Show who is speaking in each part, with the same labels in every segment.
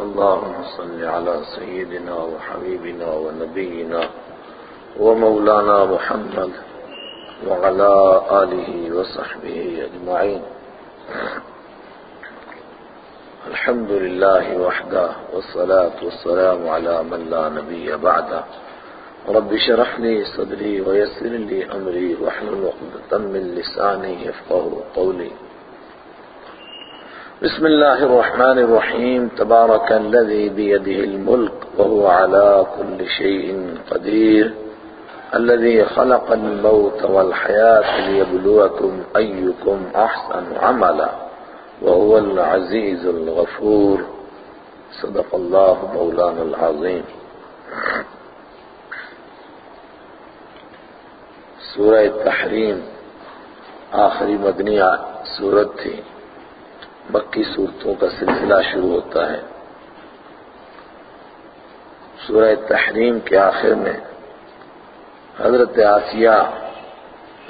Speaker 1: اللهم صل على سيدنا وحبيبنا ونبينا ومولانا محمد وعلى آله وصحبه أجمعين. الحمد لله وحده والصلاة والسلام على من لا نبي بعده. رب شرح لي صدري ويسر لي أمري واحلل عقدة من لساني يفقه قولي. بسم الله الرحمن الرحيم. تبارك الذي بيده الملك وهو على كل شيء قدير. الذي خلق الموت والحياة ليبلوكم أيكم أحسن عملا. وهو العزيز الغفور. صدق الله مولانا العظيم. سورہ تحریم آخری مدنی سورت تھی۔ مکی صورتوں کا سلسلہ شروع ہوتا ہے۔ سورہ تحریم کے آخر میں حضرت آسیہ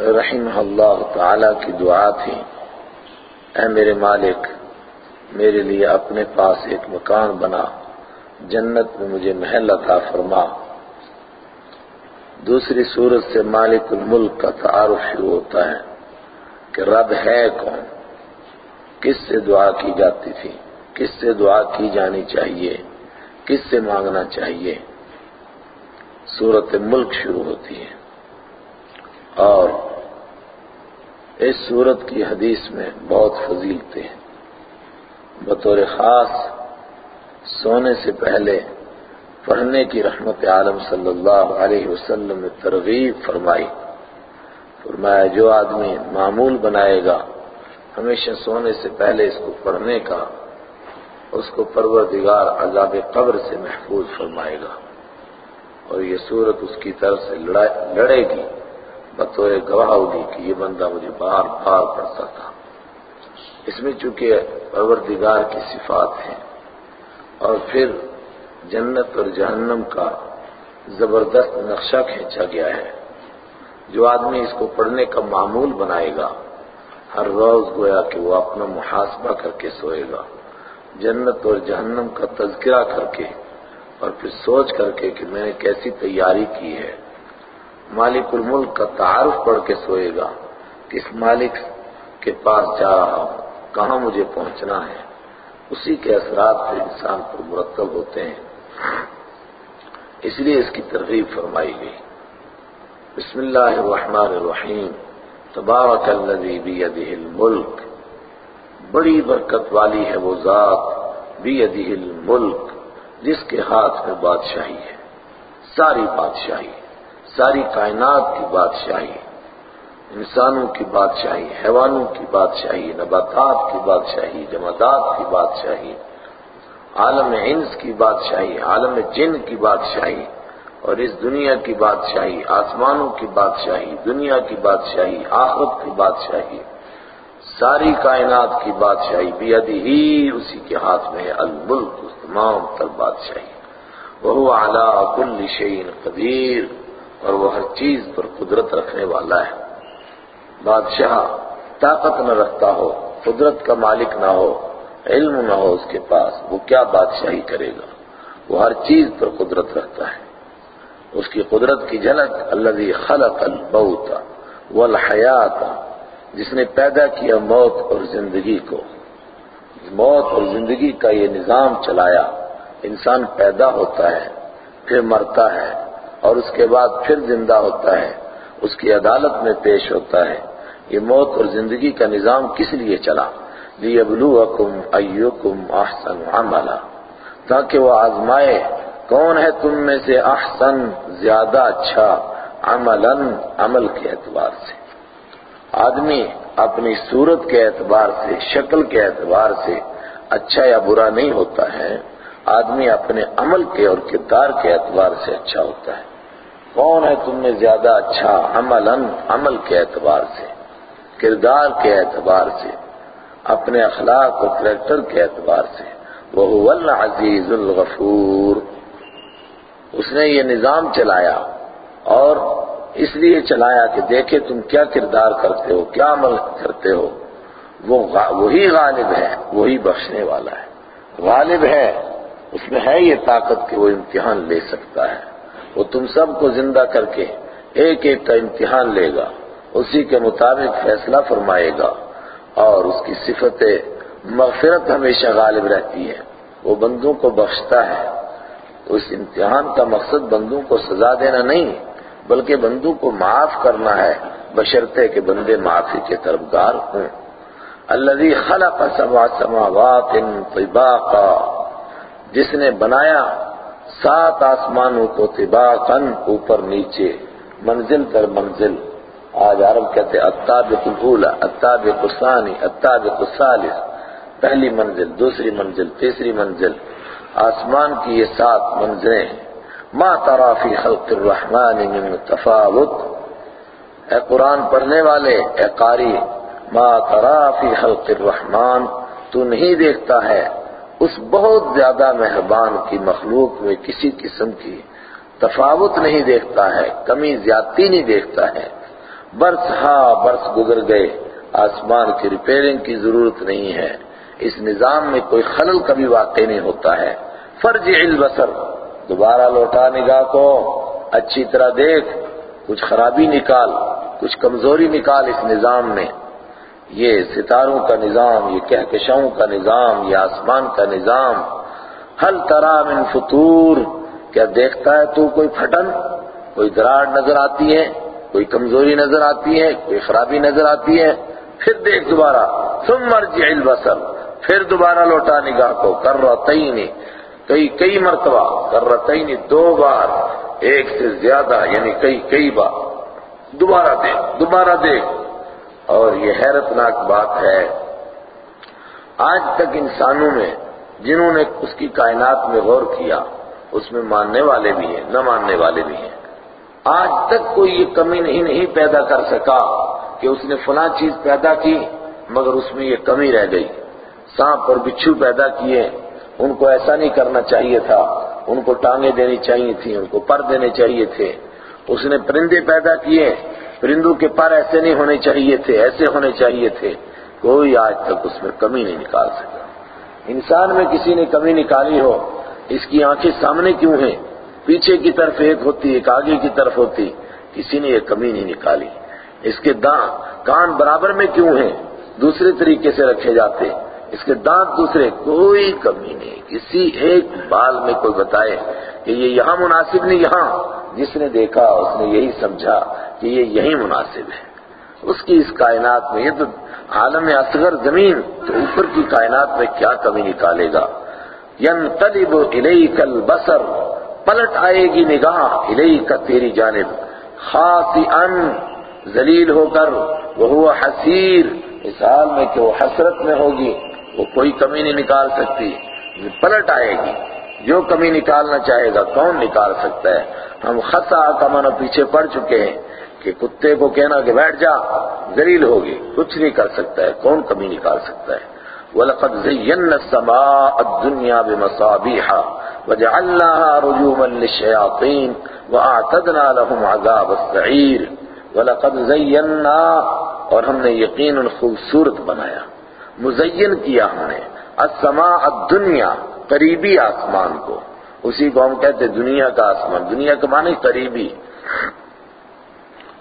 Speaker 1: رحمہ اللہ تعالی کی دعا تھی، اے میرے مالک، میرے لیے اپنے پاس ایک مکان بنا، جنت میں مجھے محل عطا فرما۔ دوسری صورت سے مالک الملک کا تعارف شروع ہوتا ہے کہ رب ہے کون؟ کس سے دعا کی جاتی تھی؟ کس سے دعا کی جانی چاہیے؟ کس سے مانگنا چاہیے؟ صورت ملک شروع ہوتی ہے۔ اور اس صورت کی حدیث میں بہت فضیلتیں ہیں۔ بطور خاص سونے سے پہلے پڑھنے کی رحمت عالم صلی اللہ علیہ وسلم نے ترغیب فرمائی۔ فرمایا، جو آدمی معمول بنائے گا ہمیشہ سونے سے پہلے اس کو پڑھنے کا، اس کو پروردگار عذاب قبر سے محفوظ فرمائے گا۔ اور یہ صورت اس کی طرف سے لڑے گی۔ بطور گواہ ہوگی کہ یہ بندہ مجھے بار بار پڑھتا تھا۔ اس میں چونکہ پروردگار کی صفات ہیں۔ اور پھر جنت اور جہنم کا زبردست نقشہ کھینچا گیا ہے۔ جو آدمی اس کو پڑھنے کا معمول بنائے گا ہر روز گویا کہ وہ اپنا محاسبہ کر کے سوئے گا۔ جنت اور جہنم کا تذکرہ کر کے اور پھر سوچ کر کے کہ میں نے کیسی تیاری کی ہے۔ مالک الملک کا تعارف پڑھ کے سوئے گا کس مالک کے پاس جا رہا ہوں، کہاں مجھے پہنچنا ہے؟ اسی کے اثرات پھر انسان پر مرتب ہوتے ہیں۔ اس لیے اس کی ترغیب فرمائی گئی۔ بسم اللہ الرحمن الرحیم۔ تبارک الذی بیدہ الملک۔ بڑی برکت والی ہے وہ ذات بیدہ الملک، جس کے ہاتھ میں بادشاہی ہے، ساری بادشاہی، ساری کائنات کی بادشاہی۔ انسانوں کی بادشاہی، حیوانوں کی بادشاہی، نباتات کی بادشاہی، جمادات کی بادشاہی، عالم انس کی بادشاہی، عالم جن کی بادشاہی۔ اور اس دنیا کی بادشاہی، آسمانوں کی بادشاہی، دنیا کی بادشاہی، آخرت کی بادشاہی، ساری کائنات کی بادشاہی بیادی ہی اسی کے ہاتھ میں ہے، الملک اس تمام تر بادشاہی۔ وہ اعلیٰ کل شعین قدیر، اور وہ ہر چیز پر قدرت رکھنے والا ہے۔ بادشاہ طاقت نہ رکھتا ہو، قدرت کا مالک نہ ہو، علم نہ ہو اس کے پاس، وہ کیا بادشاہی کرے گا؟ وہ ہر چیز پر قدرت رکھتا ہے۔ اس کی قدرت کی جھلک، الذی خلق الموت والحیات، جس نے پیدا کیا موت اور زندگی کو۔ موت اور زندگی کا یہ نظام چلایا، انسان پیدا ہوتا ہے، پھر مرتا ہے، اور اس کے بعد پھر زندہ ہوتا ہے، اس کی عدالت میں پیش ہوتا ہے۔ یہ موت اور زندگی کا نظام کس لیے چلا؟ لیبلوکم ایوکم احسن عملا، تاکہ وہ آزمائے کون ہے تم میں سے احسن زیادہ اچھا عملا عمل کے اعتبار سے؟ آدمی اپنی صورت کے اعتبار سے، شکل کے اعتبار سے اچھا یا برا نہیں ہوتا ہے، آدمی اپنے عمل کے اور کردار کے اعتبار سے اچھا ہوتا ہے۔ کون ہے تم میں زیادہ اچھا عملا عمل کے اعتبار سے، کردار کے اعتبار سے، اپنے اخلاق اور کریکٹر کے اعتبار سے؟ وہ العزیز الغفور۔ اس نے یہ نظام چلایا اور اس لیے چلایا کہ دیکھے تم کیا کردار کرتے ہو، کیا عمل کرتے ہو۔ وہ وہی غالب ہے، وہی بخشنے والا ہے۔ غالب ہے، اس میں ہے یہ طاقت کہ وہ امتحان لے سکتا ہے۔ وہ تم سب کو زندہ کر کے ایک ایک کا امتحان لے گا، اسی کے مطابق فیصلہ فرمائے گا۔ اور اس کی صفت مغفرت ہمیشہ غالب رہتی ہے وہ بندوں کو بخشتا ہے۔ اس امتحان کا مقصد بندوں کو سزا دینا نہیں، بلکہ بندوں کو معاف کرنا ہے بشرتے کہ بندے معافی کے طرفگار ہوں۔ الذي خلق سبع سماوات طباقا، جس نے بنایا سات آسمانوں کو طباقا اوپر نیچے، منزل در منزل۔ آج عرب کہتے الطابق الاولا الطابق الثانی، الطابق الثالث۔ پہلی منزل، دوسری منزل، تیسری منزل۔ آسمان کی یہ سات منزلیں، ما ترا فی خلق الرحمن من تفاوت۔ اے قرآن پڑھنے والے، اے قاری، ما ترا فی خلق الرحمن، تو نہیں دیکھتا ہے۔ اس بہت زیادہ مہربان کی مخلوق میں کسی قسم کی تفاوت نہیں دیکھتا ہے، کمی زیادتی نہیں دیکھتا ہے۔ برس ہاں برس گزر گئے۔ آسمان کی ریپیرنگ کی ضرورت نہیں ہے۔ اس نظام میں کوئی خلل کبھی واقع نہیں ہوتا ہے۔ فرج البصر، دوبارہ لوٹا نگاہ کو۔ اچھی طرح دیکھ، کچھ خرابی نکال، کچھ کمزوری نکال اس نظام میں۔ یہ ستاروں کا نظام، یہ کہکشاؤں کا نظام، یہ آسمان کا نظام۔ حل ترا من فطور، کیا دیکھتا ہے تو کوئی پھٹن؟ کوئی دراڑ نظر آتی ہے، کوئی کمزوری نظر آتی ہے، کوئی خرابی نظر آتی ہے۔ پھر دیکھ دوبارہ۔ ثم مرجع البصر۔ پھر دوبارہ لوٹا نگاہ کو کرتین کئی کئی مرتبہ کرتین دو بار، ایک سے زیادہ یعنی کئی کئی بار۔ دوبارہ دیکھ دوبارہ دیکھ۔ اور یہ حیرتناک بات ہے، آج تک انسانوں میں، جنہوں نے اس کی کائنات میں غور کیا، اس میں ماننے والے بھی ہیں، نہ ماننے والے بھی ہیں۔ آج تک کوئی یہ کمی نہیں نہیں پیدا کر سکا کہ اس نے فلاں چیز پیدا کی، مگر اس میں یہ کمی رہ گئی۔ سانپ اور بچھو پیدا کیے، ان کو ایسا نہیں کرنا چاہیے تھا۔ ان کو ٹانگیں دینی چاہیے تھی ان کو پر دینے چاہیے تھے۔ اس نے پرندے پیدا کیے، پرندوں کے پر ایسے نہیں ہونے چاہیے تھے، ایسے ہونے چاہیے تھے۔ کوئی آج تک اس میں کمی نہیں نکال سکا۔ انسان میں کسی نے کمی نکالی ہو، اس کی آنکھیں سامنے کیوں ہیں؟ پیچھے کی طرف ایک ہوتی، ایک آگے کی طرف ہوتی، کسی نے یہ کمی نہیں نکالی۔ اس کے دانت کان برابر میں کیوں ہیں؟ دوسرے طریقے سے رکھے جاتے۔ اس کے دانت دوسرے کوئی کمی نہیں۔ کسی ایک بال میں کوئی بتائے کہ یہ یہاں مناسب نہیں، یہاں۔ جس نے دیکھا، اس نے یہی سمجھا کہ یہ یہی مناسب ہے۔ اس کی اس کائنات میں یہ تو عالم اصغر زمین، تو اوپر کی کائنات میں کیا کمی نکالے گا؟ ینقلب الیک البصر، پلٹ آئے گی نگاہ الیک تیری جانب۔ خاطئا ذلیل ہو کر وہ حسیر۔ اس حال میں کہ وہ حسرت میں ہوگی۔ وہ کوئی کمی نہیں نکال سکتی، پلٹ آئے گی۔ جو کمی نکالنا چاہے گا، کون نکال سکتا ہے؟ ہم خطا کا منو پیچھے پڑ چکے ہیں کہ کتے کو کہنا کہ بیٹھ جا، ذلیل ہوگی، کچھ نہیں کر سکتا ہے، کون کمی نکال سکتا ہے؟ وَلَقَدْ زَيَّنَّ السَّمَاءَ الدُّنْيَا بِمَصَابِيحَ وَجَعَلْنَاهَا رُجُومًا لِلشَّيَاطِينِ وَأَعْتَدْنَا لَهُمْ عَذَابَ السَّعِيرِ۔ وَلَقَدْ زَيَّنَّا اور ہم نے یقیناً خوبصورت بنایا۔ مزین کیا ہم نے السماء الدنیا، قریبی آسمان کو۔ اسی کو ہم کہتے دنیا کا آسمان، دنیا کا معنی قریبی۔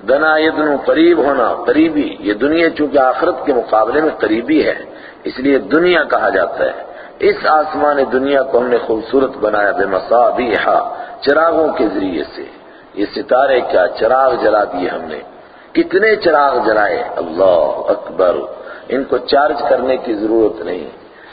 Speaker 1: دنا یدنو قریب ہونا قریبی، یہ دنیا چونکہ آخرت کے مقابلے میں قریبی ہے، اس لیے دنیا کہا جاتا ہے۔ اس آسمان دنیا کو ہم نے خوبصورت بنایا بے مصابیحا چراغوں کے ذریعے سے۔ یہ ستارے کیا چراغ جلا دیے ہم نے۔ کتنے چراغ جلائے؟ اللہ اکبر۔ ان کو چارج کرنے کی ضرورت نہیں،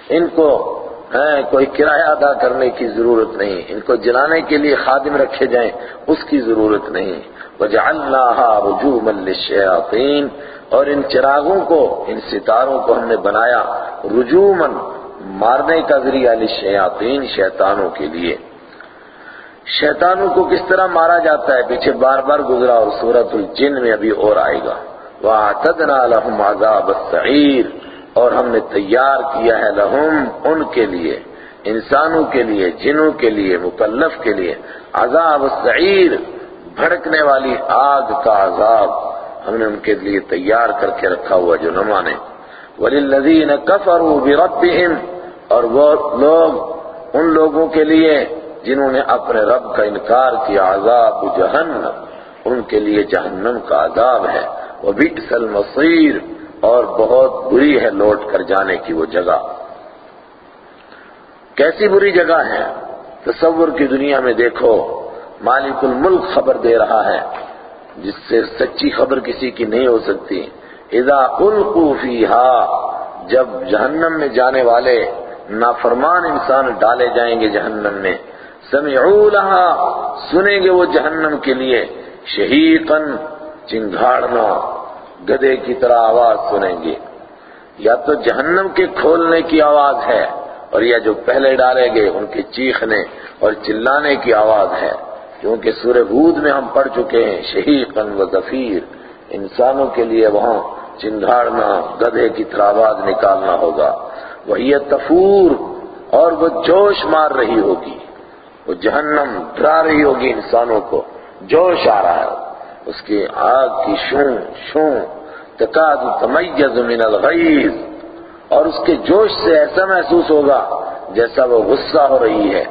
Speaker 1: ان کو ہاں، کوئی کرایہ ادا کرنے کی ضرورت نہیں، ان کو جلانے کے لیے خادم رکھے جائیں اس کی ضرورت نہیں۔ وَجَعَلْنَاهَا رُجُومًا لِلشَّيَاطِينَ، اور ان چراغوں کو، ان ستاروں کو ہم نے بنایا رجومن مارنے کا ذریعہ للشیاطین، شیطانوں کے لیے۔ شیطانوں کو کس طرح مارا جاتا ہے؟ پیچھے بار بار گزرا اور سورت الجن میں ابھی اور آئے گا۔ وَأَعْتَدْنَا لَهُمْ عَذَابَ السَّعِيرِ اور ہم نے تیار کیا ہے لہم ان کے لیے، انسانوں کے لیے، جنوں کے لیے، مکلف کے لیے عذاب السعیر، بھڑکنے والی آگ کا عذاب ہم نے ان کے لیے تیار کر کے رکھا ہوا جو نہ مانے۔ وَلِلَّذِينَ كَفَرُوا بِرَبِّهِمْ اور وہ لوگ ان لوگوں کے لیے جنہوں نے اپنے رب کا انکار کیا، عذاب جہنم، ان کے لیے جہنم کا عذاب ہے۔ وہ بئس المصیر اور بہت بری ہے لوٹ کر جانے کی وہ جگہ۔ کیسی بری جگہ ہے؟ تصور کی دنیا میں دیکھو، مالک الملک خبر دے رہا ہے، جس سے سچی خبر کسی کی نہیں ہو سکتی۔ اذا القوا فیہا، جب جہنم میں جانے والے نافرمان انسان ڈالے جائیں گے جہنم میں۔ سمعوا لہا، سنیں گے وہ جہنم کے لیے شہیقن چنگھاڑنا، گدے کی طرح آواز سنیں گے۔ یا تو جہنم کے کھولنے کی آواز ہے، اور یا جو پہلے ڈالے گئے، ان کے چیخنے اور چلانے کی آواز ہے۔ کیونکہ سورہ ہود میں ہم پڑھ چکے ہیں شہیقن و ظفیر۔ انسانوں کے لیے وہاں چنگھاڑنا گدھے کی طرح آواز نکالنا ہوگا۔ وہی تفور، اور وہ جوش مار رہی ہوگی۔ وہ جہنم ڈرا رہی ہوگی انسانوں کو۔ جوش آ رہا ہے۔ اس کی آگ کی شوں شوں تکاد تمیز من الغیظ اور اس کے جوش سے ایسا محسوس ہوگا جیسا وہ غصہ ہو رہی ہے۔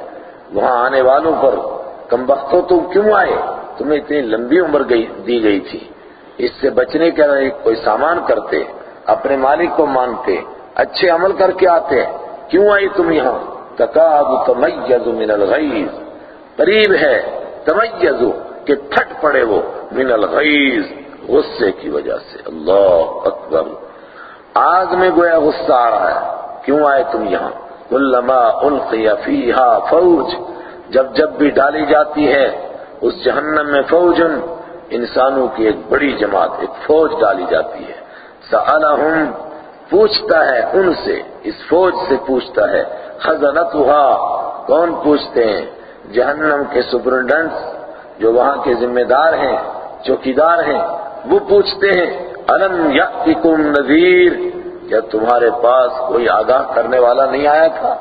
Speaker 1: وہاں آنے والوں پر کم وقت تم کیوں آئے؟ تمہیں اتنی لمبی عمر دی گئی تھی۔ اس سے بچنے کے لیے کوئی سامان کرتے، اپنے مالک کو مانتے، اچھے عمل کر کے آتے۔ کیوں آئی تم یہاں؟ تکاد تمیز من الغیظ۔ قریب ہے، تمیز۔ کہ پھٹ پڑے وہ من الغیظ، غصے کی وجہ سے۔ اللہ اکبر۔ آگ میں گویا غصہ آ رہا ہے۔ کیوں آئے تم یہاں؟ کلما القی فیہا فوج۔ جب جب بھی ڈالی جاتی ہے، اس جہنم میں فوجن۔ انسانوں کی ایک بڑی جماعت، ایک فوج ڈالی جاتی ہے۔ سألہم، پوچھتا ہے ان سے۔ اس فوج سے پوچھتا ہے خزنتہا کون پوچھتے ہیں؟ جہنم کے سپرنٹنٹس۔ جو وہاں کے ذمہ دار ہیں، چوکیدار ہیں، وہ پوچھتے ہیں، الم یأتکم نذیر؟ کیا تمہارے پاس کوئی آگاہ کرنے والا نہیں آیا تھا؟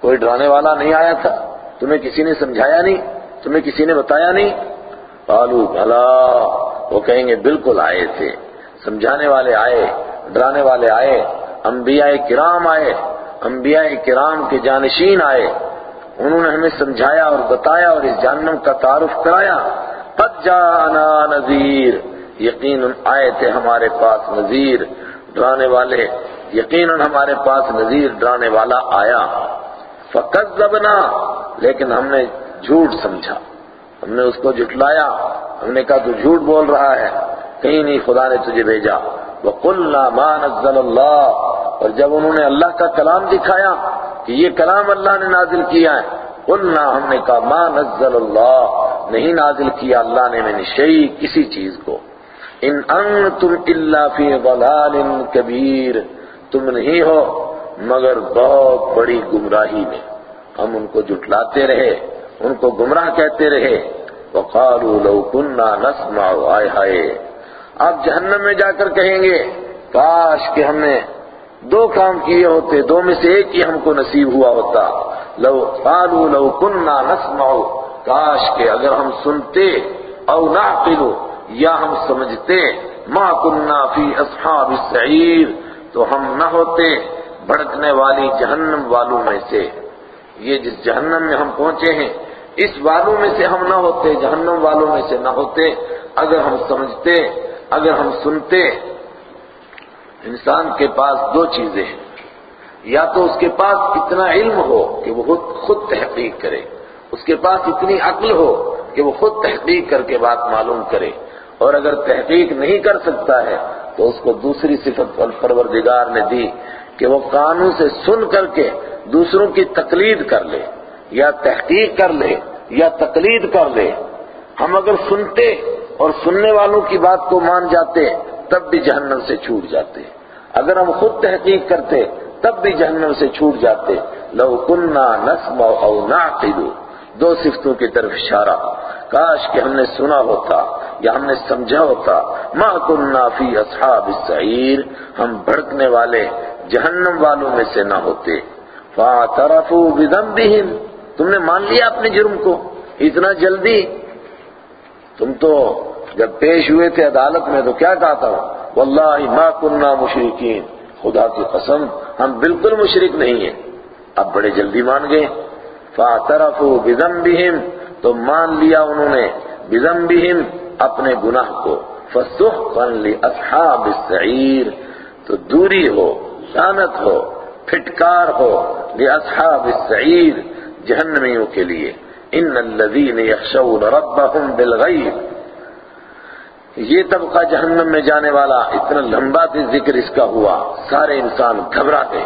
Speaker 1: کوئی ڈرانے والا نہیں آیا تھا؟ تمہیں کسی نے سمجھایا نہیں؟ تمہیں کسی نے بتایا نہیں؟ قالو بھلا وہ کہیں گے، بالکل آئے تھے۔ سمجھانے والے آئے، ڈرانے والے آئے، انبیاء کرام آئے، انبیاء کرام کے جانشین آئے۔ انہوں نے ہمیں سمجھایا اور بتایا اور اس جہنم کا تعارف کرایا۔ قد جانا نذیر، یقیناً آئے تھے ہمارے پاس نذیر، ڈرانے والے۔ یقیناً ہمارے پاس نذیر ڈرانے والا آیا۔ فکذبنا، لیکن ہم نے جھوٹ سمجھا۔ ہم نے اس کو جھٹلایا۔ ہم نے کہا تو جھوٹ بول رہا ہے، کہیں نہیں، خدا نے تجھے بھیجا۔ وَقُلْنَا مَا نَزَّلَ اللَّهِ اور جب انہوں نے اللہ کا کلام دکھایا کہ یہ کلام اللہ نے نازل کیا ہے۔ قلنا، ہم نے کہا، ما نزل اللہ، نہیں نازل کیا اللہ نے من شیء کسی چیز کو۔ ان انتم الا فی ضلال کبیر۔ تم نہیں ہو، مگر بہت بڑی گمراہی میں۔ ہم ان کو جھٹلاتے رہے، ان کو گمراہ کہتے رہے۔ وقالوا لو كنا نسمع، آئے ہائے۔ آپ جہنم میں جا کر کہیں گے، کاش کہ ہم نے دو کام کیے ہوتے، دو میں سے ایک ہی ہم کو نصیب ہوا ہوتا۔ لو قالوا لو كنا نسمع، کاش کہ اگر ہم سنتے او نعقل، یا ہم سمجھتے ما كنا فی اصحاب السعیر، تو ہم نہ ہوتے بھڑکنے والی جہنم والوں میں سے۔ یہ جس جہنم میں ہم پہنچے ہیں، اس والوں میں سے ہم نہ ہوتے، جہنم والوں میں سے نہ ہوتے۔ اگر ہم سمجھتے، اگر ہم سنتے انسان کے پاس دو چیزیں ہیں۔ یا تو اس کے پاس اتنا علم ہو کہ وہ خود خود تحقیق کرے، اس کے پاس اتنی عقل ہو کہ وہ خود تحقیق کر کے بات معلوم کرے۔ اور اگر تحقیق نہیں کر سکتا ہے، تو اس کو دوسری صفت پروردگار نے دی کہ وہ قانون سے سن کر کے دوسروں کی تقلید کر لے، یا تحقیق کر لے، یا تقلید کر لے۔ ہم اگر سنتے اور سننے والوں کی بات کو مان جاتے، تب بھی جہنم سے چھوٹ جاتے۔ ہیں اگر ہم خود تحقیق کرتے، تب بھی جہنم سے چھوٹ جاتے۔ لو کننا نسمع او نعقل، دو صفتوں کی طرف اشارہ۔ کاش کہ ہم نے سنا ہوتا یا ہم نے سمجھا ہوتا۔ ما کننا فی اصحاب السعیر، ہم بھڑکنے والے جہنم والوں میں سے نہ ہوتے۔ فاعترفوا بذنبهم تم نے مان لیا اپنے جرم کو؟ اتنا جلدی؟ تم تو جب پیش ہوئے تھے عدالت میں تو کیا کہا تھا؟ واللہ ما کننا مشرکین۔ خدا کی قسم، ہم بالکل مشرک نہیں ہیں۔ اب بڑے جلدی مان گئے۔ فَاعْتَرَفُوا بِذَنْبِهِمْ تو مان لیا انہوں نے بِذَنْبِهِمْ اپنے گناہ کو۔ فَسُحْقًا لِأَصْحَابِ السَّعِيرِ تو دوری ہو، لعنت ہو، پھٹکار ہو، لِأَصْحَابِ السَّعِيرِ جہنمیوں کے لیے۔ ان الذین یخشون ربهم بالغیب۔ یہ طبقہ جہنم میں جانے والا اتنا لمبا بھی ذکر اس کا ہوا، سارے انسان گھبراتے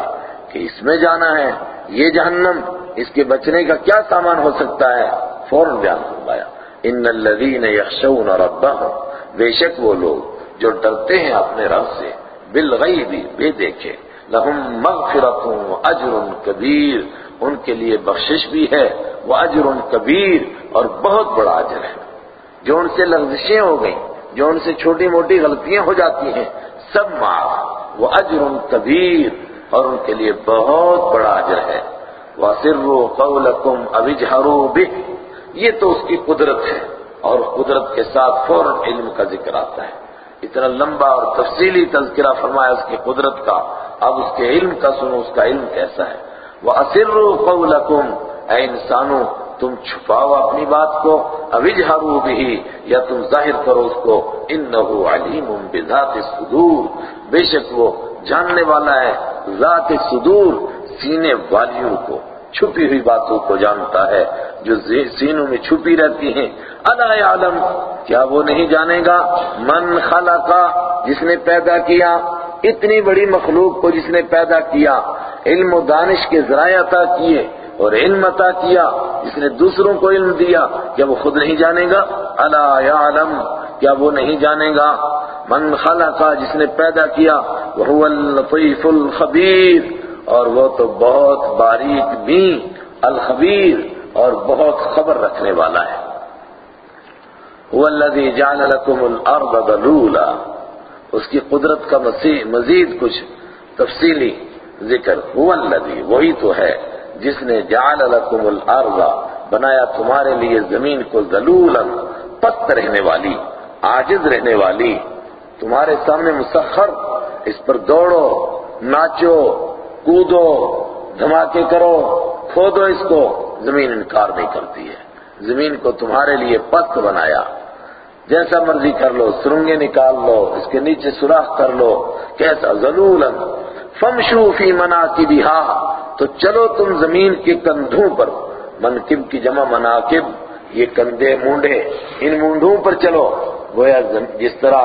Speaker 1: کہ اس میں جانا ہے، یہ جہنم، اس کے بچنے کا کیا سامان ہو سکتا ہے؟ فوراً بیان فرمایا ان الذین یخشون ربهم بے شک وہ لوگ جو ڈرتے ہیں اپنے رب سے، بالغیب، بے دیکھے۔ لہم مغفرت اجر کبیر، ان کے لیے بخشش بھی ہے وہ اجر کبیر، اور بہت بڑا اجر ہے۔ جو ان سے لغزشیں ہو گئیں جو ان سے چھوٹی موٹی غلطیاں ہو جاتی ہیں، سب معاف، وہ اجر کبیر، اور ان کے لیے بہت بڑا اجر ہے۔ وَأَسِرُّوا قَوْلَكُمْ أَوِجْهَرُوا بِهِ۔ یہ تو اس کی قدرت ہے، اور قدرت کے ساتھ فوراً علم کا ذکر آتا ہے۔ اتنا لمبا اور تفصیلی تذکرہ فرمایا اس کی قدرت کا، اب اس کے علم کا سنو، اس کا علم کیسا ہے۔ وَأَسِرُّوا قَوْلَكُمْ، اے انسانوں تم چھپاؤ اپنی بات کو اوجہروا بھی، یا تم ظاہر کرو اس کو، انہو علیم بذات الصدور بے شک وہ جاننے والا ہے ذات صدور، سینے والیوں کو، چھپی ہوئی باتوں کو جانتا ہے، جو سینوں میں چھپی رہتی ہیں۔ الا یعلم، کیا وہ نہیں جانے گا؟ من خلقا، جس نے پیدا کیا۔ اتنی بڑی مخلوق کو جس نے پیدا کیا۔ علم و دانش کے ذرائع عطا کیے۔ اور علم عطا کیا، جس نے دوسروں کو علم دیا، کیا وہ خود نہیں جانے گا؟ الا یعلم، کیا وہ نہیں جانے گا؟ من خلقا جس نے پیدا کیا وہ اللطیف الخبیر، اور وہ تو بہت باریک بھی الخبیر اور بہت خبر رکھنے والا ہے۔ هو الذي جعل لكم الارض ذلولا۔ اس کی قدرت کا مزید کچھ تفصیلی ذکر۔ هو الذي وہی تو ہے۔ جس نے جعل لكم الارض، بنایا تمہارے لیے زمین کو ذلولا پست رہنے والی، عاجز رہنے والی۔ تمہارے سامنے مسخر، اس پر دوڑو، ناچو، کودو، دھماکے کرو، کھودو اس کو۔ زمین انکار نہیں کرتی ہے۔ زمین کو تمہارے لیے پست بنایا۔ جیسا مرضی کر لو سرنگے نکال لو، اس کے نیچے سوراخ کر لو کیسا ضلولا فمشو فی مناکبہا۔ تو چلو تم زمین کے کندھوں پر منکب کی جمع مناکب یہ کندھے مونڈے، ان مونڈوں پر چلو۔ گویا جس طرح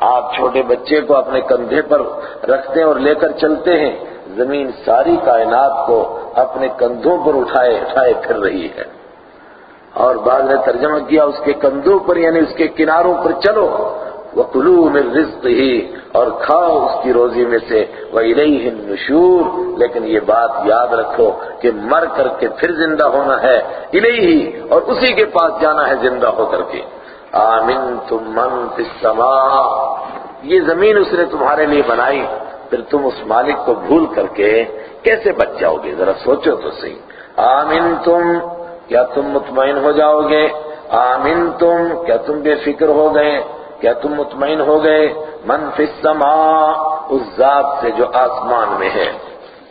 Speaker 1: آپ چھوٹے بچے کو اپنے کندھے پر رکھتے ہیں اور لے کر چلتے ہیں، زمین ساری کائنات کو اپنے کندھوں پر اٹھائے اٹھائے پھر رہی ہے۔ اور بعض نے ترجمہ کیا، اس کے کندھوں پر یعنی اس کے کناروں پر چلو۔ وَقُلُوا مِن رِزْقِهِ اور کھاؤ اس کی روزی میں سے وَإِلَيْهِ النُّشُورِ لیکن یہ بات یاد رکھو کہ مر کر کے پھر زندہ ہونا ہے الیہ اور اسی کے پاس جانا ہے زندہ ہو کر کے۔ آمنتم من فی السماء۔ یہ زمین اس نے تمہارے لیے بنائی، پھر تم اس مالک کو بھول کر کے کیسے بچ جاؤ گے؟ ذرا سوچو تو صحیح۔ آمنتم، کیا تم مطمئن ہو جاؤ گے؟ آمنتم، کیا تم بے فکر ہو گئے؟ کیا تم مطمئن ہو گئے؟ من فی السماء، اس ذات سے جو آسمان میں ہے۔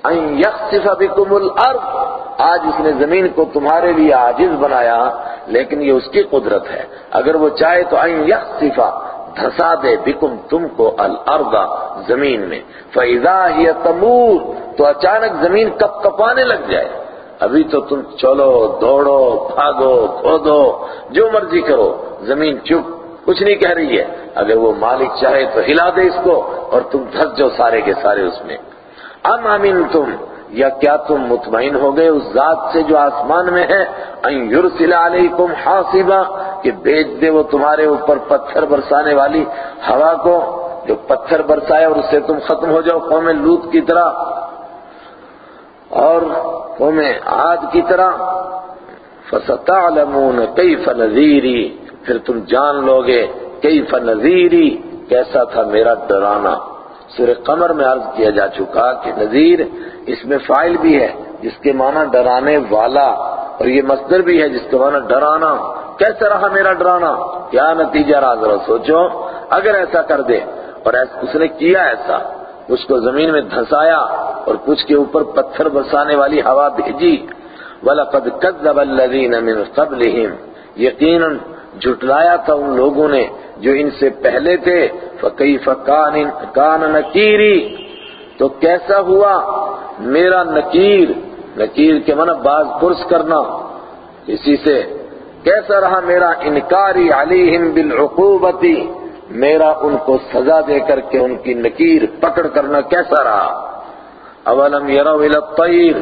Speaker 1: ان یخسف بکم الارض، آج اس نے زمین کو تمہارے لیے عاجز بنایا، لیکن یہ اس کی قدرت ہے۔ اگر وہ چاہے تو ان یخسف، دھسا دے بکم تم کو الارض زمین میں۔ فَإِذَا هِيَ تَمُورُ، تو اچانک زمین کپ کپانے لگ جائے۔ ابھی تو تم چلو، دوڑو، بھاگو، کھودو، جو مرضی کرو۔ زمین چپ کچھ نہیں کہہ رہی ہے۔ اگر وہ مالک چاہے تو ہلا دے اس کو اور تم دھس جو سارے کے سارے اس میں۔ ام امین تم یا کیا تم مطمئن ہو گئے اس ذات سے جو آسمان میں ہے؟ ان یرسل علیکم حاصبا، کہ بیچ دے وہ تمہارے اوپر پتھر برسانے والی ہوا کو۔ جو پتھر برسائے اور اس سے تم ختم ہو جاؤ، قوم لوت کی طرح۔ اور قوم عاد کی طرح۔ فستعلمون کیف نذیری پھر تم جان لو گے کیف نذیری، کیسا تھا میرا ڈرانا۔ سورہ قمر میں عرض کیا جا چکا کہ نذیر اس میں فائل بھی ہے، جس کے معنی ڈرانے والا، اور یہ مصدر بھی ہے جس کے معنی ڈرانا۔ کیسا رہا میرا ڈرانا؟ کیا نتیجہ رہا؟ ذرا سوچو، اگر ایسا کر دے، اور اس نے کیا ایسا؟ اس کو زمین میں دھسایا اور کچھ کے اوپر پتھر برسانے والی ہوا بھیجی۔ وَلَقَدْ كَذَّبَ الَّذِينَ مِنْ قَبْلِهِمْ۔ یقیناً جھٹلایا تھا ان لوگوں نے جو ان سے پہلے تھے۔ فَكَيْفَ كَانَ نَكِيرِ۔ تو کیسا ہوا؟ میرا نکیر نکیر کے منع باز پرس کرنا۔ اسی سے کیسا رہا میرا انکاری علیہم بالعقوبتی میرا ان کو سزا دے کر کے ان کی نکیر پکڑ کرنا کیسا رہا؟ اولم یرو الطیر۔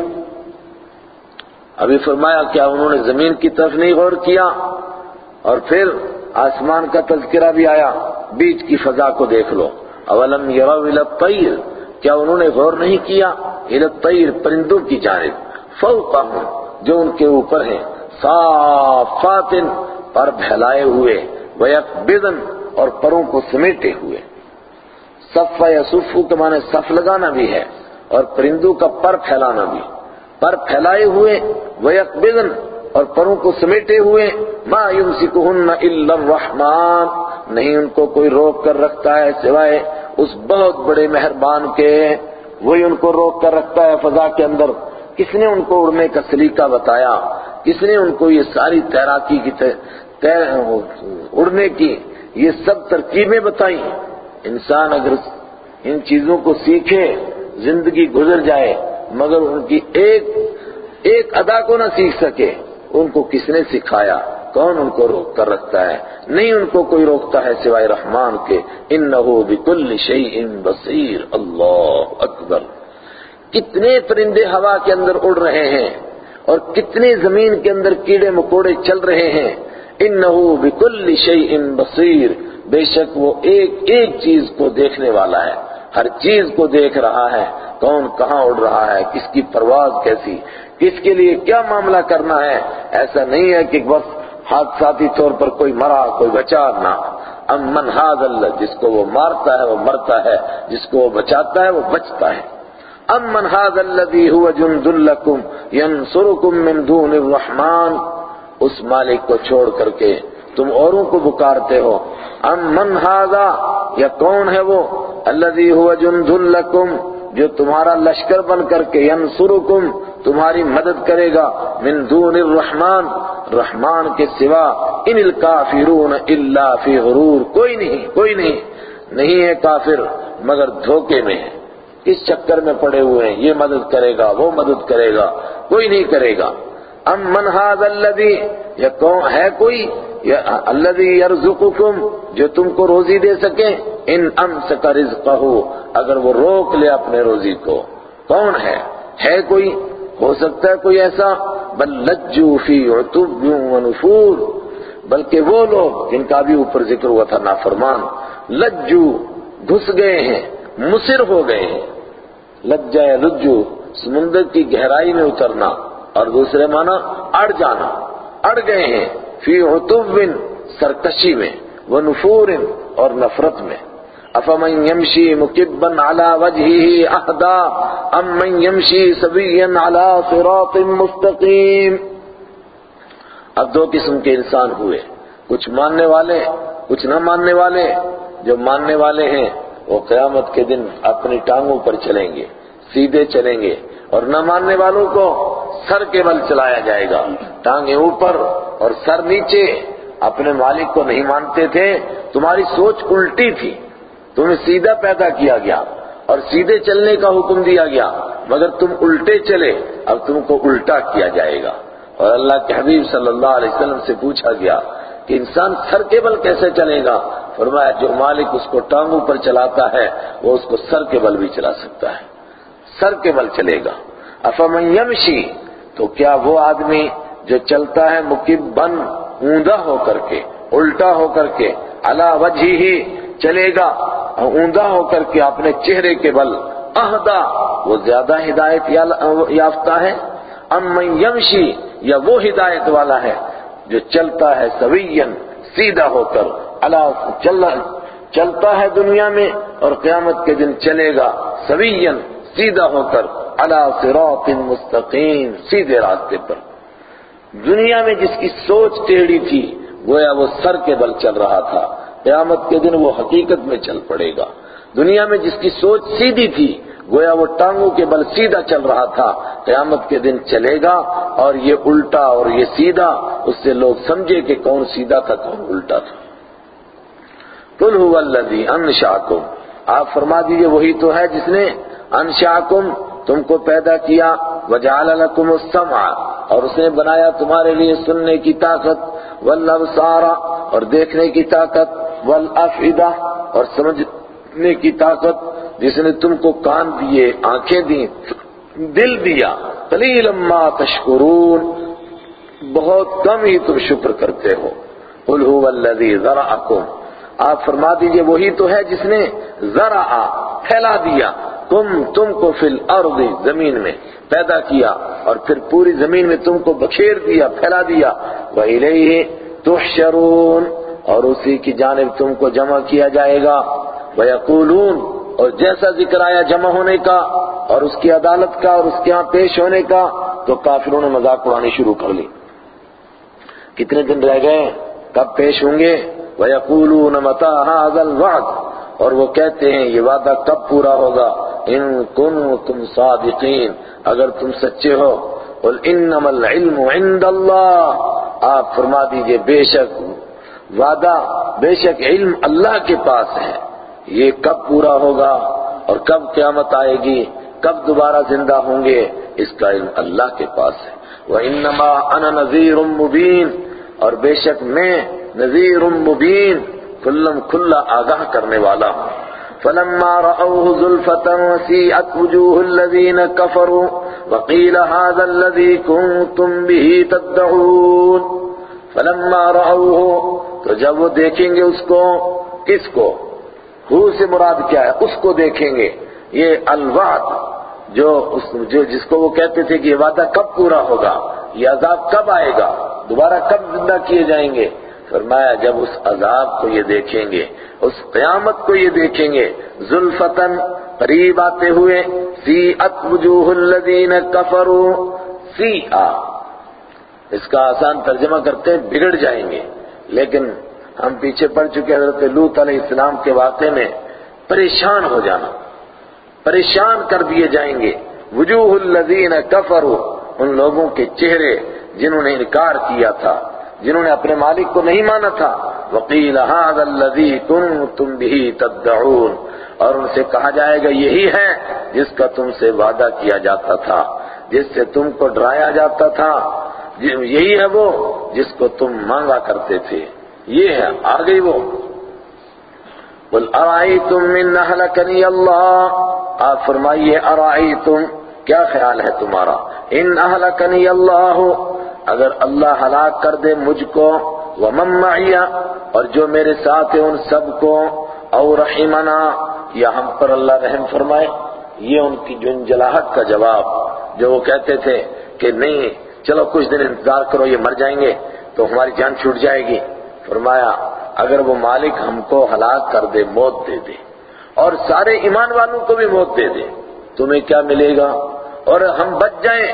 Speaker 1: ابھی فرمایا کیا انہوں نے زمین کی طرف نہیں غور کیا؟ اور پھر آسمان کا تذکرہ بھی آیا، بیچ کی فضا کو دیکھ لو۔ اولم یرو الطیر، کیا انہوں نے غور نہیں کیا؟ الطیر پرندوں کی جانب، فوقہم، جو ان کے اوپر ہیں صافات پر پھیلائے ہوئے، ویقبضن، اور پروں کو سمیٹے ہوئے۔ صفہ یا کے معنی صف لگانا بھی ہے، اور پرندوں کا پر پھیلانا بھی۔ پر پھیلائے ہوئے، ویقبضن اور پروں کو سمیٹے ہوئے ما یمسکہن الا الرحمن، نہیں ان کو کوئی روک کر رکھتا ہے سوائے اس بہت بڑے مہربان کے، وہی ان کو روک کر رکھتا ہے فضا کے اندر۔ کس نے ان کو اڑنے کا سلیقہ بتایا؟ کس نے ان کو یہ ساری تیراکی کی اڑنے کی یہ سب ترکیبیں بتائیں؟ انسان اگر ان چیزوں کو سیکھے، زندگی گزر جائے، مگر ان کی ایک ایک ادا کو نہ سیکھ سکے۔ ان کو کس نے سکھایا؟ کون ان کو روک کر رکھتا ہے؟ نہیں ان کو کوئی روکتا ہے سوائے رحمان کے۔ انہو بکل شیء بصیر۔ اللہ اکبر۔ کتنے پرندے ہوا کے اندر اڑ رہے ہیں اور کتنے زمین کے اندر کیڑے مکوڑے چل رہے ہیں۔ انہو بکل شیء بصیر۔ بے شک وہ ایک ایک چیز کو دیکھنے والا ہے۔ ہر چیز کو دیکھ رہا ہے، کون کہاں اڑ رہا ہے، کس کی پرواز کیسی، کس کے لیے کیا معاملہ کرنا ہے۔ ایسا نہیں ہے کہ بس حادثاتی طور پر کوئی مرا، کوئی بچا نہ۔ ام من ہاد اللہ، جس کو وہ مارتا ہے، وہ مرتا ہے، جس کو وہ بچاتا ہے، وہ بچتا ہے۔ ام من هذا الذي هو جند لكم ينصركم من دون الرحمن۔ اس مالک کو چھوڑ کر کے تم اوروں کو بکارتے ہو۔ ام من یا کون ہے وہ؟ الذي هو جند لكم جو تمہارا لشکر بن کر کے ینصرکم، تمہاری مدد کرے گا، من دون الرحمن، رحمان کے سوا ان الکافرون الا فی غرور، کوئی نہیں کوئی نہیں نہیں ہے کافر، مگر دھوکے میں ہے کس چکر میں پڑے ہوئے ہیں، یہ مدد کرے گا، وہ مدد کرے گا، کوئی نہیں کرے گا۔ ام من هذا الذي یا کون ہے کوئی الذي يرزقكم جو تم کو روزی دے سکے، ان امسک رزقه اگر وہ روک لے اپنے روزی کو۔ کون ہے؟ ہے کوئی؟ ہو سکتا ہے کوئی ایسا؟ بل لجو فی عتب و نفور۔ بلکہ وہ لوگ جن کا بھی اوپر ذکر ہوا تھا نافرمان، لجو، گھس گئے ہیں، مصر ہو گئے ہیں۔ لجا لجو، سمندر کی گہرائی میں اترنا اور دوسرے معنی اڑ جانا۔ اڑ گئے ہیں۔ فی عتب سرکشی میں وہ نفور اور نفرت میں۔ افمن یمشی مکبن علی وجہی اہدا ام من یمشی سویا علی صراط مستقیم۔ اب دو قسم کے انسان ہوئے، کچھ ماننے والے، کچھ نہ ماننے والے۔ جو ماننے والے ہیں، وہ قیامت کے دن اپنی ٹانگوں پر چلیں گے، سیدھے چلیں گے۔ اور نہ ماننے والوں کو سر کے بل چلایا جائے گا۔ ٹانگیں اوپر اور سر نیچے۔ اپنے مالک کو نہیں مانتے تھے۔ تمہاری سوچ الٹی تھی۔ تمہیں سیدھا پیدا کیا گیا اور سیدھے چلنے کا حکم دیا گیا۔ مگر تم الٹے چلے۔ اب تم کو الٹا کیا جائے گا۔ اور اللہ کے حبیب صلی اللہ علیہ وسلم سے پوچھا گیا کہ انسان سر کے بل کیسے چلے گا؟ فرمایا، جو مالک اس کو ٹانگوں پر چلاتا ہے، وہ اس کو سر کے بل بھی چلا سکتا ہے۔ سر کے بل چلے گا۔ افمن یمشی؟ تو کیا وہ آدمی جو چلتا ہے مکبن اوندا ہو کر کے، الٹا ہو کر کے، علا وجہ ہی چلے گا، اوندا ہو کر کے اپنے چہرے کے بل، اہدا، وہ زیادہ ہدایت یافتہ ہے۔ ام من یمشی، یا وہ ہدایت والا ہے جو چلتا ہے سوین سیدھا ہو کر اللہ چلتا ہے دنیا میں اور قیامت کے دن چلے گا سوین سیدھا ہو کر اللہ صراط مستقیم، سیدھے راستے پر۔ دنیا میں جس کی سوچ ٹیڑھی تھی، گویا وہ سر کے بل چل رہا تھا۔ قیامت کے دن وہ حقیقت میں چل پڑے گا۔ دنیا میں جس کی سوچ سیدھی تھی، گویا وہ ٹانگوں کے بل سیدھا چل رہا تھا۔ قیامت کے دن چلے گا اور یہ الٹا اور یہ سیدھا، اس سے لوگ سمجھے کہ کون سیدھا تھا، کون الٹا تھا۔ قل هو الذی انشاکم آپ فرما دیجیے، وہی تو ہے جس نے انشاکم، تم کو پیدا کیا، وجعل لکم السمع، اور اس نے بنایا تمہارے لیے سننے کی طاقت، والابصار، اور دیکھنے کی طاقت، والافئدہ، اور سمجھنے کی طاقت، جس نے تم کو کان دیے، آنکھیں دی دل دیا قلیل ما تشکرون، بہت کم ہی تم شکر کرتے ہو۔ قل هو الذی ذرأکم۔ آپ فرما دیجیے، وہی تو ہے جس نے ذرا پھیلا دیا۔ تم تم کو فی الارض زمین میں پیدا کیا اور پھر پوری زمین میں تم کو بکھیر دیا، پھیلا دیا۔ وَإِلَيْهِ تُحْشَرُونَ اور اسی کی جانب تم کو جمع کیا جائے گا۔ وَيَقُولُونَ اور جیسا ذکر آیا جمع ہونے کا اور اس کی عدالت کا اور اس کے ہاں پیش ہونے کا تو کافروں نے مذاق اڑانی شروع کر لی۔ کتنے دن رہ گئے؟ کب پیش ہوں گے؟ وَيَقُولُونَ مَتَى هَذَا الْوَعْدِ؟ اور وہ کہتے ہیں، یہ وعدہ کب پورا ہوگا؟ ان کنتم صادقین، اگر تم سچے ہو۔ قل انما العلم عند اللہ۔ آپ فرما دیجیے، بے شک وعدہ، بے شک علم اللہ کے پاس ہے۔ یہ کب پورا ہوگا اور کب قیامت آئے گی؟ کب دوبارہ زندہ ہوں گے؟ اس کا علم اللہ کے پاس ہے۔ وَإِنَّمَا أَنَا نَذِيرٌ مُبِينٌ اور بے شک میں نذیر مبین۔ کلم کھلا آگاہ کرنے والا۔ ہوں فلما رأوه زلفة وسيئت وجوه الذين كفروا وقيل هذا الذي كنتم به تدعون۔ فلما رأوه تو جب وہ دیکھیں گے اس کو، کس کو؟ ہو سے مراد کیا ہے؟ اس کو دیکھیں گے۔ یہ الوعد، جو جو جس کو وہ کہتے تھے کہ یہ وعدہ کب پورا ہوگا؟ یہ عذاب کب آئے گا؟ دوبارہ کب زندہ کیے جائیں گے؟ فرمایا، جب اس عذاب کو یہ دیکھیں گے، اس قیامت کو یہ دیکھیں گے ذلفتن قریب آتے ہوئے سی ات وجوہ الذین کفروا سی آ اس کا آسان ترجمہ کرتے ہیں بگڑ جائیں گے۔ لیکن ہم پیچھے پڑ چکے حضرت لوت علیہ السلام کے واقعے میں پریشان ہو جانا۔ پریشان کر دیے جائیں گے۔ وجوہ الذین کفروا، ان لوگوں کے چہرے جنہوں نے انکار کیا تھا۔ جنہوں نے اپنے مالک کو نہیں مانا تھا۔ وکیل الذی کنتم به تدعون اور ان سے کہا جائے گا، یہی ہے جس کا تم سے وعدہ کیا جاتا تھا، جس سے تم کو ڈرایا جاتا تھا۔ جی، یہی ہے وہ جس کو تم مانگا کرتے تھے۔ یہ ہے آ گئی وہ۔ بول ارائی تم من اہلکنی اللہ آپ فرمائیے ارائی تم کیا خیال ہے تمہارا؟ ان اہلکنی اللہ اگر اللہ ہلاک کر دے مجھ کو، ومن معیا اور جو میرے ساتھ ہیں ان سب کو، او رحمنا، یا ہم پر اللہ رحم فرمائے، یہ ان کی جنجلاہٹ کا جواب، جو وہ کہتے تھے کہ نہیں، چلو کچھ دن انتظار کرو، یہ مر جائیں گے، تو ہماری جان چھوٹ جائے گی۔ فرمایا، اگر وہ مالک ہم کو ہلاک کر دے، موت دے دے، اور سارے ایمان والوں کو بھی موت دے دے، تمہیں کیا ملے گا؟ اور ہم بچ جائیں۔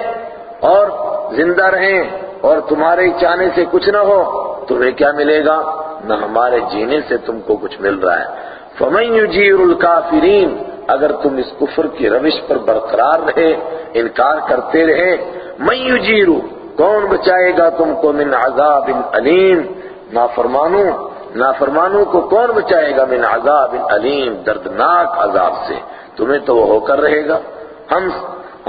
Speaker 1: اور زندہ رہیں اور تمہارے چاہنے سے کچھ نہ ہو، تمہیں کیا ملے گا؟ نہ ہمارے جینے سے تم کو کچھ مل رہا ہے۔ فَمَن يُجِيرُ الْكَافِرِينَ اگر تم اس کفر کی روش پر برقرار رہے انکار کرتے رہے مَن يُجِيرُ کون بچائے گا تم کو من عذاب علیم نافرمانوں نافرمانوں کو کون بچائے گا من عذاب علیم دردناک عذاب سے۔ تمہیں تو وہ ہو کر رہے گا۔ ہم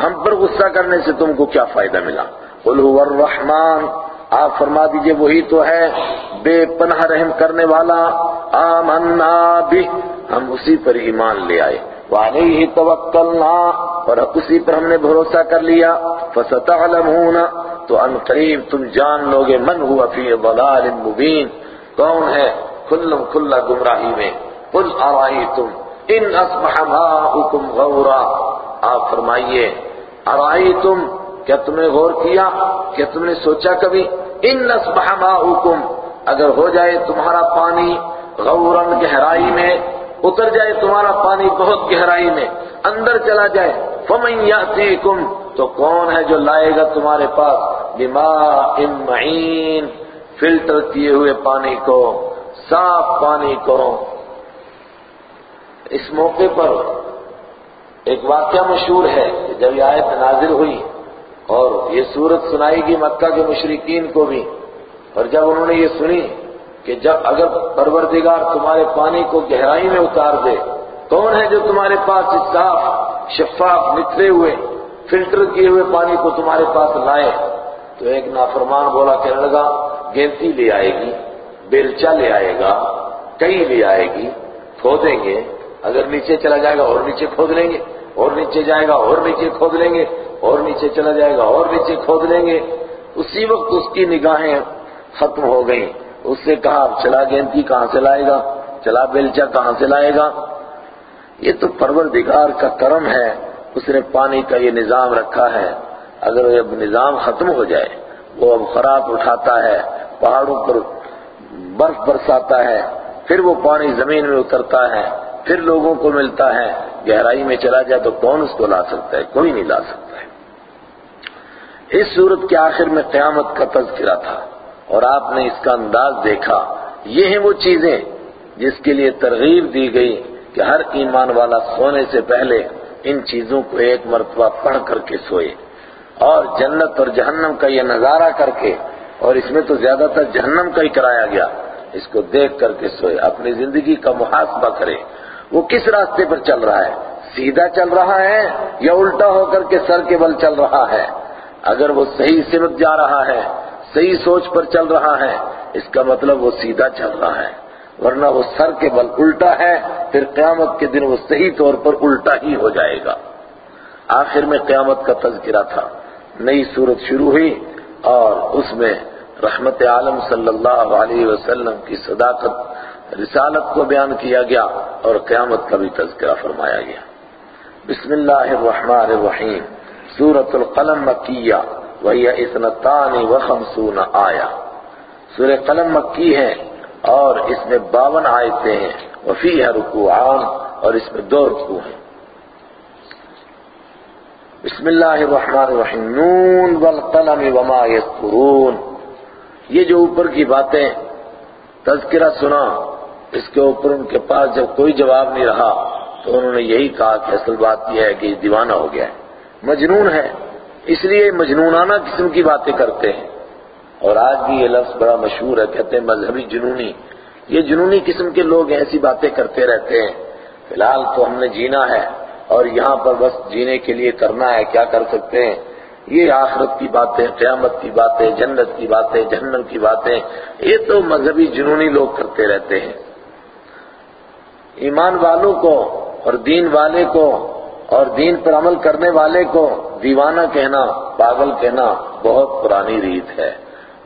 Speaker 1: ہم پر غصہ کرنے سے تم کو کیا فائدہ ملا؟ قل هو الرحمن، آپ فرما دیجیے وہی تو ہے بے پناہ رحم کرنے والا، آمنا بھی ہم اسی پر ایمان لے آئے۔ وعلیہ توکلنا، اور اسی پر ہم نے بھروسہ کر لیا۔ فستعلمون، تو ان قریب تم جان لوگے من ہوا فی ضلال مبین۔ کون ہے؟ کھلم کھلا گمراہی میں۔ قل ارائیتم ان اصبح ماؤکم غورا۔ آپ فرمائیے ارائیتم؟ کیا تم نے غور کیا؟ کیا تم نے سوچا کبھی؟ ان نصبح ماؤکم، اگر ہو جائے تمہارا پانی غورن گہرائی میں، اتر جائے تمہارا پانی بہت گہرائی میں، اندر چلا جائے، فمن یاتیکم تو کون ہے جو لائے گا تمہارے پاس؟ بماء معین، فلٹر کیے ہوئے پانی کو، صاف پانی کو۔ اس موقع پر ایک واقعہ مشہور ہے کہ جب یہ آیت نازل ہوئی اور یہ صورت سنائی گی مکہ کے مشرقین کو بھی، اور جب انہوں نے یہ سنی کہ جب اگر پروردگار تمہارے پانی کو گہرائی میں اتار دے، کون ہے جو تمہارے پاس صاف شفاف نکلے ہوئے، فلٹر کیے ہوئے پانی کو تمہارے پاس لائے؟ تو ایک نافرمان بولا، کہنے لگا گینتی لے آئے گی بیلچا لے آئے گا کئی لے آئے گی، کھودیں گے اگر نیچے چلا جائے گا اور نیچے کھود لیں گے، اور نیچے جائے گا اور نیچے کھود لیں گے، اور نیچے چلا جائے گا اور نیچے کھود لیں گے۔ اسی وقت اس کی نگاہیں ختم ہو گئیں۔ اس سے کہا، اب چلا گینتی کہاں سے لائے گا؟ چلا بیلچا کہاں سے لائے گا؟ یہ تو پروردگار کا کرم ہے، اس نے پانی کا یہ نظام رکھا ہے۔ اگر اب نظام ختم ہو جائے، وہ اب خراب اٹھاتا ہے، پہاڑوں پر برف برساتا ہے، پھر وہ پانی زمین میں اترتا ہے۔ پھر لوگوں کو ملتا ہے، گہرائی میں چلا جائے تو کون اس کو لا سکتا ہے؟ کوئی نہیں لا سکتا ہے۔ اس صورت کے آخر میں قیامت کا تذکرہ تھا اور آپ نے اس کا انداز دیکھا۔ یہ ہیں وہ چیزیں جس کے لیے ترغیب دی گئی کہ ہر ایمان والا سونے سے پہلے ان چیزوں کو ایک مرتبہ پڑھ کر کے سوئے۔ اور جنت اور جہنم کا یہ نظارہ کر کے، اور اس میں تو زیادہ تر جہنم کا ہی کرایا گیا۔ اس کو دیکھ کر کے سوئے، اپنی زندگی کا محاسبہ کرے۔ وہ کس راستے پر چل رہا ہے؟ سیدھا چل رہا ہے یا الٹا ہو کر کے سر کے بل چل رہا ہے؟ اگر وہ صحیح سمت جا رہا ہے، صحیح سوچ پر چل رہا ہے، اس کا مطلب وہ سیدھا چل رہا ہے، ورنہ وہ سر کے بل الٹا ہے، پھر قیامت کے دن وہ صحیح طور پر الٹا ہی ہو جائے گا۔ آخر میں قیامت کا تذکرہ تھا، نئی صورت شروع ہوئی اور اس میں رحمت عالم صلی اللہ علیہ وسلم کی صداقت رسالت کو بیان کیا گیا اور قیامت کا بھی تذکرہ فرمایا گیا۔ بسم اللہ الرحمن الرحیم۔ سورة القلم مکیہ، وہی اسنتان وخمسون آیا سورہ قلم مکی ہے اور اس میں باون آیتیں ہیں۔ وفی ہے رکوعان اور اس میں دو رکوع ہیں۔ بسم اللہ الرحمن الرحیم۔ نون والقلم وما یسطرون یہ جو اوپر کی باتیں، تذکرہ سنا اس کے اوپر ان کے پاس جب کوئی جواب نہیں رہا تو انہوں نے یہی کہا کہ اصل بات یہ ہے کہ یہ دیوانہ ہو گیا ہے۔ مجنون ہے۔ اس لیے مجنونانہ قسم کی باتیں کرتے ہیں۔ اور آج بھی یہ لفظ بڑا مشہور ہے، کہتے ہیں مذہبی جنونی۔ یہ جنونی قسم کے لوگ ایسی باتیں کرتے رہتے ہیں۔ فی الحال تو ہم نے جینا ہے اور یہاں پر بس جینے کے لیے کرنا ہے، کیا کر سکتے ہیں؟ یہ آخرت کی باتیں، قیامت کی باتیں، جنت کی باتیں، جہنم کی باتیں، یہ تو مذہبی جنونی لوگ کرتے رہتے ہیں۔ ایمان والوں کو اور دین والے کو اور دین پر عمل کرنے والے کو دیوانہ کہنا، پاگل کہنا بہت پرانی ریت ہے۔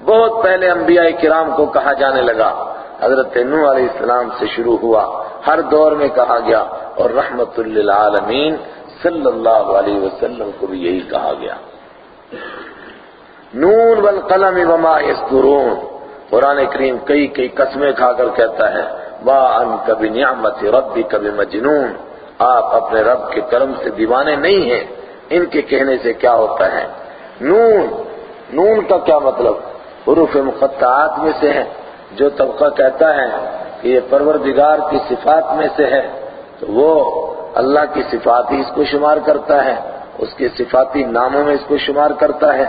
Speaker 1: بہت پہلے انبیاء کرام کو کہا جانے لگا۔ حضرت نو علیہ السلام سے شروع ہوا۔ ہر دور میں کہا گیا۔ اور رحمت للعالمین صلی اللہ علیہ وسلم کو بھی یہی کہا گیا۔ نون والقلم وما یسطرون۔ قرآن کریم کئی کئی قسمیں کھا کر کہتا ہے۔ با ان کبھی نعمت ربی کبھی مجنون آپ اپنے رب کے کرم سے دیوانے نہیں ہیں۔ ان کے کہنے سے کیا ہوتا ہے؟ نون۔ نون کا کیا مطلب؟ حروف مقطعات میں سے ہے۔ جو طبقہ کہتا ہے کہ یہ پروردگار کی صفات میں سے ہے، تو وہ اللہ کی صفات ہی اس کو شمار کرتا ہے۔ اس کے صفاتی ناموں میں اس کو شمار کرتا ہے۔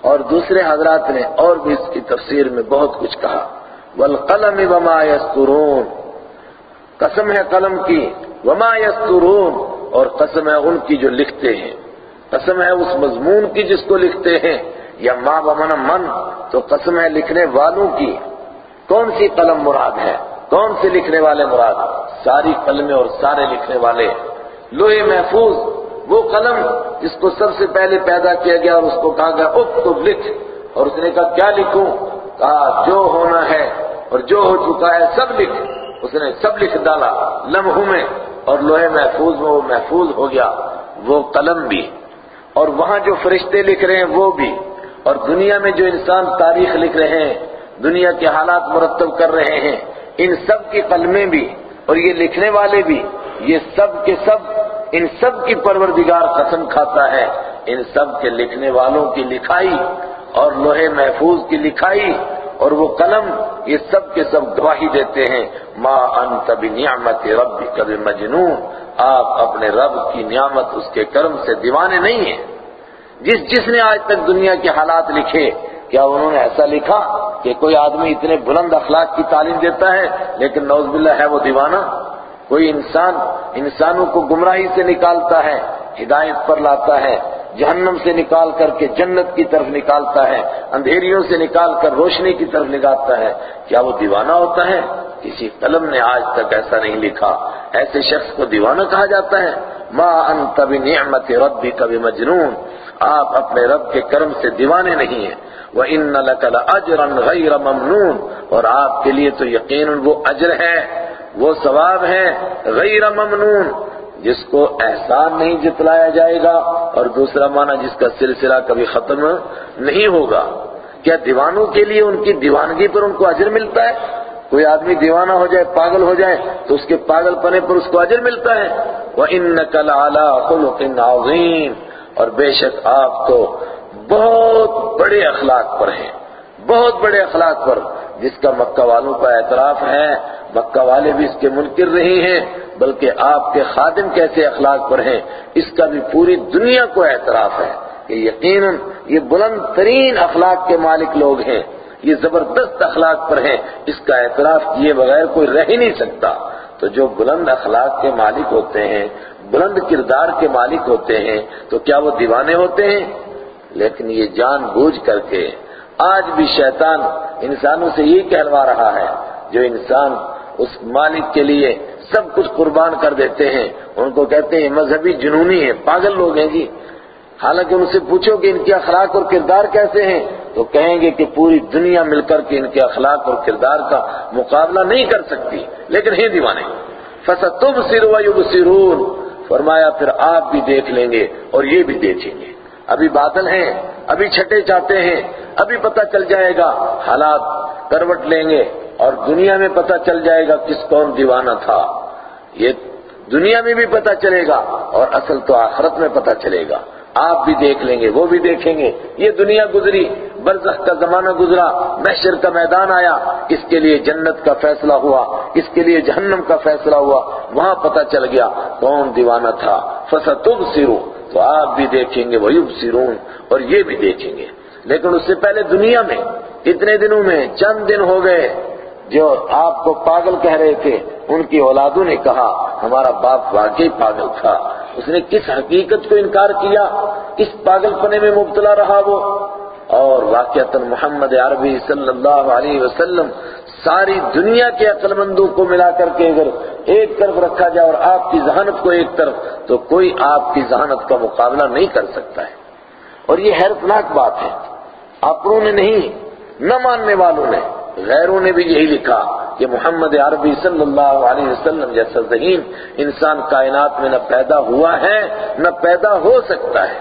Speaker 1: اور دوسرے حضرات نے اور بھی اس کی تفسیر میں بہت کچھ کہا۔ والقلم وما يسطرون قسم ہے قلم کی، وما یسترون. اور قسم ہے ان کی جو لکھتے ہیں. قسم ہے اس مضمون کی جس کو لکھتے ہیں. یا ماں بمن من، تو قسم ہے لکھنے والوں کی. کون سی قلم مراد ہے؟ کون سے لکھنے والے مراد؟ ساری قلمیں اور سارے لکھنے والے. لوہے محفوظ، وہ قلم جس کو سب سے پہلے پیدا کیا گیا اور اس کو کہا گیا، اکتب، لکھ. اور اس نے کہا، کیا لکھوں؟ کہا جو ہونا ہے اور جو ہو چکا ہے سب لکھ۔ اس نے سب لکھ ڈالا۔ لمحوں میں اور لوہے محفوظ میں وہ محفوظ ہو گیا۔ وہ قلم بھی۔ اور وہاں جو فرشتے لکھ رہے ہیں وہ بھی۔ اور دنیا میں جو انسان تاریخ لکھ رہے ہیں، دنیا کے حالات مرتب کر رہے ہیں، ان سب کی قلمیں بھی اور یہ لکھنے والے بھی، یہ سب کے سب، ان سب کی پروردگار قسم کھاتا ہے۔ ان سب کے لکھنے والوں کی لکھائی اور لوہے محفوظ کی لکھائی اور وہ قلم یہ سب کے سب گواہی دیتے ہیں۔ ما انت بنعمت ربک بمجنون۔ آپ اپنے رب کی نعمت اس کے کرم سے دیوانے نہیں ہیں۔ جس جس نے آج تک دنیا کے حالات لکھے، کیا انہوں نے ایسا لکھا کہ کوئی آدمی اتنے بلند اخلاق کی تعلیم دیتا ہے لیکن نوز باللہ ہے وہ دیوانہ؟ کوئی انسان انسانوں کو گمراہی سے نکالتا ہے، ہدایت پر لاتا ہے جہنم سے نکال کر کے جنت کی طرف نکالتا ہے، اندھیریوں سے نکال کر روشنی کی طرف نکالتا ہے۔ کیا وہ دیوانہ ہوتا ہے؟ کسی قلم نے آج تک ایسا نہیں لکھا۔ ایسے شخص کو دیوانہ کہا جاتا ہے۔ ما انت بنعمت ربک بمجنون۔ آپ اپنے رب کے کرم سے دیوانے نہیں ہیں۔ وَإِنَّ لَكَ لَأَجْرًا غَيْرَ مَمْنُونَ۔ اور آپ کے لیے تو یقیناً وہ اجر ہے، وہ ثواب ہے غیر ممنون۔ جس کو احسان نہیں جتلایا جائے گا اور دوسرا معنی جس کا سلسلہ کبھی ختم نہیں ہوگا۔ کیا دیوانوں کے لیے ان کی دیوانگی پر ان کو اجر ملتا ہے؟ کوئی آدمی دیوانہ ہو جائے، پاگل ہو جائے، تو اس کے پاگل پنے پر اس کو اجر ملتا ہے۔ وَإِنَّكَ لَعَلَىٰ خُلُقٍ عَظِيمٍ۔ اور بے شک آپ تو بہت بڑے اخلاق پر ہیں۔ بہت بڑے اخلاق پر۔ جس کا مکہ والوں کا اعتراف ہے، مکہ والے بھی اس کے منکر رہی ہیں۔ بلکہ آپ کے خادم کیسے اخلاق پر ہیں، اس کا بھی پوری دنیا کو اعتراف ہے کہ یقیناً یہ بلند ترین اخلاق کے مالک لوگ ہیں۔ یہ زبردست اخلاق پر ہیں، اس کا اعتراف کیے بغیر کوئی رہ ہی نہیں سکتا۔ تو جو بلند اخلاق کے مالک ہوتے ہیں، بلند کردار کے مالک ہوتے ہیں، تو کیا وہ دیوانے ہوتے ہیں؟ لیکن یہ جان بوجھ کر کے آج بھی شیطان انسانوں سے یہ کہلوا رہا ہے، جو انسان اس مالک کے لیے سب کچھ قربان کر دیتے ہیں۔ ان کو کہتے ہیں، مذہبی جنونی ہے پاگل لوگ ہیں جی۔ حالانکہ ان سے پوچھو کہ ان کے اخلاق اور کردار کیسے ہیں، تو کہیں گے کہ پوری دنیا مل کر کے ان کے اخلاق اور کردار کا مقابلہ نہیں کر سکتی۔ لیکن ہیں دیوانے۔ فَسَتُبْصِرُ وَيُبْصِرُونَ۔ فرمایا، پھر آپ بھی دیکھ لیں گے اور یہ بھی دیکھیں گے۔ ابھی بادل ہیں۔ ابھی چھٹے چاہتے ہیں، ابھی پتہ چل جائے گا حالات کروٹ لیں گے اور دنیا میں پتہ چل جائے گا کس کون دیوانہ تھا۔ یہ دنیا میں بھی پتہ چلے گا اور اصل تو آخرت میں پتہ چلے گا۔ آپ بھی دیکھ لیں گے، وہ بھی دیکھیں گے۔ یہ دنیا گزری، برزخ کا زمانہ گزرا، محشر کا میدان آیا۔ اس کے لیے جنت کا فیصلہ ہوا، اس کے لیے جہنم کا فیصلہ ہوا۔ وہاں پتہ چل گیا کون دیوانہ تھا۔ فَسَتُبْصِرُ تو آپ بھی دیکھیں گے، وَيُبْصِرُونَ، اور یہ بھی دیکھیں گے۔ لیکن اس سے پہلے دنیا میں، اتنے دنوں میں چند دن ہو گئے، جو آپ کو پاگل کہہ رہے تھے، ان کی اولادوں نے کہا، ہمارا باپ واقعی پاگل تھا۔ اس نے کس حقیقت کو انکار کیا؟ کس پاگل پنے میں مبتلا رہا وہ؟ اور واقعتا محمد عربی صلی اللہ علیہ وسلم ساری دنیا کے عقل مندوں کو ملا کر کے اگر ایک طرف رکھا جائے اور آپ کی ذہانت کو ایک طرف، تو کوئی آپ کی ذہانت کا مقابلہ نہیں کر سکتا ہے۔ اور یہ حیرتناک بات ہے۔ اپنوں نے نہیں، نہ ماننے والوں نے، غیروں نے بھی یہی لکھا۔ کہ محمد عربی صلی اللہ علیہ وسلم جیسا ذہین انسان کائنات میں نہ پیدا ہوا ہے، نہ پیدا ہو سکتا ہے۔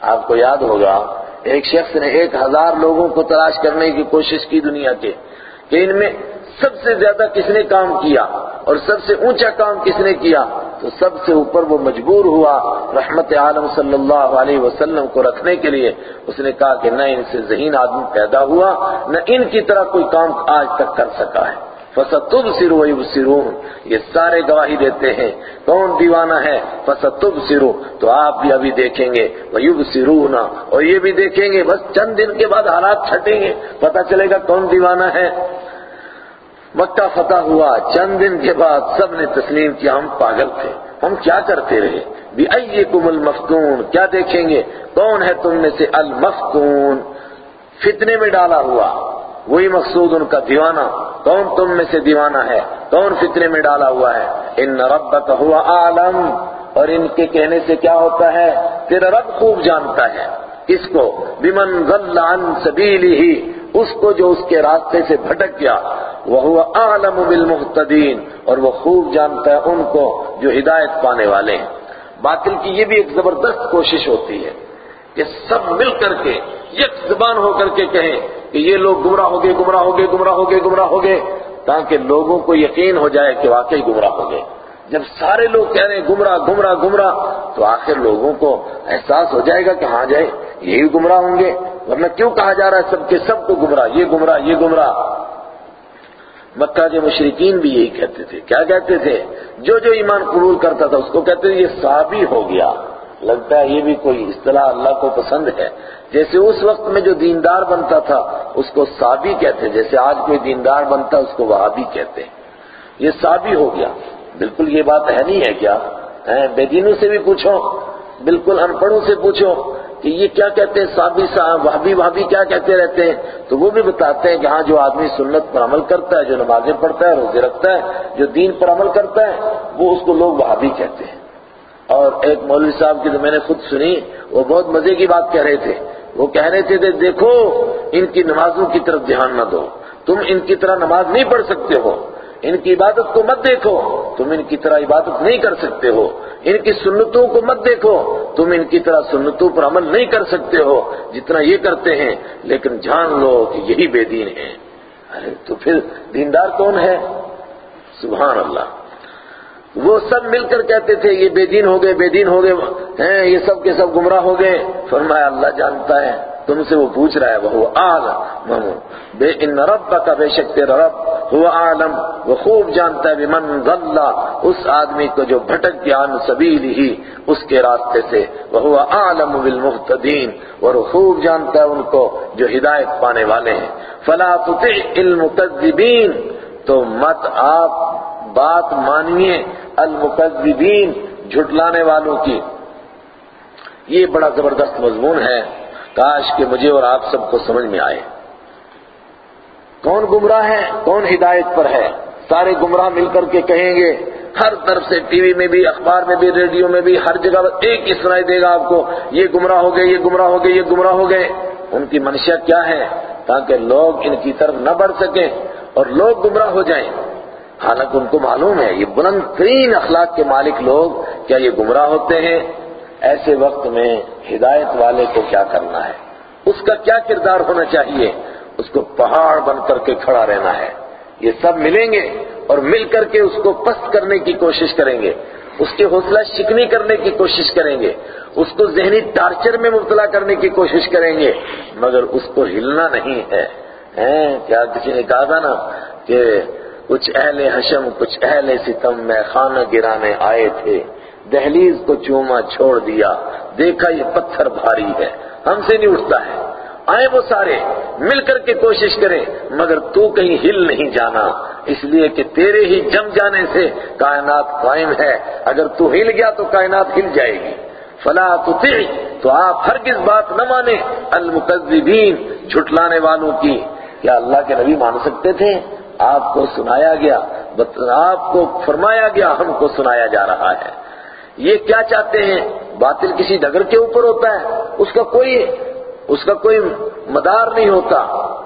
Speaker 1: آپ کو یاد ہوگا، ایک شخص نے ایک ہزار لوگوں کو تلاش کرنے کی کوشش کی دنیا کے، کہ ان میں سب سے زیادہ کس نے کام کیا اور سب سے اونچا کام کس نے کیا؟ تو سب سے اوپر وہ مجبور ہوا رحمت عالم صلی اللہ علیہ وسلم کو رکھنے کے لیے۔ اس نے کہا کہ نہ ان سے ذہین آدمی پیدا ہوا، نہ ان کی طرح کوئی کام آج تک کر سکا ہے۔ فَسَتُبْصِرُ وَيُبْصِرُونَ۔ یہ سارے گواہی دیتے ہیں۔ کون دیوانہ ہے؟ فَسَتُبْصِرُ۔ تو آپ بھی ابھی دیکھیں گے۔ وَيُبْصِرُونَ۔ اور یہ بھی دیکھیں گے۔ بس چند دن کے بعد حالات چھٹیں گے۔ پتہ چلے گا کون دیوانہ ہے۔ مکہ فتح ہوا، چند دن کے بعد سب نے تسلیم کیا، ہم پاگل تھے، ہم کیا کرتے رہے؟ بِأَيِّكُمُ الْمَفْتُونَ، کیا دیکھیں گے؟ کون ہے تم میں سے المفتون؟ فتنے میں ڈالا ہوا، وہی مقصود ان کا دیوانہ، کون تم میں سے دیوانہ ہے؟ کون فتنے میں ڈالا ہوا ہے؟ ان ربک ہوا عالم اور ان کے کہنے سے کیا ہوتا ہے؟ تیرا رب خوب جانتا ہے۔ اس کو؟ بمن ضل عن سبیلہ اس کو جو اس کے راستے سے بھٹک گیا۔ وہ عالم بالمحتدین اور وہ خوب جانتا ہے ان کو جو ہدایت پانے والے ہیں۔ باطل کی یہ بھی ایک زبردست کوشش ہوتی ہے کہ سب مل کر کے، یک زبان ہو کر کے کہیں کہ یہ لوگ گمراہ ہو گئے، گمراہ ہو گئے، گمراہ ہو گئے، گمراہ ہو گئے، تاکہ لوگوں کو یقین ہو جائے کہ واقعی گمراہ ہو گئے۔ جب سارے لوگ کہہ رہے ہیں گمراہ گمراہ گمراہ، تو آخر لوگوں کو احساس ہو جائے گا کہ ہاں جائے، یہی گمراہ ہوں گے۔ ورنہ کیوں کہا جا رہا ہے سب کے سب کو گمراہ، یہ گمراہ یہ گمراہ؟ مکہ کے مشرقین بھی یہی کہتے تھے۔ کیا کہتے تھے؟ جو جو ایمان قبول کرتا تھا اس کو کہتے تھے، یہ صابی ہو گیا۔ لگتا ہے یہ بھی کوئی اصطلاح اللہ کو پسند ہے۔ جیسے اس وقت میں جو دیندار بنتا تھا، اس کو صابی کہتے جیسے آج کوئی دیندار بنتا، اس کو وہابی کہتے یہ صابی ہو گیا۔ بالکل یہ بات ہے نہیں ہے کیا؟ بے دینوں سے بھی پوچھو، بالکل ان پڑھوں سے پوچھو۔ کہ یہ کیا کہتے ہیں؟ صابی صاحب، وہابی وہابی کیا کہتے رہتے ہیں؟ تو وہ بھی بتاتے ہیں کہ ہاں جو آدمی سنت پر عمل کرتا ہے، جو نمازیں پڑھتا ہے، روزے رکھتا ہے، جو دین پر عمل کرتا ہے، وہ اس کو لوگ وہابی کہتے ہیں۔ اور ایک مولوی صاحب کی تو میں نے خود سنی، وہ بہت مزے کی بات کہہ رہے تھے۔ وہ کہہ رہے تھے کہ دیکھو، ان کی نمازوں کی طرف دھیان نہ دو۔ تم ان کی طرح نماز نہیں پڑھ سکتے ہو۔ ان کی عبادت کو مت دیکھو، تم ان کی طرح عبادت نہیں کر سکتے ہو۔ ان کی سنتوں کو مت دیکھو، تم ان کی طرح سنتوں پر عمل نہیں کر سکتے ہو جتنا یہ کرتے ہیں۔ لیکن جان لو کہ یہی بے دین ہیں۔ ارے، تو پھر دیندار کون ہے؟ سبحان اللہ۔ وہ سب مل کر کہتے تھے، یہ بے دین ہو گئے، بے دین ہو گئے، ہیں، یہ سب کے سب گمراہ ہو گئے۔ فرمایا، اللہ جانتا ہے۔ تم سے وہ پوچھ رہا ہے وہ عالم بے ان رب کا بے شک تیرا رب ہوا عالم وہ خوب جانتا ہے بمن ضل۔ اس آدمی کو جو بھٹک گیا ان سبیل ہی اس کے راستے سے۔ وہ عالم بالمحتدین اور خوب جانتا ہے ان کو جو ہدایت پانے والے ہیں۔ فلا تطع المکذبین تو مت آپ بات مانیے المکذبین، جھٹلانے والوں کی۔ یہ بڑا زبردست مضمون ہے۔ کاش کہ مجھے اور آپ سب کو سمجھ میں آئے۔ کون گمراہ ہے؟ کون ہدایت پر ہے؟ سارے گمراہ مل کر کے کہیں گے، ہر طرف سے ٹی وی میں بھی، اخبار میں بھی، ریڈیو میں بھی، ہر جگہ ایک ہی سنائی دے گا آپ کو، یہ گمراہ ہو گئے، یہ گمراہ ہو گئے، یہ گمراہ ہو گئے۔ ان کی منشا کیا ہے تاکہ لوگ ان کی طرف نہ بڑھ سکیں اور لوگ گمراہ ہو جائیں۔ حالانکہ ان کو معلوم ہے، یہ بلند ترین اخلاق کے مالک لوگ کیا یہ گمراہ ہوتے ہیں؟ ایسے وقت میں ہدایت والے کو کیا کرنا ہے؟ اس کا کیا کردار ہونا چاہیے؟ اس کو پہاڑ بن کر کے کھڑا رہنا ہے۔ یہ سب ملیں گے اور مل کر کے اس کو پست کرنے کی کوشش کریں گے۔ اس کے حوصلہ شکنی کرنے کی کوشش کریں گے۔ اس کو ذہنی ٹارچر میں مبتلا کرنے کی کوشش کریں گے۔ مگر اس کو ہلنا نہیں ہے۔ کیا کسی نے کہا تھا نا کہ کچھ اہل حشم، کچھ اہل ستم میں خانہ گرانے آئے تھے۔ دہلیز کو چوما چھوڑ دیا۔ دیکھا یہ پتھر بھاری ہے۔ ہم سے نہیں اٹھتا ہے۔ آئے وہ سارے، مل کر کے کوشش کریں، مگر تو کہیں ہل نہیں جانا۔ اس لیے کہ تیرے ہی جم جانے سے کائنات قائم ہے۔ اگر تو ہل گیا تو کائنات ہل جائے گی۔ فلا تطع، تو آپ ہرگز بات نہ مانے المکذبین، جھٹلانے والوں کی۔ کیا اللہ کے نبی مان سکتے تھے؟ آپ کو سنایا گیا آپ کو فرمایا گیا، ہم کو سنایا جا رہا ہے۔ یہ کیا چاہتے ہیں؟ باطل کسی ڈگر کے اوپر ہوتا ہے، اس کا کوئی اس کا کوئی مدار نہیں ہوتا،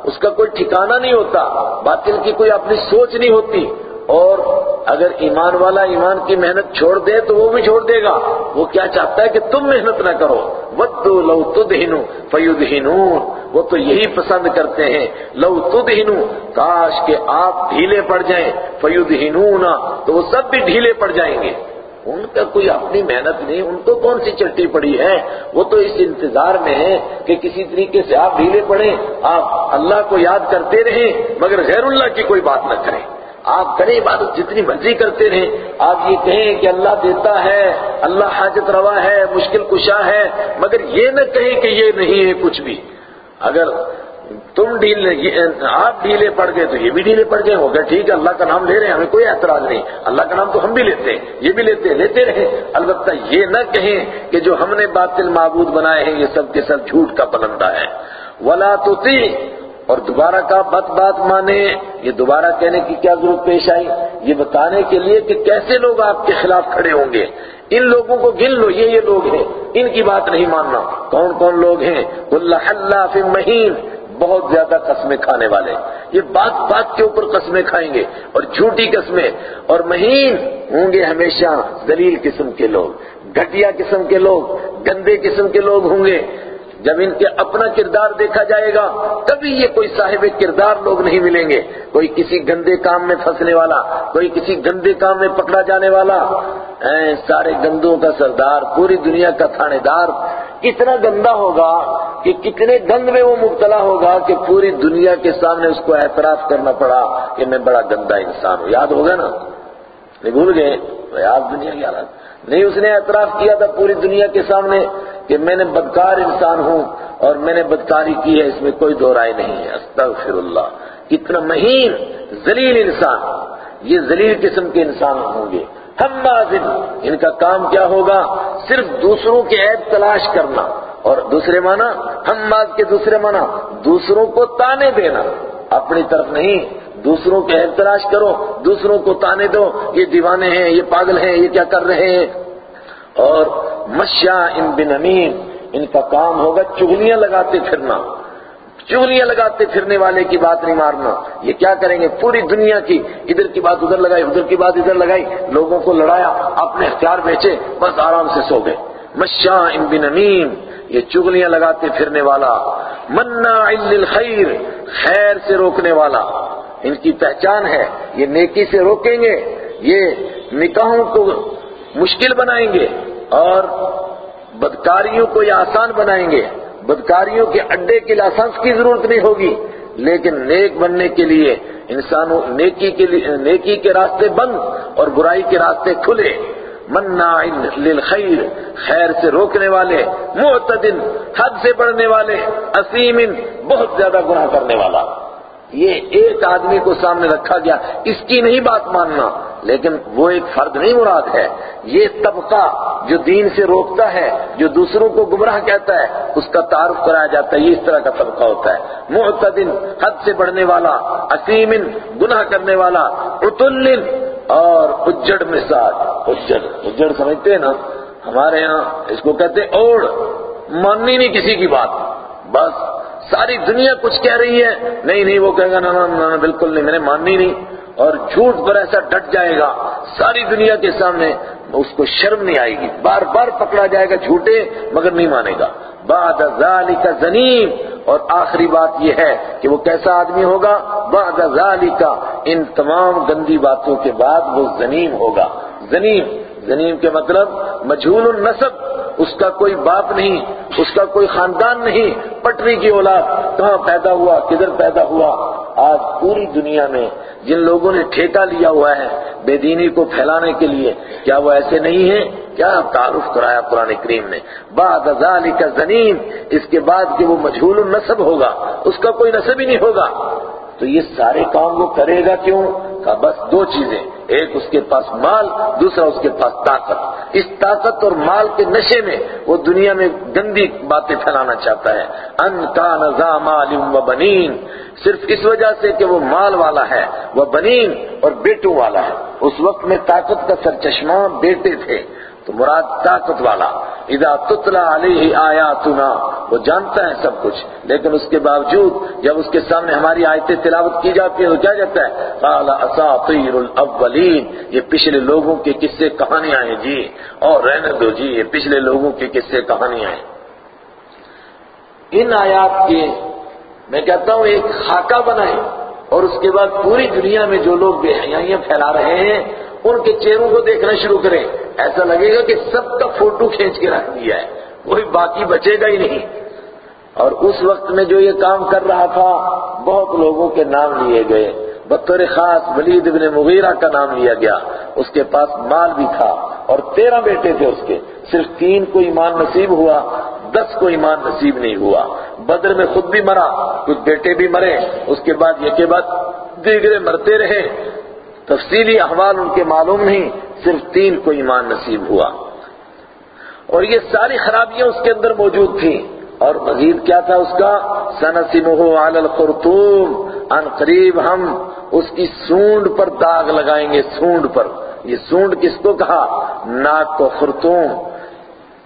Speaker 1: اس کا کوئی ٹھکانہ نہیں ہوتا، باطل کی کوئی اپنی سوچ نہیں ہوتی۔ اور اگر ایمان والا ایمان کی محنت چھوڑ دے تو وہ بھی چھوڑ دے گا۔ وہ کیا چاہتا ہے کہ تم محنت نہ کرو۔ ودو لو تدہنو فیدہنون۔ وہ تو یہی پسند کرتے ہیں۔ لو تدہنو، کاش کہ آپ ڈھیلے پڑ جائیں۔ فیدہنون تو وہ سب بھی ڈھیلے پڑ جائیں گے۔ ان کا کوئی اپنی محنت نہیں، ان کو کون سی چٹی پڑی ہے؟ وہ تو اس انتظار میں ہے کہ کسی طریقے سے آپ ڈھیلے پڑیں، آپ اللہ کو یاد کرتے رہیں، مگر غیر اللہ کی کوئی بات نہ کریں۔ آپ کریں عبادت جتنی مرضی کرتے رہیں۔ آپ یہ کہیں کہ اللہ دیتا ہے، اللہ حاجت روا ہے، مشکل کشا ہے، مگر یہ نہ کہیں کہ یہ نہیں ہے کچھ بھی۔ اگر تم ڈھیل آپ ڈھیلے پڑ گئے تو یہ بھی ڈھیلے پڑ گئے، ہو گئے، ٹھیک ہے، اللہ کا نام لے رہے ہیں، ہمیں کوئی اعتراض نہیں۔ اللہ کا نام تو ہم بھی لیتے ہیں، یہ بھی لیتے ہیں، لیتے رہے البتہ یہ نہ کہیں کہ جو ہم نے باطل معبود بنائے ہیں، یہ سب کے سب جھوٹ کا پلندہ ہے۔ ولا تو اور دوبارہ کا بت بات مانے۔ یہ دوبارہ کہنے کی کیا ضرورت پیش آئی؟ یہ بتانے کے لیے کہ کیسے لوگ آپ کے خلاف کھڑے ہوں گے؟ ان لوگوں کو گن لو، یہ یہ لوگ ہیں۔ ان کی بات نہیں ماننا۔ کون کون لوگ ہیں؟ اللہ اللہ فی مہین بہت زیادہ قسمیں کھانے والے۔ یہ بات بات کے اوپر قسمیں کھائیں گے اور جھوٹی قسمیں۔ اور مہین ہوں گے ہمیشہ دلیل قسم کے لوگ، گھٹیا قسم کے لوگ، گندے قسم کے لوگ ہوں گے۔ جب ان کے اپنا کردار دیکھا جائے گا کبھی یہ کوئی صاحب کردار لوگ نہیں ملیں گے۔ کوئی کسی گندے کام میں پھنسنے والا، کوئی کسی گندے کام میں پکڑا جانے والا۔ سارے گندوں کا سردار، پوری دنیا کا تھانے دار اتنا گندا ہوگا کہ کتنے گند میں وہ مبتلا ہوگا کہ پوری دنیا کے سامنے اس کو اعتراف کرنا پڑا کہ میں بڑا گندا انسان ہوں۔ یاد ہوگا نا؟ نہیں بھول گئے؟ یاد دنیا کی حالات نہیں اس نے اعتراف کیا تھا پوری دنیا کے سامنے کہ میں نے بدکار انسان ہوں اور میں نے بدکاری کی ہے، اس میں کوئی دو رائے نہیں ہے۔ استغفر اللہ کتنا مہین ذلیل انسان۔ یہ ذلیل قسم کے انسان ہوں گے۔ ہم ان کا کام کیا ہوگا؟ صرف دوسروں کے عیب تلاش کرنا۔ اور دوسرے معنی، ہم کے دوسرے معنی، دوسروں کو تانے دینا۔ اپنی طرف نہیں، دوسروں کے عیب تلاش کرو، دوسروں کو تانے دو۔ یہ دیوانے ہیں، یہ پاگل ہیں، یہ کیا کر رہے ہیں؟ اور مشیا ان بن امین، ان کا کام ہوگا چگلیاں لگاتے پھرنا۔ چگلیاں لگاتے پھرنے والے کی بات نہیں مارنا؟ یہ کیا کریں گے؟ پوری دنیا کی ادھر کی بات ادھر لگائی، ادھر کی بات ادھر لگائی، لوگوں کو لڑایا، اپنے اختیار بیچے، بس آرام سے سو گئے۔ مشا ان بن امین یہ چگلیاں لگاتے پھرنے والا منا للخیر، خیر سے روکنے والا۔ ان کی پہچان ہے، یہ نیکی سے روکیں گے، یہ نکاحوں کو مشکل بنائیں گے اور بدکاریوں کو یہ آسان بنائیں گے۔ بدکاریوں کے اڈے کی لائسنس کی ضرورت نہیں ہوگی۔ لیکن نیک بننے کے لیے، انسانوں نیکی کے لیے، نیکی کے راستے بند اور برائی کے راستے کھلے۔ منا للخیر، خیر سے روکنے والے، معتدن، حد سے بڑھنے والے اسیم بہت زیادہ گناہ کرنے والا۔ یہ ایک آدمی کو سامنے رکھا گیا، اس کی نہیں بات ماننا، لیکن وہ ایک فرد نہیں مراد ہے۔ یہ طبقہ جو دین سے روکتا ہے، جو دوسروں کو گمراہ کہتا ہے، اس کا تعارف کرایا جاتا ہے۔ یہ اس طرح کا طبقہ ہوتا ہے۔ معتدن، حد سے بڑھنے والا اسیمن گناہ کرنے والا اتلن اور اجڑ مثال اجڑ اجڑ سمجھتے ہیں نا؟ ہمارے ہاں اس کو کہتے ہیں اوڑ۔ ماننی نہیں کسی کی بات۔ بس ساری دنیا کچھ کہہ رہی ہے، نہیں نہیں، وہ کہے گا نا نا بالکل نہیں، میں نے ماننی نہیں، اور جھوٹ پر ایسا ڈٹ جائے گا، ساری دنیا کے سامنے اس کو شرم نہیں آئے گی۔ بار بار پکڑا جائے گا جھوٹے، مگر نہیں مانے گا۔ بعد ذالک زنیم، اور آخری بات یہ ہے کہ وہ کیسا آدمی ہوگا؟ بعد ذالک، ان تمام گندی باتوں کے بعد وہ زنیم ہوگا۔ زنیم یعنی زنیم کے مطلب مجھول النسب، اس کا کوئی باپ نہیں، اس کا کوئی خاندان نہیں، پٹری کی اولاد، کہاں پیدا ہوا، کدھر پیدا ہوا، آج پوری دنیا میں جن لوگوں نے ٹھیکہ لیا ہوا ہے بے دینی کو پھیلانے کے لیے، کیا وہ ایسے نہیں ہیں؟ کیا تعارف کرایا قرآن کریم نے؟ بعد ذالک زنیم اس کے بعد کہ وہ مجھول النسب ہوگا، اس کا کوئی نصب ہی نہیں ہوگا۔ تو یہ سارے کام وہ کرے گا کیوں؟ کہا بس دو چیزیں، ایک اس کے پاس مال، دوسرا اس کے پاس طاقت۔ اس طاقت اور مال کے نشے میں وہ دنیا میں گندی باتیں پھیلانا چاہتا ہے۔ ان کا نظام و بنین۔ صرف اس وجہ سے کہ وہ مال والا ہے، وہ بنین اور بیٹوں والا ہے۔ اس وقت میں طاقت کا سرچشمہ بیٹے تھے۔ تو مراد طاقت والا۔ اذا تتلا علیہ آیاتنا، وہ جانتا ہے سب کچھ۔ لیکن اس کے باوجود جب اس کے سامنے ہماری آیتیں تلاوت کی جاتی ہیں تو کیا جاتا ہے؟ قال اساطیر الاولین، یہ پچھلے لوگوں کے قصے کہانیاں ہیں جی۔ اور رہنے دو جی یہ پچھلے لوگوں کے قصے کہانیاں ہیں۔ ان آیات کے میں کہتا ہوں ایک خاکہ بنائیں اور اس کے بعد پوری دنیا میں جو لوگ بے حیائیاں پھیلا رہے ہیں ان کے چہروں کو دیکھنا شروع کریں۔ ایسا لگے گا کہ سب کا فوٹو کھینچ کے رکھ دیا ہے۔ کوئی باقی بچے گا ہی نہیں۔ اور اس وقت میں جو یہ کام کر رہا تھا، بہت لوگوں کے نام لیے گئے۔ بطور خاص ولید ابن مغیرہ کا نام لیا گیا۔ اس کے پاس مال بھی تھا اور تیرہ بیٹے تھے اس کے۔ صرف تین کو ایمان نصیب ہوا، دس کو ایمان نصیب نہیں ہوا۔ بدر میں خود بھی مرا، کچھ بیٹے بھی مرے۔ اس کے بعد یہ کے بعد دیگرے مرتے رہے۔ تفصیلی احوال ان کے معلوم نہیں، صرف تین کو ایمان نصیب ہوا۔ اور یہ ساری خرابیاں اس کے اندر موجود تھیں۔ اور مزید کیا تھا اس کا؟ سنسمہ علی الخرطوم ان قریب ہم اس کی سونڈ پر داغ لگائیں گے، سونڈ پر۔ یہ سونڈ کس کو کہا؟ ناک کو خرطوم۔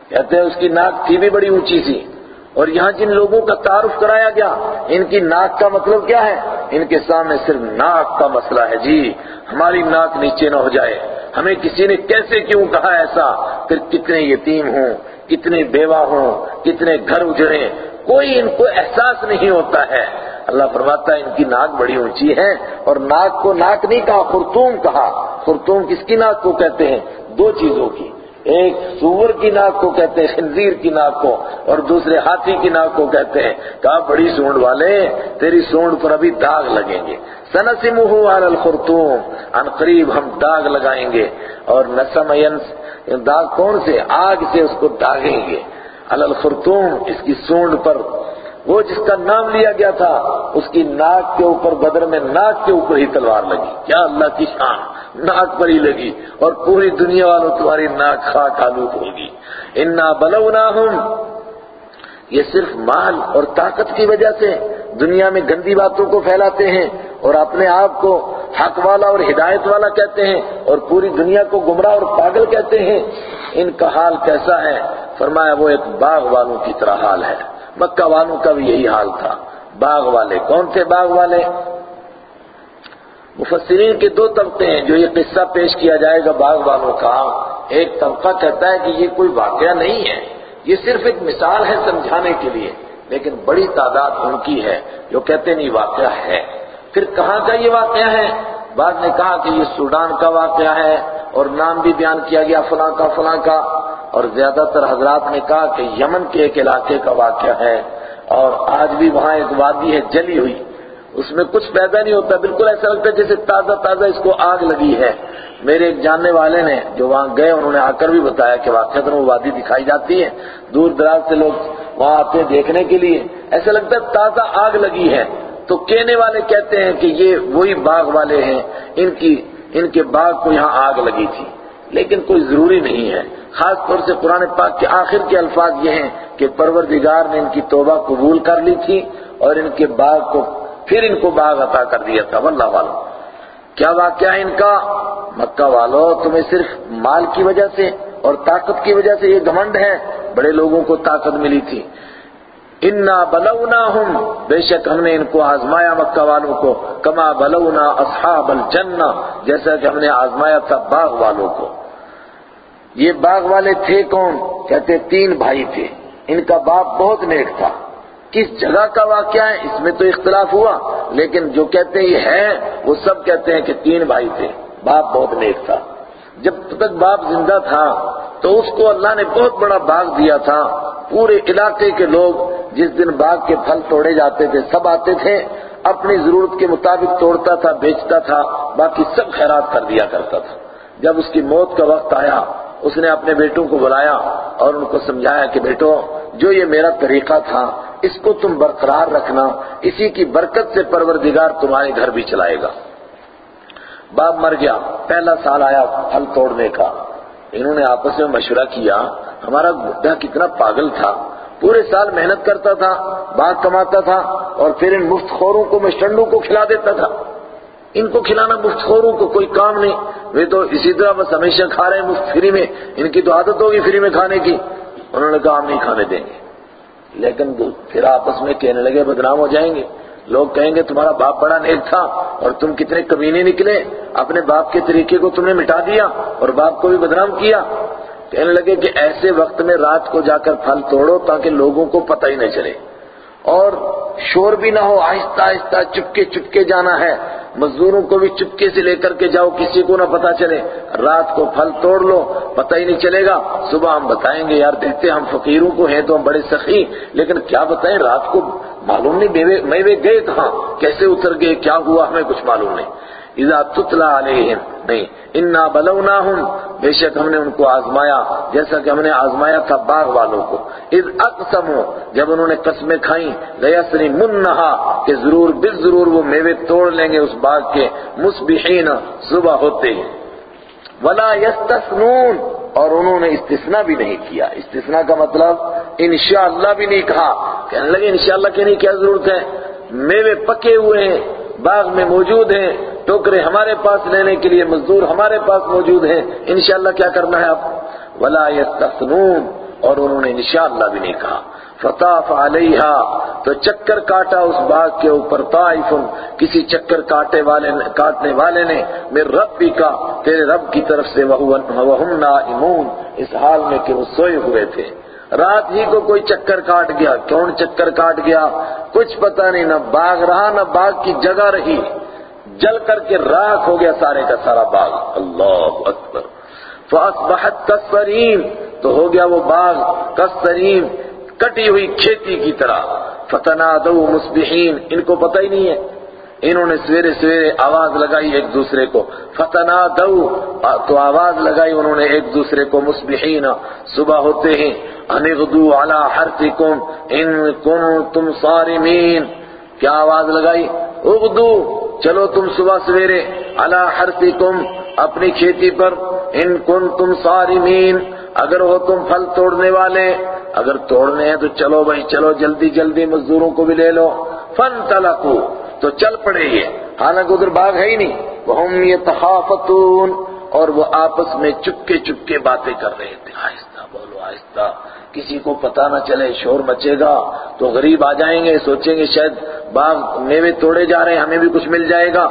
Speaker 1: کہتے ہیں اس کی ناک تھی بھی بڑی اونچی سی۔ اور یہاں جن لوگوں کا تعارف کرایا گیا، ان کی ناک کا مطلب کیا ہے؟ ان کے سامنے صرف ناک کا مسئلہ ہے۔ جی ہماری ناک نیچے نہ ہو جائے۔ ہمیں کسی نے کیسے کیوں کہا ایسا؟ پھر کتنے یتیم ہوں، کتنے بیوہ ہوں، کتنے گھر اجڑے کوئی ان کو احساس نہیں ہوتا ہے۔ اللہ فرماتا ہے، ان کی ناک بڑی اونچی ہے اور ناک کو ناک نہیں کہا، خرطوم کہا۔ خرطوم کس کی ناک کو کہتے ہیں؟ دو چیزوں کی۔ ایک سور کی ناک کو کہتے ہیں، خنزیر کی ناک کو، اور دوسرے ہاتھی کی ناک کو کہتے ہیں کہا بڑی سونڈ والے، تیری سونڈ پر ابھی داغ لگیں گے۔ سنسمہ علی الخرطوم، ان قریب ہم داغ لگائیں گے۔ اور نسم داغ کون سے؟ آگ سے اس کو داغیں گے۔ علی الخرطوم، اس کی سونڈ پر وہ جس کا نام لیا گیا تھا، اس کی ناک کے اوپر بدر میں ناک کے اوپر ہی تلوار لگی۔ کیا اللہ کی شان، ناک پر ہی لگی۔ اور پوری دنیا والوں تمہاری ناک خاک آلود ہوگی۔ انا بلوناہم یہ صرف مال اور طاقت کی وجہ سے دنیا میں گندی باتوں کو پھیلاتے ہیں اور اپنے آپ کو حق والا اور ہدایت والا کہتے ہیں اور پوری دنیا کو گمراہ اور پاگل کہتے ہیں۔ ان کا حال کیسا ہے؟ فرمایا وہ ایک باغ والوں کی طرح حال ہے۔ مکہ والوں کا بھی یہی حال تھا۔ باغ والے کون تھے باغ والے؟ مفسرین کے دو طبقے ہیں جو یہ قصہ پیش کیا جائے گا باغ والوں کا۔ ایک طبقہ کہتا ہے کہ یہ کوئی واقعہ نہیں ہے، یہ صرف ایک مثال ہے سمجھانے کے لیے، لیکن بڑی تعداد ان کی ہے جو کہتے نہیں واقعہ ہے۔ پھر کہاں کا یہ واقعہ ہے؟ بعد نے کہا کہ یہ سوڈان کا واقعہ ہے اور نام بھی بیان کیا گیا فلاں کا فلاں کا۔ اور زیادہ تر حضرات نے کہا کہ یمن کے ایک علاقے کا واقعہ ہے اور آج بھی وہاں ایک وادی ہے، جلی ہوئی۔ اس میں کچھ پیدا نہیں ہوتا، بالکل ایسا لگتا ہے جیسے تازہ تازہ اس کو آگ لگی ہے۔ میرے ایک جاننے والے نے جو وہاں گئے، انہوں نے آ کر بھی بتایا کہ واقعہ وہ وادی دکھائی جاتی ہے۔ دور دراز سے لوگ وہاں آتے ہیں دیکھنے کے لیے۔ ایسا لگتا ہے تازہ آگ لگی ہے۔ تو کہنے والے کہتے ہیں کہ یہ وہی باغ والے ہیں، ان کی، ان کے باغ کو یہاں آگ لگی تھی۔ لیکن کوئی ضروری نہیں ہے۔ خاص طور سے قرآن پاک کے آخر کے الفاظ یہ ہیں کہ پروردگار نے ان کی توبہ قبول کر لی تھی اور ان کے باغ کو، پھر ان کو باغ عطا کر دیا تھا۔ واللہ والوں کیا واقعہ ان کا؟ مکہ والو تمہیں صرف مال کی وجہ سے اور طاقت کی وجہ سے یہ گھمنڈ ہے؟ بڑے لوگوں کو طاقت ملی تھی۔ انا بلونا ہوں بے شک ہم نے ان کو آزمایا مکہ والوں کو کما بلونا اصحاب الجنہ جیسا کہ ہم نے آزمایا تھا باغ والوں کو۔ یہ باغ والے تھے کون؟ کہتے تین بھائی تھے۔ ان کا باپ بہت نیک تھا۔ کس جگہ کا واقعہ ہے؟ اس میں تو اختلاف ہوا۔ لیکن جو کہتے ہیں یہ ہے وہ سب کہتے ہیں کہ تین بھائی تھے۔ باپ بہت نیک تھا۔ جب تک باپ زندہ تھا تو اس کو اللہ نے بہت بڑا باغ دیا تھا۔ پورے علاقے کے لوگ جس دن باغ کے پھل توڑے جاتے تھے، سب آتے تھے، اپنی ضرورت کے مطابق توڑتا تھا، بیچتا تھا، باقی سب خیرات کر دیا کرتا تھا۔ جب اس کی موت کا وقت آیا، اس نے اپنے بیٹوں کو بلایا اور ان کو سمجھایا کہ بیٹو، جو یہ میرا طریقہ تھا، اس کو تم برقرار رکھنا، اسی کی برکت سے پروردگار تمہارے گھر بھی چلائے گا۔ باپ مر گیا، پہلا سال آیا پھل توڑنے کا۔ انہوں نے آپس میں مشورہ کیا، ہمارا بڈھا کتنا پاگل تھا۔ پورے سال محنت کرتا تھا باغ کماتا تھا اور پھر ان مفت خوروں کو، مشٹنڈوں کو کھلا دیتا تھا۔ ان کو کھلانا مفت خوروں کو کوئی کام نہیں۔ وہ تو اسی طرح بس ہمیشہ کھا رہے ہیں مفت فری میں۔ ان کی تو عادت ہوگی فری میں کھانے کی۔ انہوں نے کہا ہم نہیں کھانے دیں گے۔ لیکن پھر آپس میں کہنے لگے، بدنام ہو جائیں گے۔ لوگ کہیں گے تمہارا باپ بڑا نیک تھا اور تم کتنے کمینے نکلے، اپنے باپ کے طریقے کو تم نے مٹا دیا اور باپ کو بھی بدنام کیا۔ کہنے لگے کہ ایسے وقت میں رات کو جا کر پھل توڑو تاکہ لوگوں کو پتہ ہی نہیں چلے۔ اور شور بھی نہ ہو، آہستہ آہستہ چپکے چپکے جانا ہے۔ مزدوروں کو بھی چپکے سے لے کر کے جاؤ، کسی کو نہ پتا چلے۔ رات کو پھل توڑ لو، پتہ ہی نہیں چلے گا۔ صبح ہم بتائیں گے، یار دیکھتے ہم فقیروں کو ہیں تو ہم بڑے سخی، لیکن کیا بتائیں، رات کو معلوم نہیں، میں گئے کہاں کیسے اتر گئے، کیا ہوا، ہمیں کچھ معلوم نہیں۔ اذا تتلا علیہم، نہیں، انا بلوناہم، بے شک ہم نے ان کو آزمایا، جیسا کہ ہم نے آزمایا تھا باغ والوں کو۔ اذ اقسموا، جب انہوں نے قسمیں کھائیں لیسری منہا کہ ضرور بالضرور وہ میوے توڑ لیں گے اس باغ کے۔ مصبحین صبح ہوتے ولا یستثنون اور انہوں نے استثناء بھی نہیں کیا۔ استثناء کا مطلب انشاءاللہ بھی نہیں کہا۔ کہنے لگے انشاءاللہ کہنے کی کیا ضرورت ہے؟ میوے پکے ہوئے ہیں، باغ میں موجود ہیں، ٹوکرے ہمارے پاس لینے کے لیے مزدور ہمارے پاس موجود ہیں۔ انشاءاللہ کیا کرنا ہے اب؟ ولا یستثنون اور انہوں نے انشاءاللہ بھی نہیں کہا۔ فطاف علیہا، تو چکر کاٹا اس باغ کے اوپر طائف، کسی چکر کاٹے والے کاٹنے والے نے میرے رب بھی کا تیرے رب کی طرف سے وہم نائمون. اس حال میں کہ وہ سوئے ہوئے تھے۔ رات ہی کو کوئی چکر کاٹ گیا۔ کون چکر کاٹ گیا؟ کچھ پتہ نہیں، نہ باغ رہا، نہ باغ کی جگہ رہی۔ جل کر کے راکھ ہو گیا سارے کا سارا باغ۔ اللہ اکبر۔ فَأَصْبَحَتْ كَالصَّرِيمِ تو ہو گیا وہ باغ کسریم کٹی ہوئی کھیتی کی طرح۔ فَتَنَادَوْا مُصْبِحِينَ، ان کو پتہ ہی نہیں ہے۔ انہوں نے سویرے سویرے آواز لگائی ایک دوسرے کو۔ فَتَنَادَوْا، تو آواز لگائی انہوں نے ایک دوسرے کو۔ مصبحین صبح ہوتے ہیں۔ انغدو علی حرفکم ان کنتم صارمین کیا آواز لگائی؟ اغدو چلو تم صبح سویرے۔ علی حرفکم اپنی کھیتی پر ان کنتم صارمین، اگر ہو تم پھل توڑنے والے، اگر توڑنے ہیں تو چلو بھائی، چلو جلدی جلدی مزدوروں کو بھی لے لو۔ فن تلقو تو چل پڑے یہ۔ حالانکہ ادھر باغ ہے ہی نہیں۔ وہ یہ تخافتون اور وہ آپس میں چپکے چپکے باتیں کر رہے تھے۔ آہستہ بولو، آہستہ۔ کسی کو پتا نہ چلے، شور مچے گا تو غریب آ جائیں گے، سوچیں گے شاید باغ میوے توڑے جا رہے ہیں، ہمیں بھی کچھ مل جائے گا۔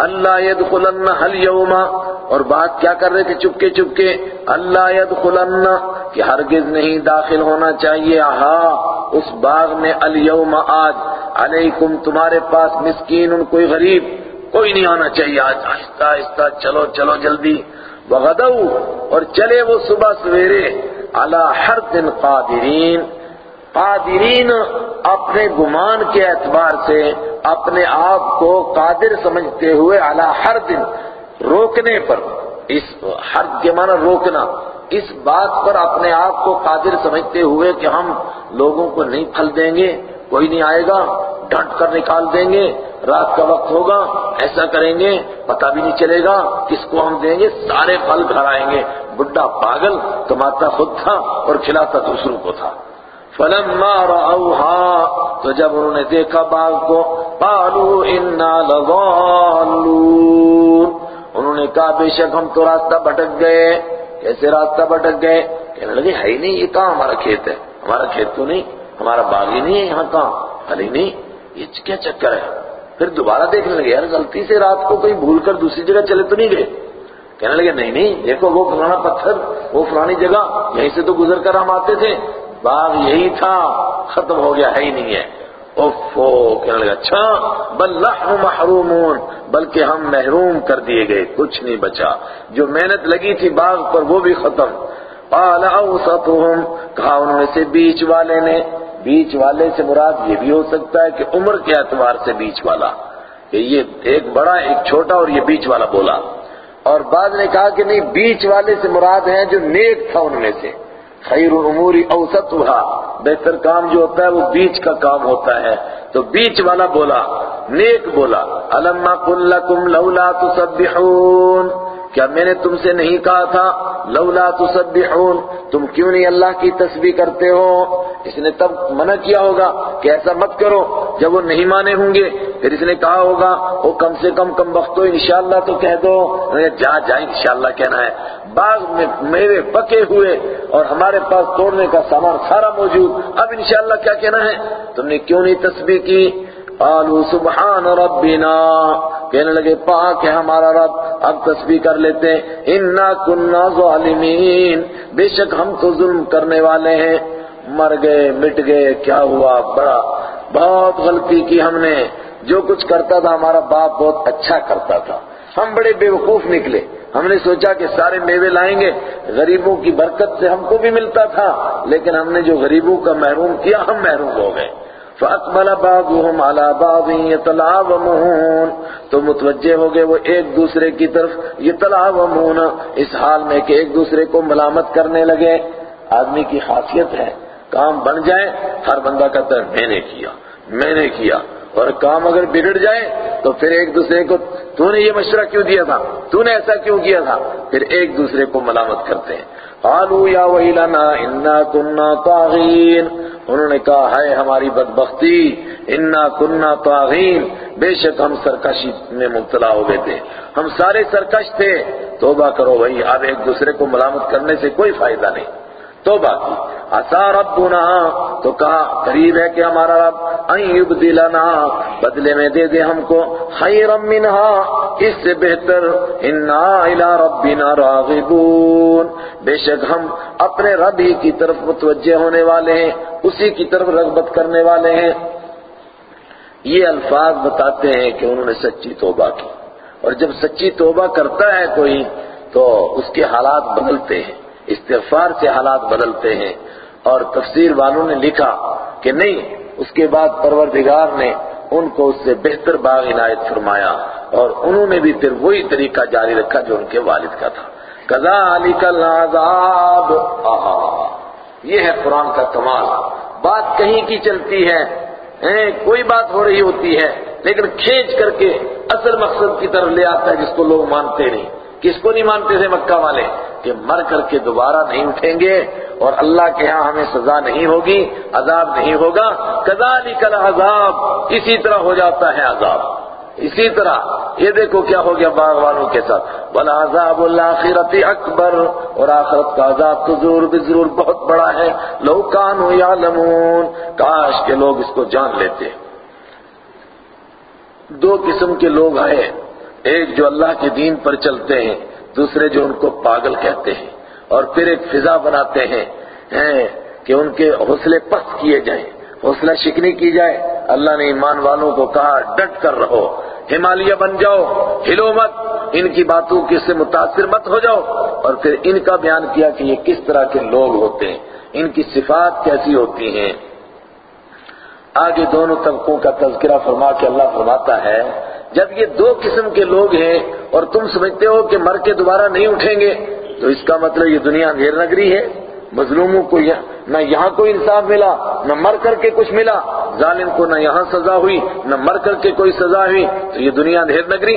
Speaker 1: اللہ يدخلن حل یوما اور بات کیا کر رہے تھے؟ چپکے چپکے۔ اللہ يدخلن کہ ہرگز نہیں داخل ہونا چاہیے۔ ہاں اس باغ میں الیوم آج۔ علیکم، تمہارے پاس مسکین، ان کوئی غریب۔ کوئی نہیں آنا چاہیے۔ آج آہستہ آہستہ۔ چلو چلو، جلدی۔ وغدو، اور چلے وہ صبح سویرے۔ علی ہر دن قادرین۔ قادرین اپنے گمان کے اعتبار سے اپنے آپ کو قادر سمجھتے ہوئے علی ہر دن روکنے پر، اس ہر کے معنی روکنا، اس بات پر اپنے آپ کو قادر سمجھتے ہوئے کہ ہم لوگوں کو نہیں پھل دیں گے، کوئی نہیں آئے گا ڈنٹ کر نکال دیں گے، رات کا وقت ہوگا، ایسا کریں گے، پتہ بھی نہیں چلے گا کس کو ہم دیں گے، سارے پھل گھر آئیں گے، بڈھا پاگل کماتا خود تھا اور کھلاتا دوسروں کو تھا۔ فلما رأوها، تو جب انہوں نے دیکھا باغ کو، قالوا انا لضالون۔ انہوں نے کہا، بے شک ہم تو راستہ بھٹک گئے۔ کیسے راستہ بھٹک گئے؟ کہنے لگے، ہے ہی نہیں، یہ کہاں ہمارا کھیت ہے؟ ہمارا کھیت تو نہیں، ہمارا باغ ہی نہیں ہے یہاں کہاں؟ ارے نہیں، یہ کیا چکر ہے؟ پھر دوبارہ دیکھنے لگے، یار غلطی سے رات کو کہیں بھول کر دوسری جگہ چلے تو نہیں گئے۔ کہنے لگے، نہیں نہیں، دیکھو وہ فلانا پتھر، وہ فلانی جگہ، یہیں سے تو گزر کر ہم آتے تھے۔ باغ یہی تھا، ختم ہو گیا، ہے ہی نہیں ہے۔ اوفو کہنے لگا اچھا بل نحن محرومون، بلکہ ہم محروم کر دیے گئے، کچھ نہیں بچا۔ جو محنت لگی تھی باغ پر، وہ بھی ختم۔ قال اوسطهم، کہا انہوں نے سے بیچ والے نے۔ بیچ والے سے مراد یہ بھی ہو سکتا ہے کہ عمر کے اعتبار سے بیچ والا، کہ یہ ایک بڑا، ایک چھوٹا اور یہ بیچ والا بولا۔ اور بعد نے کہا کہ نہیں، بیچ والے سے مراد ہیں جو نیک تھا ان میں سے۔ خیر الامور اوسطها بہتر کام جو ہوتا ہے وہ بیچ کا کام ہوتا ہے۔ تو بیچ والا بولا، نیک بولا الما قل لكم لولا تسبحون۔ کیا میں نے تم سے نہیں کہا تھا، لولا تسبحون، تم کیوں نہیں اللہ کی تسبیح کرتے ہو؟ اس نے تب منع کیا ہوگا کہ ایسا مت کرو، جب وہ نہیں مانے ہوں گے، پھر اس نے کہا ہوگا وہ کم سے کم کم وقت ہو انشاءاللہ تو کہہ دو۔ جا جا، انشاءاللہ کہنا ہے۔ باغ میں میوے پکے ہوئے اور ہمارے پاس توڑنے کا سامان سارا موجود۔ اب انشاءاللہ کیا کہنا ہے؟ تم نے کیوں نہیں تسبیح کی؟ قالوا سبحان ربنا۔ کہنے لگے، پاک ہے ہمارا رب، اب تسبیح کر لیتے ہیں۔ انا کننا ظالمین۔ بے شک ہم تو ظلم کرنے والے ہیں۔ مر گئے، مٹ گئے، کیا ہوا؟ بڑا، بہت غلطی کی ہم نے۔ جو کچھ کرتا تھا، ہمارا باپ بہت اچھا کرتا تھا۔ ہم بڑے بے وقوف نکلے۔ ہم نے سوچا کہ سارے میوے لائیں گے۔ غریبوں کی برکت سے ہم کو بھی ملتا تھا۔ لیکن ہم نے جو غریبوں کا محروم کیا، ہم محروم ہو گئے۔ فَأَقْبَلَ بَعْضُهُمْ عَلَى بَعْضٍ يَتَلَاوَمُونَ۔ تو متوجہ ہو گئے وہ ایک دوسرے کی طرف یتلاومون اس حال میں کہ ایک دوسرے کو ملامت کرنے لگے۔ آدمی کی خاصیت ہے۔ کام بن جائے، ہر بندہ کہتا ہے، میں نے کیا، میں نے کیا۔ اور کام اگر بگڑ جائے، تو پھر ایک دوسرے کو، تو نے یہ مشورہ کیوں دیا تھا؟ تو نے ایسا کیوں کیا تھا؟ پھر ایک دوسرے کو ملامت کرتے ہیں۔ قالوا یا ویلنا انا کننا طاغین۔ انہوں نے کہا ہے ہماری بدبختی، انا کننا طاغین۔ بے شک ہم سرکشی میں مبتلا ہو گئے تھے۔ ہم سارے سرکش تھے۔ توبہ کرو بھائی، اب ایک دوسرے کو ملامت کرنے سے کوئی فائدہ نہیں۔ توبہ کی۔ عسا ربنا، تو کہا، قریب ہے کہ ہمارا رب این یبدلنا، بدلے میں دے دے ہم کو خیرا منہا، اس سے بہتر، انا الى ربنا راغبون۔ بے شک ہم اپنے رب ہی کی طرف متوجہ ہونے والے ہیں، اسی کی طرف رغبت کرنے والے ہیں۔ یہ الفاظ بتاتے ہیں کہ انہوں نے سچی توبہ کی۔ اور جب سچی توبہ کرتا ہے کوئی، تو اس کے حالات بدلتے ہیں۔ استغفار سے حالات بدلتے ہیں۔ اور تفسیر والوں نے لکھا کہ نہیں، اس کے بعد پروردگار نے ان کو اس سے بہتر باغ عنایت فرمایا اور انہوں نے بھی پھر وہی طریقہ جاری رکھا جو ان کے والد کا تھا۔ کزا علی کل یہ ہے قرآن کا کمال۔ بات کہیں کی چلتی ہے کوئی بات ہو رہی ہوتی ہے، لیکن کھینچ کر کے اصل مقصد کی طرف لے آتا ہے جس کو لوگ مانتے نہیں۔ کس کو نہیں مانتے تھے مکہ والے؟ کہ مر کر کے دوبارہ نہیں اٹھیں گے اور اللہ کے ہاں ہمیں سزا نہیں ہوگی، عذاب نہیں ہوگا۔ کزالی کل عذاب اسی طرح ہو جاتا ہے عذاب۔ اسی طرح، یہ دیکھو کیا ہو گیا باغ والوں کے ساتھ۔ بلا عذاب اللہ اکبر اور آخرت کا عذاب تو ضرور بھی ضرور بہت بڑا ہے۔ لو کانو یا لمون کاش کے لوگ اس کو جان لیتے۔ دو قسم کے لوگ آئے۔ ایک جو اللہ کے دین پر چلتے ہیں، دوسرے جو ان کو پاگل کہتے ہیں، اور پھر ایک فضا بناتے ہیں کہ ان کے حوصلے پست کیے جائیں، حوصلہ شکنی کی جائے۔ اللہ نے ایمان والوں کو کہا، ڈٹ کر رہو، ہمالیہ بن جاؤ، ہلو مت، ان کی باتوں کے سے متاثر مت ہو جاؤ۔ اور پھر ان کا بیان کیا کہ یہ کس طرح کے لوگ ہوتے ہیں، ان کی صفات کیسی ہوتی ہیں۔ آگے دونوں طبقوں کا تذکرہ فرما کے اللہ فرماتا ہے جب یہ دو قسم کے لوگ ہیں اور تم سمجھتے ہو کہ مر کے دوبارہ نہیں اٹھیں گے، تو اس کا مطلب یہ دنیا اندھیر نگری ہے۔ مظلوموں کو نہ یہاں کوئی انصاف ملا، نہ مر کر کے کچھ ملا۔ ظالم کو نہ یہاں سزا ہوئی، نہ مر کر کے کوئی سزا ہوئی، تو یہ دنیا اندھیر نگری۔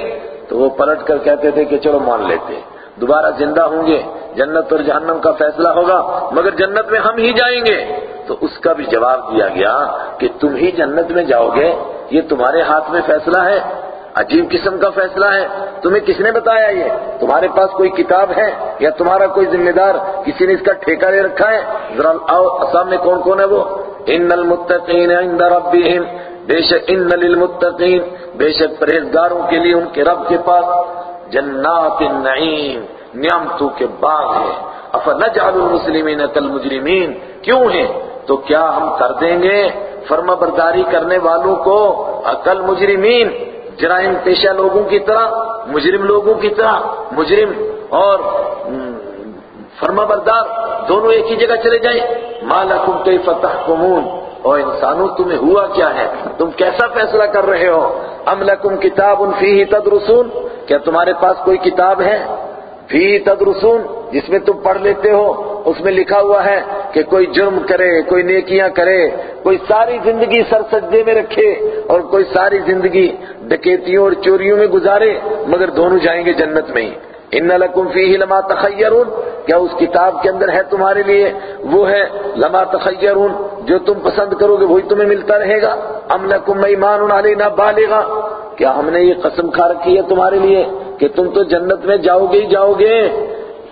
Speaker 1: تو وہ پلٹ کر کہتے تھے کہ چلو مان لیتے۔ دوبارہ زندہ ہوں گے، جنت اور جہنم کا فیصلہ ہوگا، مگر جنت میں ہم ہی جائیں گے۔ تو اس کا بھی جواب دیا گیا کہ تم ہی جنت میں جاؤ گے، یہ تمہارے ہاتھ میں فیصلہ ہے۔ عجیب قسم کا فیصلہ ہے۔ تمہیں کس نے بتایا یہ؟ تمہارے پاس کوئی کتاب ہے یا تمہارا کوئی ذمہ دار کسی نے اس کا ٹھیکہ لے رکھا ہے؟ ذرا آؤ سامنے کون کون ہے وہ؟ ان المتقین عند ربهم بے شک ان للمتقین۔ بے شک پرہیزگاروں کے لیے ان کے رب کے پاس۔ جنات النعیم، نعمتوں کے باغ ہیں۔ افنجعل المسلمین کالمجرمین۔ کیوں ہیں؟ تو کیا ہم کر دیں گے؟ فرما برداری کرنے والوں کو عقل مجرمین جرائم پیشہ لوگوں کی طرح، مجرم لوگوں کی طرح، مجرم اور فرما بردار دونوں ایک ہی جگہ چلے جائیں۔ مالکم کیف تحکمون؟ اور انسانوں، تمہیں ہوا کیا ہے؟ تم کیسا فیصلہ کر رہے ہو؟ ام لکم کتاب فیہ تدرسون؟ کیا تمہارے پاس کوئی کتاب ہے؟ فی تدرسون، جس میں تم پڑھ لیتے ہو۔ اس میں لکھا ہوا ہے کہ کوئی جرم کرے، کوئی نیکیاں کرے، کوئی ساری زندگی سر سجدے میں رکھے اور کوئی ساری زندگی ڈکیتیوں اور چوریوں میں گزارے، مگر دونوں جائیں گے جنت میں ہی۔ ان لکم فیہ لما تخیرون کیا اس کتاب کے اندر ہے تمہارے لیے؟ وہ ہے لما تخیرون جو تم پسند کرو گے وہی تمہیں ملتا رہے گا۔ ام لکم ایمان علینا بالغا کیا ہم نے یہ قسم کھا رکھی ہے تمہارے لیے کہ تم تو جنت میں جاؤ گے ہی جاؤ گے۔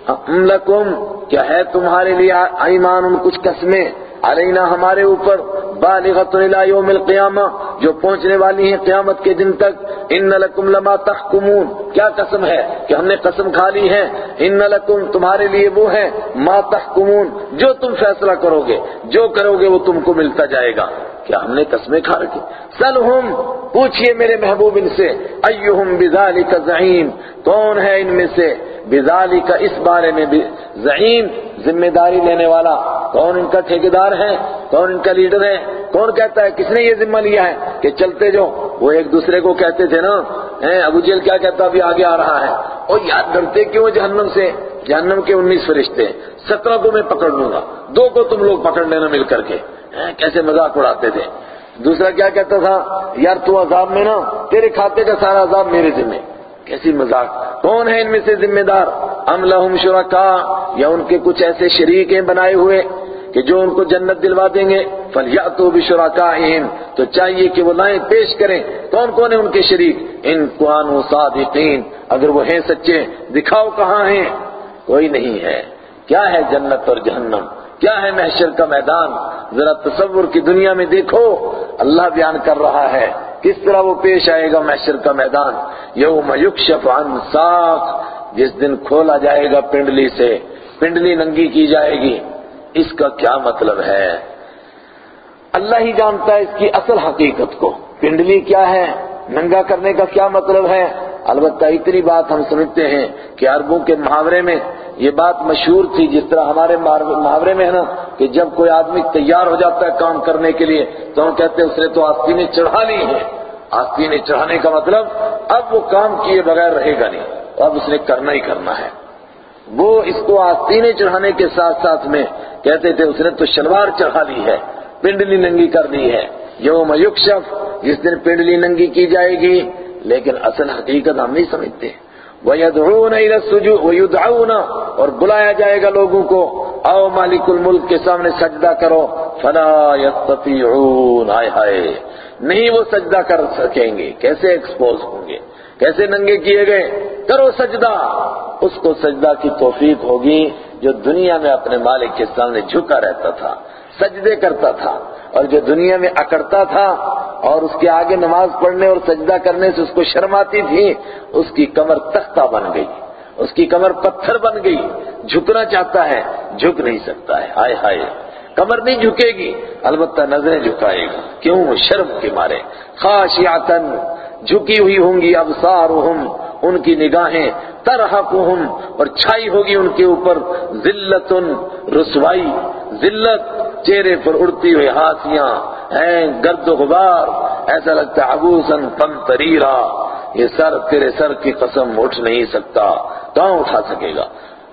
Speaker 1: ام لکم، کیا ہے تمہارے لیے ایمان کچھ قسمیں؟ علینا ہمارے اوپر بالغت الى یوم القیامہ، جو پہنچنے والی ہیں قیامت کے دن تک۔ ان لکم لما تحکمون، کیا قسم ہے کہ ہم نے قسم کھا لی ہے؟ ان لکم، تمہارے لیے وہ ہے ما تحکمون، جو تم فیصلہ کرو گے، جو کرو گے وہ تم کو ملتا جائے گا۔ کیا ہم نے قسمیں کھا رکھی۔ سلہم پوچھئے میرے محبوب ان سے، ایہم بذالک زعیم، کون ہے ان میں سے؟ بذالک اس بارے میں زعیم، ذمہ داری لینے والا۔ کون ان کا ٹھیکیدار ہے؟ کون ان کا لیڈر ہے؟ کون کہتا ہے، کس نے یہ ذمہ لیا ہے کہ چلتے جو؟ وہ ایک دوسرے کو کہتے تھے نا ابو جیل کیا کہتا ابھی آگے آ رہا ہے۔ اور یاد ڈرتے کیوں جہنم سے؟ جہنم کے انیس فرشتے سترہ کو میں پکڑ لوں گا۔ دو کو تم لوگ پکڑ لینا مل کر کے۔ ہاں، کیسے مذاق اڑاتے تھے۔ دوسرا کیا کہتا تھا؟ یار تو عذاب میں نا، تیرے کھاتے کا سارا عذاب میرے ذمہ کیسی مذاق۔ کون ہے ان میں سے ذمہ دار؟ ام لہم شرکا یا ان کے کچھ ایسے شریک ہیں بنائے ہوئے کہ جو ان کو جنت دلوا دیں گے؟ فَلْيَأْتُوا بِشُرَكَائِهِمْ۔ تو چاہیے کہ وہ لائیں، پیش کریں۔ کون کون ہیں ان کے شریک؟ ان قوانو صادقین۔ اگر وہ ہیں سچے، دکھاؤ کہاں ہیں؟ کوئی نہیں ہے۔ کیا ہے جنت اور جہنم؟ کیا ہے محشر کا میدان؟ ذرا تصور کی دنیا میں دیکھو۔ اللہ بیان کر رہا ہے۔ کس طرح وہ پیش آئے گا محشر کا میدان؟ یوم یکشف عن ساق۔ جس دن کھولا جائے گا پنڈلی سے۔ پنڈلی ننگی کی جائے گی۔ اس کا کیا مطلب ہے؟ اللہ ہی جانتا ہے اس کی اصل حقیقت کو۔ پنڈلی کیا ہے؟ ننگا کرنے کا کیا مطلب ہے؟ البتہ اتنی بات ہم سمجھتے ہیں کہ عربوں کے محاورے میں یہ بات مشہور تھی جس طرح ہمارے محاورے میں ہے نا کہ جب کوئی آدمی تیار ہو جاتا ہے کام کرنے کے لیے تو ہم کہتے ہیں اس نے تو آستینیں چڑھا لی ہیں۔ آستینیں چڑھانے کا مطلب اب وہ کام کیے بغیر رہے گا نہیں۔ اب اس نے کرنا ہی کرنا ہے۔ وہ اس کو آستینیں چڑھانے کے ساتھ ساتھ میں کہتے تھے اس نے تو شلوار چڑھا لی ہے، پنڈلی ننگی کر لی ہے۔ یوم یکشف، جس دن پنڈلی ننگی کی جائے گی، لیکن اصل حقیقت ہم نہیں سمجھتے۔ وَيَدْعُونَ إِلَى السُّجُودِ، وَيُدْعَوْنَ، اور بلایا جائے گا لوگوں کو، آؤ مالک الملک کے سامنے سجدہ کرو، فَلَا يَسْتَطِعُونَ آئے ہائے، نہیں وہ سجدہ کر سکیں گے، کیسے ایکسپوز ہوں گے؟ کیسے ننگے کیے گئے؟ کرو سجدہ، اس کو سجدہ کی توفیق ہوگی جو دنیا میں اپنے مالک کے سامنے جھکا رہتا تھا۔ سجدے کرتا تھا اور جو دنیا میں اکڑتا تھا اور اس کے آگے نماز پڑھنے اور سجدہ کرنے سے اس کو شرم آتی تھی، اس کی کمر تختہ بن گئی، اس کی کمر پتھر بن گئی۔ جھکنا چاہتا ہے، جھک نہیں سکتا ہے۔ ہائے ہائے، کمر نہیں جھکے گی، البتہ نظریں جھکائے گا کیوں؟ شرم کے مارے۔ خاشعتن جھکی ہوئی ہوں گی ابصارہم، ان کی نگاہیں ترحقہم، اور چھائی ہوگی ان کے اوپر ذلت رسوائی، ذلت۔ چہرے پر اڑتی ہوئی ہاتھیاں ہیں، گرد و غبار، ایسا لگتا ہے ابوسن پن تریرا، یہ سر تیرے سر کی قسم اٹھ نہیں سکتا، کہاں اٹھا سکے گا؟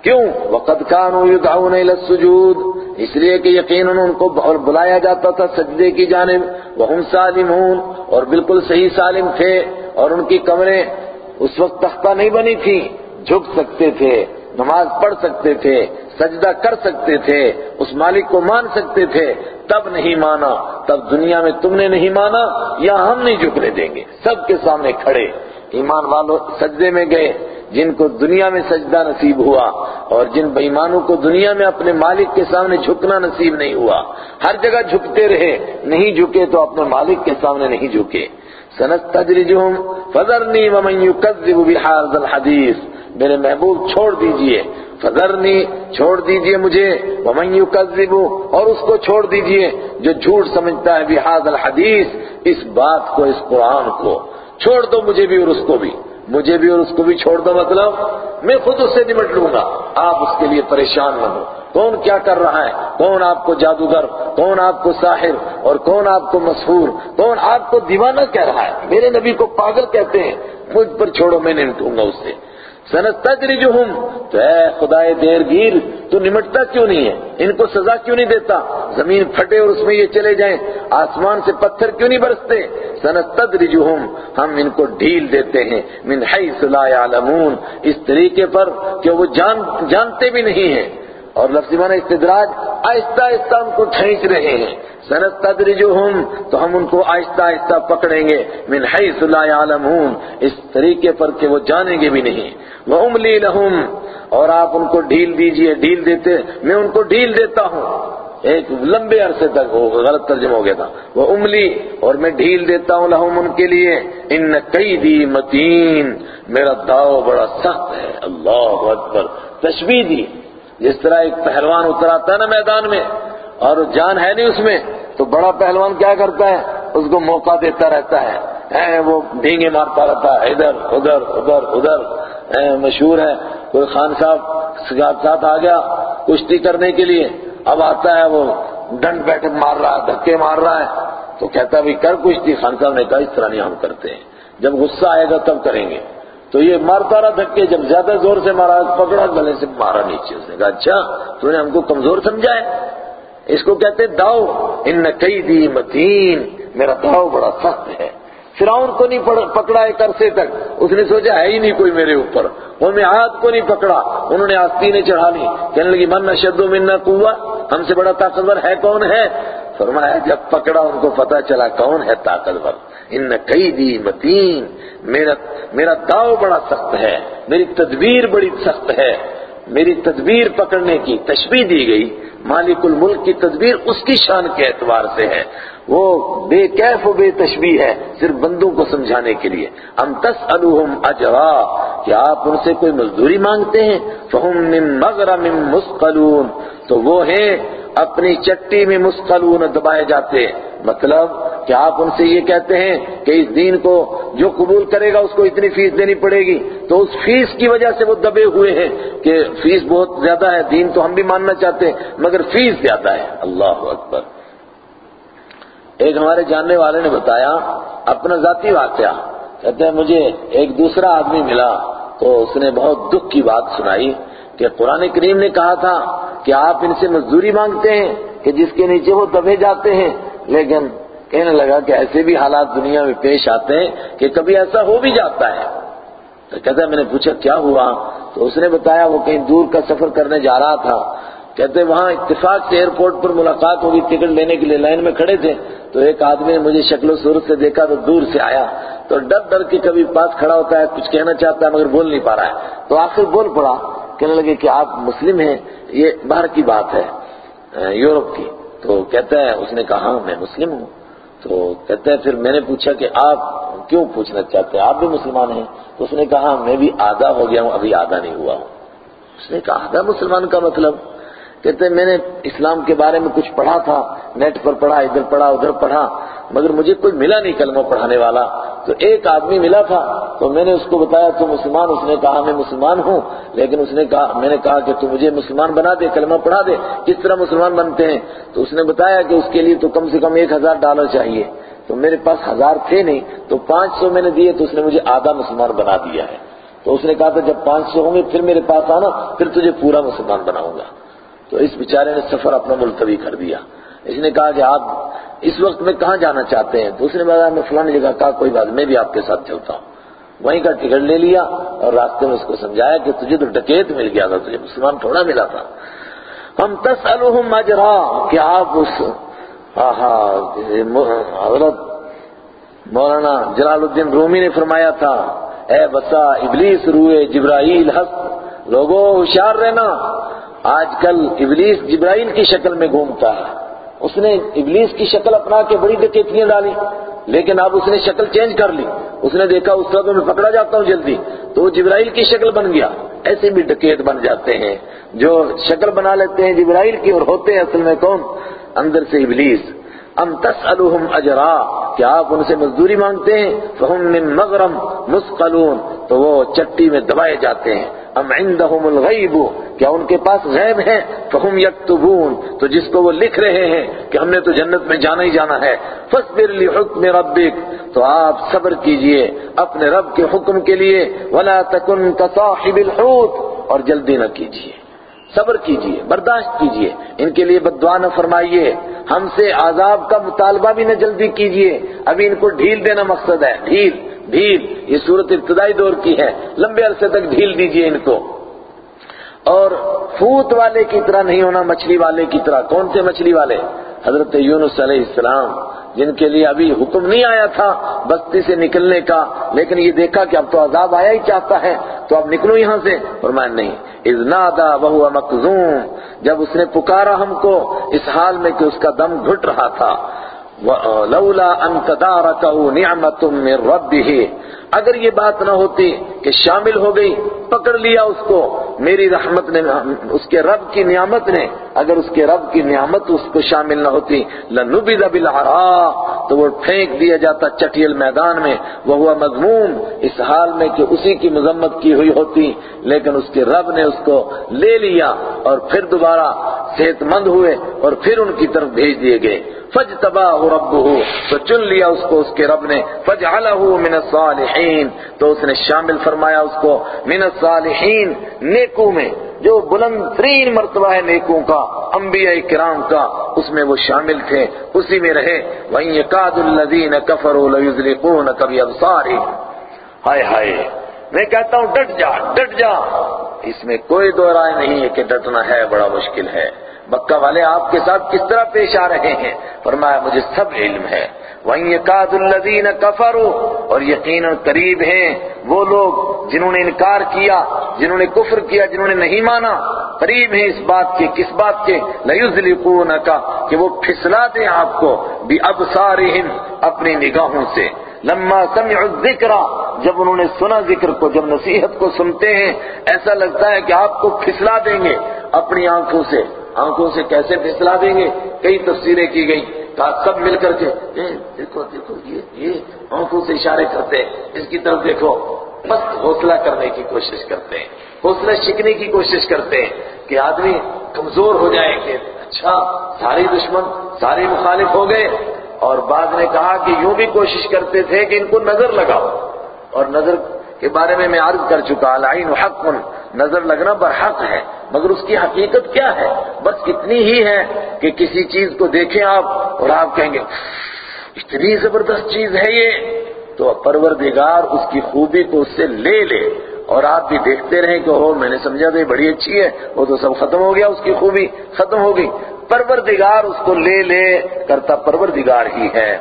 Speaker 1: کیوں؟ وقد كانوا يدعون الى السجود، اس لیے کہ یقیناً ان کو بلایا جاتا تھا سجدے کی جانب وهم سالمون، اور بالکل صحیح سالم تھے، اور ان کی کمریں اس وقت تختہ نہیں بنی تھی جھک سکتے تھے، نماز پڑھ سکتے تھے سجدہ کر سکتے تھے، اس مالک کو مان سکتے تھے، تب نہیں مانا، تب دنیا میں تم نے نہیں مانا، یا ہم نہیں جھکنے دیں گے، سب کے سامنے کھڑے۔ ایمان والوں سجدے میں گئے، جن کو دنیا میں سجدہ نصیب ہوا، اور جن بےمانوں کو دنیا میں اپنے مالک کے سامنے جھکنا نصیب نہیں ہوا، ہر جگہ جھکتے رہے، نہیں جھکے تو اپنے مالک کے سامنے نہیں جھکے۔ سنت سنستدرجہم فذرنی ومن یکذب بحاظ الحدیث میرے محبوب، چھوڑ دیجیے۔ فذرنی چھوڑ دیجیے مجھے، ومن یکذب، اور اس کو چھوڑ دیجیے جو جھوٹ سمجھتا ہے بحاظ الحدیث، اس بات کو، اس قرآن کو۔ چھوڑ دو مجھے بھی اور اس کو بھی۔ مجھے بھی اور اس کو بھی چھوڑ دو مطلب میں خود اس سے نمٹ لوں گا۔ آپ اس کے لیے پریشان نہ ہو کون کیا کر رہا ہے؟ کون آپ کو جادوگر؟ کون آپ کو ساحر؟ اور کون آپ کو مسحور کون آپ کو دیوانہ کہہ رہا ہے؟ میرے نبی کو پاگل کہتے ہیں۔ مجھ پر چھوڑو، میں نمٹوں گا اس سے۔ سنستدرجہم۔ تو اے خدائے دیر گیر تو نمٹتا کیوں نہیں ہے؟ ان کو سزا کیوں نہیں دیتا؟ زمین پھٹے اور اس میں یہ چلے جائیں، آسمان سے پتھر کیوں نہیں برستے؟ سنستدرجہم، ہم ان کو ڈھیل دیتے ہیں، من حیث لا یعلمون۔ اس طریقے پر کہ وہ جان جانتے بھی نہیں ہیں۔ اور لفظ معنی استدراج آہستہ آہستہ ان کو ٹھینچ رہے ہیں۔ سنستدرجہم تو ہم ان کو آہستہ آہستہ پکڑیں گے۔ من حیث لا یعلمون اس طریقے پر کہ وہ جانیں گے بھی نہیں۔ وَأُمْلِي لَهُمْ، اور آپ ان کو ڈھیل دیجیے، ڈھیل دیتے، میں ان کو ڈھیل دیتا ہوں۔ ایک لمبے عرصے تک، وہ غلط ترجمہ ہو گیا تھا۔ وہ املی اور میں ڈھیل دیتا ہوں لہم ان کے لیے۔ ان قیدی متین میرا داؤ بڑا سخت ہے۔ اللہ اکبر تشبیح دی۔ جس طرح ایک پہلوان اتر آتا ہے نا میدان میں اور جان ہے نہیں اس میں، تو بڑا پہلوان کیا کرتا ہے؟ اس کو موقع دیتا رہتا ہے۔ وہ ڈھینگے مارتا رہتا ہے۔ ادھر ادھر ادھر ادھر۔ مشہور ہے۔ کوئی خان صاحب ساتھ آ گیا کشتی کرنے کے لیے۔ اب آتا ہے وہ ڈنڈ بیٹھک مار رہا ہے، دھکے مار رہا ہے۔ تو کہتا ہے کر کشتی۔ خان صاحب نے کہا، اس طرح نہیں ہم کرتے ہیں۔ جب غصہ آئے گا، تب کریں گے۔ تو یہ مارتا رہا دھکے جب زیادہ زور سے مارا، پکڑا، گلے سے مارا نیچے، اس نے کہا اچھا تو نے ہم کو کمزور سمجھا ہے۔ اس کو کہتے داؤ، ان قیدی متین، میرا داؤ بڑا سخت ہے۔ فراؤن کو نہیں پکڑا ایک عرصے تک۔ اس نے سوچا، ہے ہی نہیں کوئی میرے اوپر۔ وہ میں ہاتھ کو نہیں پکڑا۔ انہوں نے آستینیں چڑھا لی کہنے لگی، من نشد و من ہم سے بڑا طاقتور ہے، کون ہے؟ فرمایا، جب پکڑا، ان کو پتا چلا کون ہے طاقتور۔ ان قیدی متین، میرا میرا داؤ بڑا سخت ہے، میری تدبیر بڑی سخت ہے، میری تدبیر پکڑنے کی تشبیح دی گئی، مالک الملک کی تدبیر اس کی شان کے اعتبار سے ہے۔ وہ بے کیف و بے تشبیح ہے صرف بندوں کو سمجھانے کے لیے۔ ہم تسألوہم اجرا کہ آپ ان سے کوئی مزدوری مانگتے ہیں؟ فہم من مغرم مسقلون تو وہ ہیں اپنی چٹی میں مسقلون دبائے جاتے۔ مطلب کہ آپ ان سے یہ کہتے ہیں کہ اس دین کو جو قبول کرے گا اس کو اتنی فیس دینی پڑے گی۔ تو اس فیس کی وجہ سے وہ دبے ہوئے ہیں کہ فیس بہت زیادہ ہے، دین تو ہم بھی ماننا چاہتے ہیں، مگر فیس زیادہ ہے۔ اللہ اکبر۔ ایک ہمارے جاننے والے نے بتایا، اپنا ذاتی واقعہ۔ کہتے ہیں، مجھے ایک دوسرا آدمی ملا تو اس نے بہت دکھ کی بات سنائی۔ کہ قرآن کریم نے کہا تھا کہ آپ ان سے مزدوری مانگتے ہیں کہ جس کے نیچے وہ دبے جاتے ہیں۔ لیکن کہنے لگا کہ ایسے بھی حالات دنیا میں پیش آتے ہیں کہ کبھی ایسا ہو بھی جاتا ہے۔ تو کہتا ہے، میں نے پوچھا، کیا ہوا؟ تو اس نے بتایا، وہ کہیں دور کا سفر کرنے جا رہا تھا۔ کہتے، وہاں اتفاق سے ایئرپورٹ پر ملاقات ہوگی ٹکٹ لینے کے لیے لائن میں کھڑے تھے۔ تو ایک آدمی نے مجھے شکل و صورت سے دیکھا تو دور سے آیا۔ تو ڈر ڈر کے کبھی پاس کھڑا ہوتا ہے، کچھ کہنا چاہتا ہے مگر بول نہیں پا رہا ہے۔ تو آخر بول پڑا کہنے لگے کہ آپ مسلم ہیں، یہ باہر کی بات ہے یورپ کی۔ تو کہتا ہے، اس نے کہا ہاں میں مسلم ہوں۔ تو کہتا ہے، پھر میں نے پوچھا کہ آپ کیوں پوچھنا چاہتے ہیں؟ آپ بھی مسلمان ہیں۔ تو اس نے کہا ہاں، میں بھی آدھا ہو گیا ہوں، ابھی آدھا نہیں ہوا ہوں۔ اس نے کہا، آدھا مسلمان کا مطلب؟ کہتے ہیں، میں نے اسلام کے بارے میں کچھ پڑھا تھا، نیٹ پر پڑھا، ادھر پڑھا ادھر پڑھا، مگر مجھے کوئی ملا نہیں کلمہ پڑھانے والا۔ تو ایک آدمی ملا تھا، تو میں نے اس کو بتایا تو مسلمان؟ اس نے کہا، میں مسلمان ہوں، لیکن اس نے کہا، میں نے کہا کہ تو مجھے مسلمان بنا دے، کلمہ پڑھا دے، کس طرح مسلمان بنتے ہیں؟ تو اس نے بتایا کہ اس کے لیے تو کم سے کم ایک ہزار ڈالر چاہیے۔ تو میرے پاس ہزار تھے نہیں، تو پانچ سو میں نے دیے، تو اس نے مجھے آدھا مسلمان بنا دیا ہے۔ تو اس نے کہا تھا، جب پانچ سو ہوں گے، پھر میرے پاس آنا، پھر تجھے پورا مسلمان بناؤں گا۔ تو اس بیچارے نے سفر اپنا ملتوی کر دیا۔ اس نے کہا کہ آپ اس وقت میں کہاں جانا چاہتے ہیں؟ دوسرے بازار میں فلانی جگہ کہا کوئی بات میں بھی آپ کے ساتھ چلتا ہوں۔ وہیں کا ٹکٹ لے لیا اور راستے میں اس کو سمجھایا کہ تجھے تو ڈکیت مل گیا تھا، تجھے مسلمان تھوڑا ملا تھا۔ ہم تسألہم مجرا کہ آپ اس حضرت مولانا جلال الدین رومی نے فرمایا تھا، اے بسا ابلیس روئے جبرائیل حق، لوگوں ہوشیار رہنا۔ آج کل ابلیس جبرائیل کی شکل میں گھومتا ہے۔ اس نے ابلیس کی شکل اپنا کے بڑی ڈکیتیاں ڈالی، لیکن اب اس نے شکل چینج کر لی۔ اس نے دیکھا، اس طرح میں پکڑا جاتا ہوں جلدی۔ تو وہ جبرائیل کی شکل بن گیا۔ ایسے بھی ڈکیت بن جاتے ہیں۔ جو شکل بنا لیتے ہیں جبرائیل کی اور ہوتے ہیں اصل میں کون اندر سے ابلیس، ام تسألهم اجرا، کہ آپ ان سے مزدوری مانگتے ہیں۔ فہم من مغرم مسقلون، تو وہ چٹی میں دبائے جاتے ہیں۔ ام عندهم الغیب، کیا ان کے پاس غیب ہے؟ فہم یکتبون، تو جس کو وہ لکھ رہے ہیں کہ ہم نے تو جنت میں جانا ہی جانا ہے، فاصبر لحکم ربک، تو آپ صبر کیجیے اپنے رب کے حکم کے لیے، ولا تکن کصاحب الحوت، اور جلدی نہ کیجیے۔ صبر کیجیے، برداشت کیجیے، ان کے لیے بدعا نہ فرمائیے۔ ہم سے عذاب کا مطالبہ بھی نہ جلدی کیجیے۔ ابھی ان کو ڈھیل دینا مقصد ہے، ڈھیل۔ ڈھیل، یہ صورت ابتدائی دور کی ہے۔ لمبے عرصے تک ڈھیل دیجیے ان کو۔ اور فوت والے کی طرح نہیں ہونا، مچھلی والے کی طرح۔ کون سے مچھلی والے؟ حضرت یونس علیہ السلام، جن کے لیے ابھی حکم نہیں آیا تھا بستی سے نکلنے کا، لیکن یہ دیکھا کہ اب تو عذاب آیا ہی چاہتا ہے۔ تو اب نکلو یہاں سے۔ فرمایا، نہیں۔ اذ نادا وهو مکزوم جب اس نے پکارا ہم کو، اس حال میں کہ اس کا دم گھٹ رہا تھا۔ لولا ان تدارکه نعمت من ربه۔ اگر یہ بات نہ ہوتی کہ شامل ہو گئی، پکڑ لیا اس کو۔ میری رحمت نے، اس کے رب کی نعمت نے۔ اگر اس کے رب کی نعمت اس کو شامل نہ ہوتی، لنبذ بالعراء۔ تو وہ پھینک دیا جاتا چٹیل میدان میں۔ وہ ہوا مضمون اس حال میں کہ اسی کی مذمت کی ہوئی ہوتی، لیکن اس کے رب نے اس کو لے لیا اور پھر دوبارہ صحت مند ہوئے اور پھر ان کی طرف بھیج دیے گئے۔ فج تباہ رب تو چن لیا اس کو، اس کے رب نے فج من الصالحین، تو اس نے شامل فرمایا اس کو، من الصالحین نیکو میں، جو بلند ترین مرتبہ ہے نیکوں کا، انبیاء کرام کا، اس میں وہ شامل تھے، اسی میں رہے وہیں یکاد الذین کفروا لیزلقون کبھی ہائے ہائے، میں کہتا ہوں ڈٹ جا ڈٹ جا۔ اس میں کوئی دو رائے نہیں ہے کہ ڈٹنا ہے، بڑا مشکل ہے۔ مکہ والے آپ کے ساتھ کس طرح پیش آ رہے ہیں؟ فرمایا، مجھے سب علم ہے۔ وہیں یقاد الذین کفروا اور یقیناً قریب ہیں وہ لوگ جنہوں نے انکار کیا، جنہوں نے کفر کیا، جنہوں نے نہیں مانا، قریب ہیں اس بات کے، کس بات کے؟ لیذلقونک کہ وہ پھسلا دیں آپ کو بابصارہم اپنی نگاہوں سے۔ لما سمعوا الذکر جب انہوں نے سنا ذکر کو، جب نصیحت کو سنتے ہیں، ایسا لگتا ہے کہ آپ کو پھسلا دیں گے اپنی آنکھوں سے۔ آنکھوں سے کیسے پھسلا دیں گے؟ کئی تفسیریں کی گئی کہا، سب مل کر کے دیکھو دیکھو، یہ یہ آنکھوں سے اشارے کرتے ہیں۔ اس کی طرف دیکھو، بس حوصلہ کرنے کی کوشش کرتے ہیں۔ حوصلہ شکنے کی کوشش کرتے ہیں کہ آدمی کمزور ہو جائے کہ اچھا ساری دشمن، سارے مخالف ہو گئے۔ اور بعد نے کہا کہ یوں بھی کوشش کرتے تھے کہ ان کو نظر لگاؤ۔ اور نظر کے بارے میں میں عرض کر چکا، العین حق، نظر لگنا برحق ہے، مگر اس کی حقیقت کیا ہے؟ بس اتنی ہی ہے کہ کسی چیز کو دیکھیں آپ اور آپ کہیں گے، اتنی زبردست چیز ہے یہ۔ تو پروردگار اس کی خوبی کو اس سے لے لے اور آپ بھی دیکھتے رہیں کہ ہو میں نے سمجھا تو یہ بڑی اچھی ہے، وہ تو سب ختم ہو گیا اس کی خوبی، ختم ہو گئی۔ پروردگار اس کو لے لے، کرتا پروردگار ہی ہے۔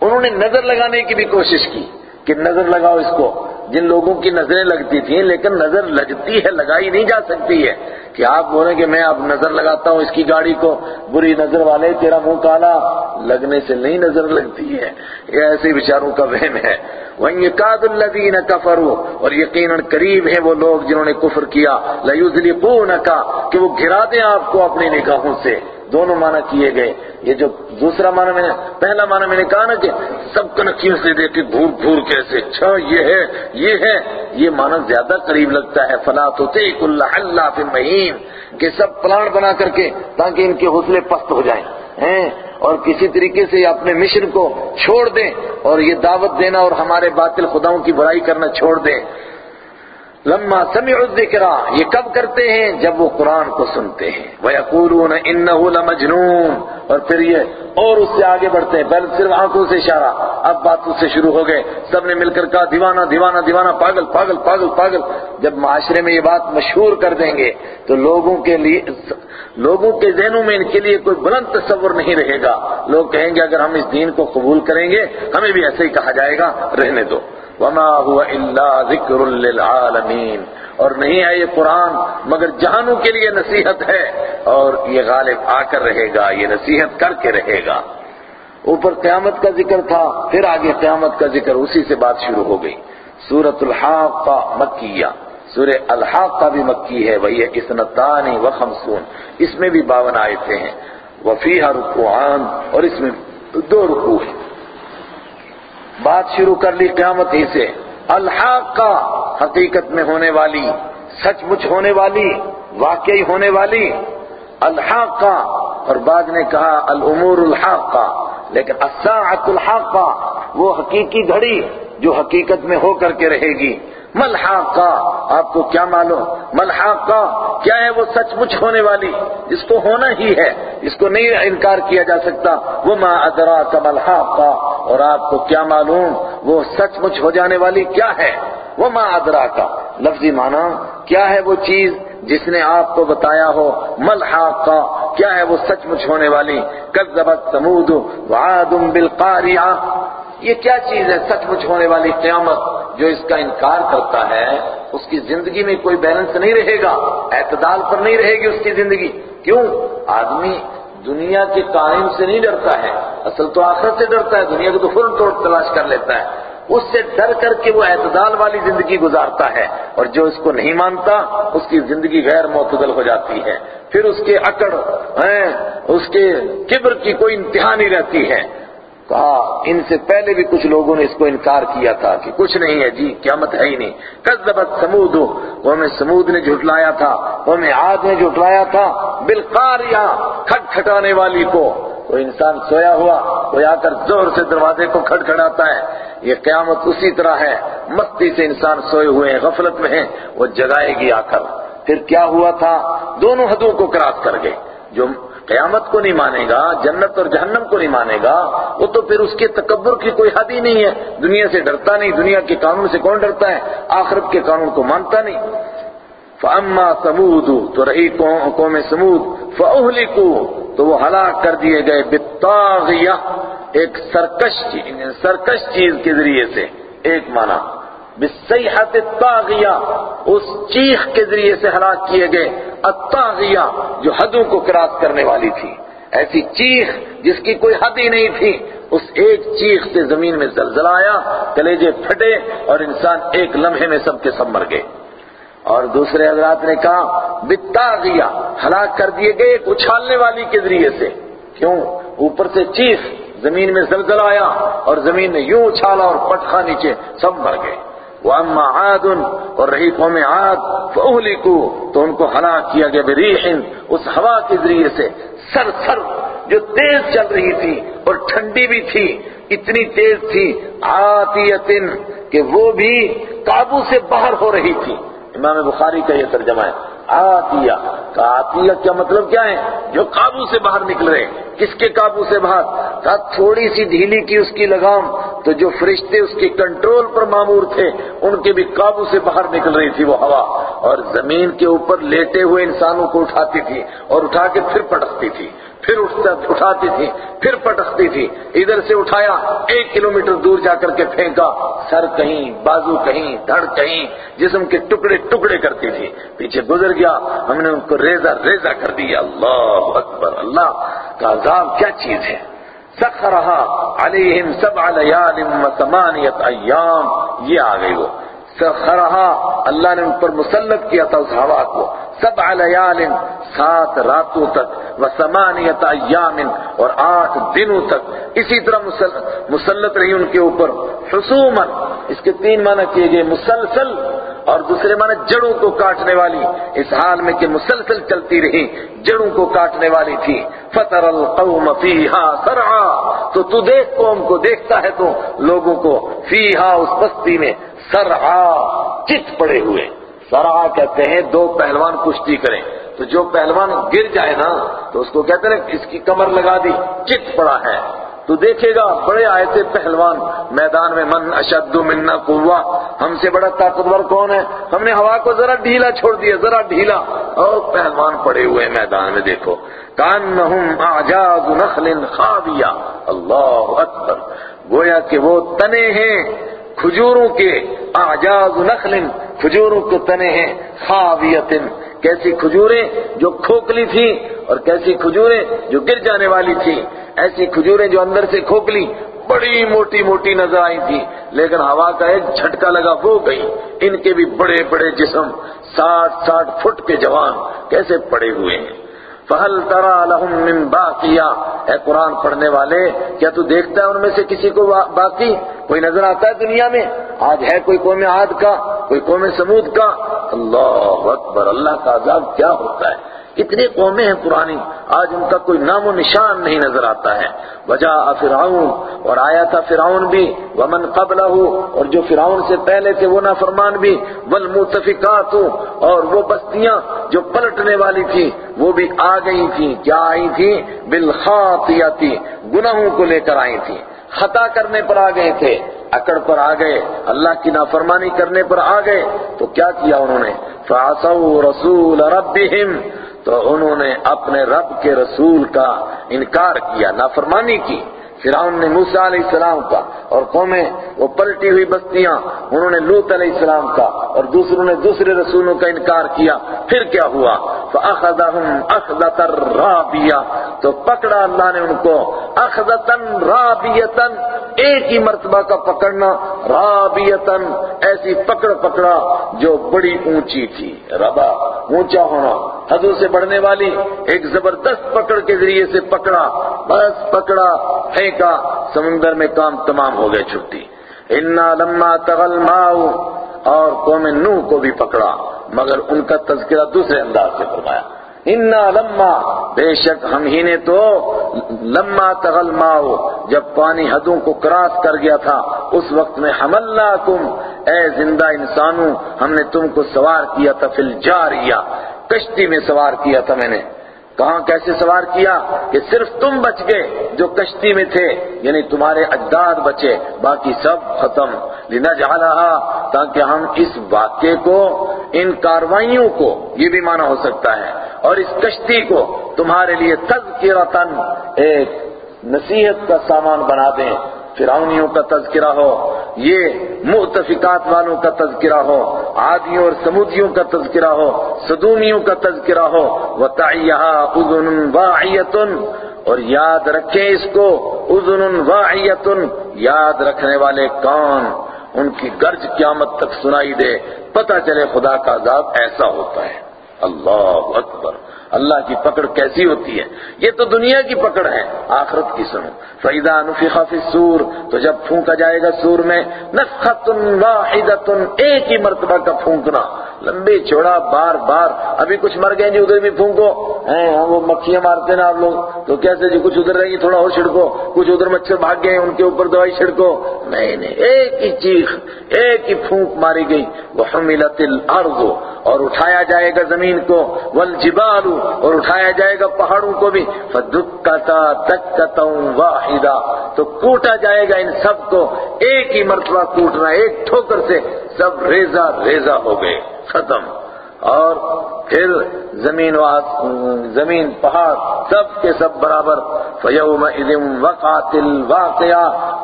Speaker 1: انہوں نے نظر لگانے کی بھی کوشش کی۔ کہ نظر لگاؤ اس کو۔ جن لوگوں کی نظریں لگتی تھیں، لیکن نظر لگتی ہے، لگائی نہیں جا سکتی ہے۔ کہ آپ بولیں کہ میں اب نظر لگاتا ہوں اس کی گاڑی کو، بری نظر والے، تیرا منہ کالا۔ لگنے سے نہیں نظر لگتی ہے۔ یہ ایسے بیچاروں کا وہم ہے۔ وہیں کاد الذین کفروا اور یقیناً قریب ہیں وہ لوگ جنہوں نے کفر کیا۔ لیذلقونک کہ وہ گرا دیں آپ کو اپنی نگاہوں سے۔ دونوں معنی کیے گئے۔ یہ جو دوسرا معنی میں نے، پہلا معنی میں نے کہا نا کہ سب کنکھیوں سے دیکھ کے گھور گھور کیسے اچھا یہ ہے یہ ہے۔ یہ معنی زیادہ قریب لگتا ہے۔ فلا تطیق اللہ اللہ فی مہین کہ سب پلان بنا کر کے تاکہ ان کے حوصلے پست ہو جائیں۔ ہیں؟ اور کسی طریقے سے اپنے مشن کو چھوڑ دیں اور یہ دعوت دینا اور ہمارے باطل خداؤں کی برائی کرنا چھوڑ دیں۔ لما سمعوا الذکر، یہ کب کرتے ہیں؟ جب وہ قرآن کو سنتے ہیں۔ وَيَقُولُونَ إِنَّهُ لَمَجْنُونَ۔ اور پھر یہ اور اس سے آگے بڑھتے ہیں۔ پہلے صرف آنکھوں سے اشارہ۔ اب بات اس سے شروع ہو گئے۔ سب نے مل کر کہا، دیوانہ دیوانہ دیوانہ، پاگل پاگل پاگل پاگل۔ جب معاشرے میں یہ بات مشہور کر دیں گے، تو لوگوں کے لیے، لوگوں کے ذہنوں میں ان کے لیے کوئی بلند تصور نہیں رہے گا۔ لوگ کہیں گے، اگر ہم اس دین کو قبول کریں گے، ہمیں بھی ایسے ہی کہا جائے گا، رہنے دو۔ وما هو الا ذکر للعالمین۔ اور نہیں ہے یہ قرآن، مگر جہانوں کے لیے نصیحت ہے۔ اور یہ غالب آ کر رہے گا، یہ نصیحت کر کے رہے گا۔ اوپر قیامت کا ذکر تھا، پھر آگے قیامت کا ذکر اسی سے بات شروع ہو گئی۔ سورت الحاق کا مکیہ۔ سورہ الحاق کا بھی مکی ہے، وہی اسنتانی و خمسون۔ اس میں بھی باون آیتیں ہیں۔ وفیہ رکوعان، اور اس میں دو رکوع ہیں۔ بات شروع کر لی قیامت ہی سے۔ الحاق کا حقیقت میں ہونے والی، سچ مچ ہونے والی، واقعی ہونے والی۔ الحاق کا اور بعد نے کہا الامور الحاق کا لیکن الساعت الحاق کا وہ حقیقی گھڑی جو حقیقت میں ہو کر کے رہے گی۔ ملحاق کا، آپ کو کیا معلوم؟ ملحاق کا، کیا ہے وہ سچ مچ ہونے والی؟ جس کو ہونا ہی ہے، اس کو نہیں انکار کیا جا سکتا۔ وہ ما ادرا کا ملحاق کا، اور آپ کو کیا معلوم؟ وہ سچ مچ ہو جانے والی کیا ہے؟ وہ ما ادرا کا۔ لفظی معنی، کیا ہے وہ چیز جس نے آپ کو بتایا ہو؟ ملحاق کا، کیا ہے وہ سچ مچ ہونے والی؟ کذبت سمود وعاد بالقاریہ یہ کیا چیز ہے سچ مچ ہونے والی قیامت جو اس کا انکار کرتا ہے؟ اس کی زندگی میں کوئی بیلنس نہیں رہے گا، اعتدال پر نہیں رہے گی اس کی زندگی۔ کیوں؟ آدمی دنیا کے قائم سے نہیں ڈرتا ہے، اصل تو آخرت سے ڈرتا ہے، دنیا کو تو فل توڑ تلاش کر لیتا ہے۔ اس سے ڈر کر کے وہ اعتدال والی زندگی گزارتا ہے اور جو اس کو نہیں مانتا، اس کی زندگی غیر معتدل ہو جاتی ہے۔ پھر اس کے اکڑ، ہیں، اس کے کبر کی کوئی انتہا نہیں رہتی ہے۔ کہا ان سے پہلے بھی کچھ لوگوں نے اس کو انکار کیا تھا کہ کچھ نہیں ہے جی قیامت ہے ہی نہیں۔ کذبت سمود وہ میں سمود نے جھٹلایا تھا، وہ میں آد نے جھٹلایا تھا بالقاریہ کھٹ کھٹانے والی کو۔ کوئی انسان سویا ہوا، کوئی آ کر زور سے دروازے کو کھٹ کھٹاتا ہے۔ یہ قیامت اسی طرح ہے۔ مستی سے انسان سوئے ہوئے ہیں، غفلت میں ہیں، وہ جگائے گی آ کر۔ پھر کیا ہوا تھا؟ دونوں حدوں کو کراس کر گئے۔ جو قیامت کو نہیں مانے گا، جنت اور جہنم کو نہیں مانے گا، وہ تو پھر اس کے تکبر کی کوئی حد ہی نہیں ہے۔ دنیا سے ڈرتا نہیں، دنیا کے قانون سے کون ڈرتا ہے؟ آخرت کے قانون کو مانتا نہیں۔ فاما سمود تو رہی قوم سمود فاہلکوا تو وہ ہلاک کر دیے گئے۔ بالطاغیہ ایک سرکش سرکش چیز کے ذریعے سے، ایک معنی۔ بالصیحت الطاغیہ اس چیخ کے ذریعے سے ہلاک کیے گئے الطاغیہ جو حدوں کو کراس کرنے والی تھی۔ ایسی چیخ جس کی کوئی حد ہی نہیں تھی، اس ایک چیخ سے زمین میں زلزلہ آیا، کلیجے پھٹے اور انسان ایک لمحے میں سب کے سب مر گئے۔ اور دوسرے حضرات نے کہا بتا ہلاک کر دیے گئے ایک اچھالنے والی کے ذریعے سے۔ کیوں؟ اوپر سے چیخ زمین میں زلزلہ آیا اور زمین نے یوں اچھالا اور پٹخا نیچے سب مر گئے۔ وَأَمَّا عَادٌ، اور رہی قوم عاد فَأُهْلِكُوا تو ان کو ہلاک کیا گیا بِرِيحٍ اس ہوا کے ذریعے سے، سر سر، جو تیز چل رہی تھی، اور ٹھنڈی بھی تھی، اتنی تیز تھی عَاتِيَةٍ کہ وہ بھی قابو سے باہر ہو رہی تھی۔ امام بخاری کا یہ ترجمہ ہے۔ آتیہ کا آتیہ کیا مطلب کیا ہے؟ جو قابو سے باہر نکل رہے کس کے قابو سے باہر؟ کہا تھوڑی سی ڈھیلی کی اس کی لگام تو جو فرشتے اس کے کنٹرول پر معمور تھے، ان کے بھی قابو سے باہر نکل رہی تھی وہ ہوا۔ اور زمین کے اوپر لیٹے ہوئے انسانوں کو اٹھاتی تھی اور اٹھا کے پھر پٹکتی تھی۔ پھر اٹھاتی تھی، پھر پٹکتی تھی۔ ادھر سے اٹھایا، ایک کلومیٹر دور جا کر کے پھینکا۔ سر کہیں، بازو کہیں، دھڑ کہیں، جسم کے ٹکڑے ٹکڑے کرتی تھی۔ پیچھے گزر گیا۔ ہم نے ان کو ریزہ ریزہ کر دیا اللہ اکبر، اللہ کا عذاب کیا چیز ہے؟ سخرہا علیہم سبع لیال و ثمانیت ایام۔ یہ آ گئی وہ۔ سخرہا اللہ نے ان پر مسلط کیا تھا اس ہوا کو. سبع لیال سات راتوں تک وثمانیت ایام اور آٹھ دنوں تک. اسی طرح مسلط رہی ان کے اوپر. حسومن اس کے تین معنی کیے گئے. مسلسل اور دوسرے معنی جڑوں کو کاٹنے والی. اس حال میں کہ مسلسل چلتی رہی. جڑوں کو کاٹنے والی تھی. فطر القوم فیہا سرعا. تو تو دیکھ قوم کو دیکھتا ہے تو لوگوں کو فیہا اس بستی میں سرعا چت پڑے ہوئے۔ سرعا کہتے ہیں دو پہلوان کشتی کریں۔ تو جو پہلوان گر جائے نا، تو اس کو کہتے ہیں اس کی کمر لگا دی چت پڑا ہے۔ تو دیکھے گا، بڑے آئے تھے پہلوان، میدان میں من اشد منا قوا۔ ہم سے بڑا طاقتور کون ہے؟ ہم نے ہوا کو ذرا ڈھیلا چھوڑ دیا، ذرا ڈھیلا۔ اور پہلوان پڑے ہوئے میدان میں، دیکھو۔ کان اعجاز نخل خاویہ۔ اللہ اکبر۔ گویا کہ وہ تنے ہیں۔ کھجوروں کے اعجاز نخل کھجوروں کے تنے ہیں، خاویت کیسی کھجوریں جو کھوکھلی تھی اور کیسی کھجوریں جو گر جانے والی تھی ایسی کھجوریں جو اندر سے کھوکھلی، بڑی موٹی موٹی نظر آئی تھی لیکن ہوا کا ایک جھٹکا لگا، وہ گئی۔ ان کے بھی بڑے بڑے جسم، ساٹھ ساٹھ فٹ کے جوان کیسے پڑے ہوئے ہیں۔ فہل ترا لہم من باقیہ اے قرآن پڑھنے والے، کیا تو دیکھتا ہے ان میں سے کسی کو باقی؟ کوئی نظر آتا ہے دنیا میں؟ آج ہے کوئی قوم عاد کا، کوئی قوم سمود کا؟ اللہ اکبر، اللہ کا عذاب کیا ہوتا ہے؟ اتنی قومیں ہیں پرانی آج ان کا کوئی نام و نشان نہیں نظر آتا ہے۔ وجہ فرعون، اور آیا تھا فرعون بھی، ومن قبلہ اور جو فرعون سے پہلے تھے وہ نافرمان بھی والمتفقات اور وہ بستیاں جو پلٹنے والی تھی وہ بھی آ گئی تھی کیا آئی تھی بالخاطیاتی گناہوں کو لے کر آئی تھی خطا کرنے پر آ گئے تھے، اکڑ پر آ گئے، اللہ کی نافرمانی کرنے پر آ گئے۔ تو کیا کیا انہوں نے؟ فَعَصَوْا رَسُولَ رَبِّهِمْ تو انہوں نے اپنے رب کے رسول کا انکار کیا، نافرمانی کی۔ فرعون نے موسیٰ علیہ السلام کا اور قومیں وہ پلٹی ہوئی بستیاں، انہوں نے لوت علیہ السلام کا اور دوسروں نے دوسرے رسولوں کا انکار کیا۔ پھر کیا ہوا؟ فَأَخَذَهُمْ أَخْذَةً رَابِيَةً۔ تو پکڑا اللہ نے ان کو۔ أَخْذَةً رَابِيَةً۔ ایک ہی مرتبہ کا پکڑنا۔ رابیتن ایسی پکڑ پکڑا جو بڑی اونچی تھی۔ ربا، اونچا ہونا۔ حدوں سے بڑھنے والی ایک زبردست پکڑ کے ذریعے سے پکڑا، بس پکڑا، پھینکا، سمندر میں کام تمام ہو گئے چھٹی۔ انا لما تغل ماؤ اور قوم نوح کو بھی پکڑا، مگر ان کا تذکرہ دوسرے انداز سے فرمایا۔ انا لما، بے شک ہم ہی نے تو لما تغل ماؤ جب پانی حدوں کو کراس کر گیا تھا، اس وقت میں حملناکم۔ اے زندہ انسانوں، ہم نے تم کو سوار کیا تھا، فی الجاریہ۔ کشتی میں سوار کیا تھا میں نے۔ کہاں کیسے سوار کیا؟ کہ صرف تم بچ گئے جو کشتی میں تھے یعنی تمہارے اجداد بچے، باقی سب ختم۔ لنجعلہا، تاکہ ہم اس واقعے کو، ان کاروائیوں کو، یہ بھی معنی ہو سکتا ہے، اور اس کشتی کو تمہارے لیے تذکرتن ایک نصیحت کا سامان بنا دیں۔ فرعونیوں کا تذکرہ ہو یہ مؤتفقات والوں کا تذکرہ ہو، عادیوں اور سمودیوں کا تذکرہ ہو، صدومیوں کا تذکرہ ہو، وَتَعِيَهَا اُذُنٌ وَاعِيَةٌ، اور یاد رکھیں اس کو اذن واعیتن یاد رکھنے والے کون؟ ان کی گرج قیامت تک سنائی دے، پتہ چلے خدا کا عذاب ایسا ہوتا ہے۔ اللہ اکبر۔ اللہ کی پکڑ کیسی ہوتی ہے؟ یہ تو دنیا کی پکڑ ہے، آخرت کی سنو۔ فَإِذَا نُفِخَ فی سور تو جب پھونکا جائے گا سور میں، نفخت واحدت، ایک ہی مرتبہ کا پھونکنا۔ لمبی چوڑا، بار بار۔ ابھی کچھ مر گئے جی ادھر بھی پھونکو۔ ہیں وہ مکھیاں مارتے نا آپ لوگ۔ تو کیسے جی کچھ ادھر رہے گی تھوڑا اور چھڑکو۔ کچھ ادھر مچھر بھاگ گئے ان کے اوپر دوائی چھڑکو۔ نہیں نہیں، ایک ہی چیخ، ایک ہی پھونک ماری گئی۔ وَحُمِلَتِ الْأَرْضُ، اور اٹھایا جائے گا زمین کو۔ والجبال، اور اٹھایا جائے گا پہاڑوں کو بھی۔ فدکتا دکتا واحدہ تو کوٹا جائے گا ان سب کو۔ ایک ہی مرتبہ کوٹنا، ایک ٹھوکر سے۔ سب ریزہ ریزہ ہو گئے۔ ختم۔ اور پھر زمین و زمین، پہاڑ، سب کے سب برابر۔ فَيَوْمَئِذٍ وَقَاتِ الْوَاقِعَ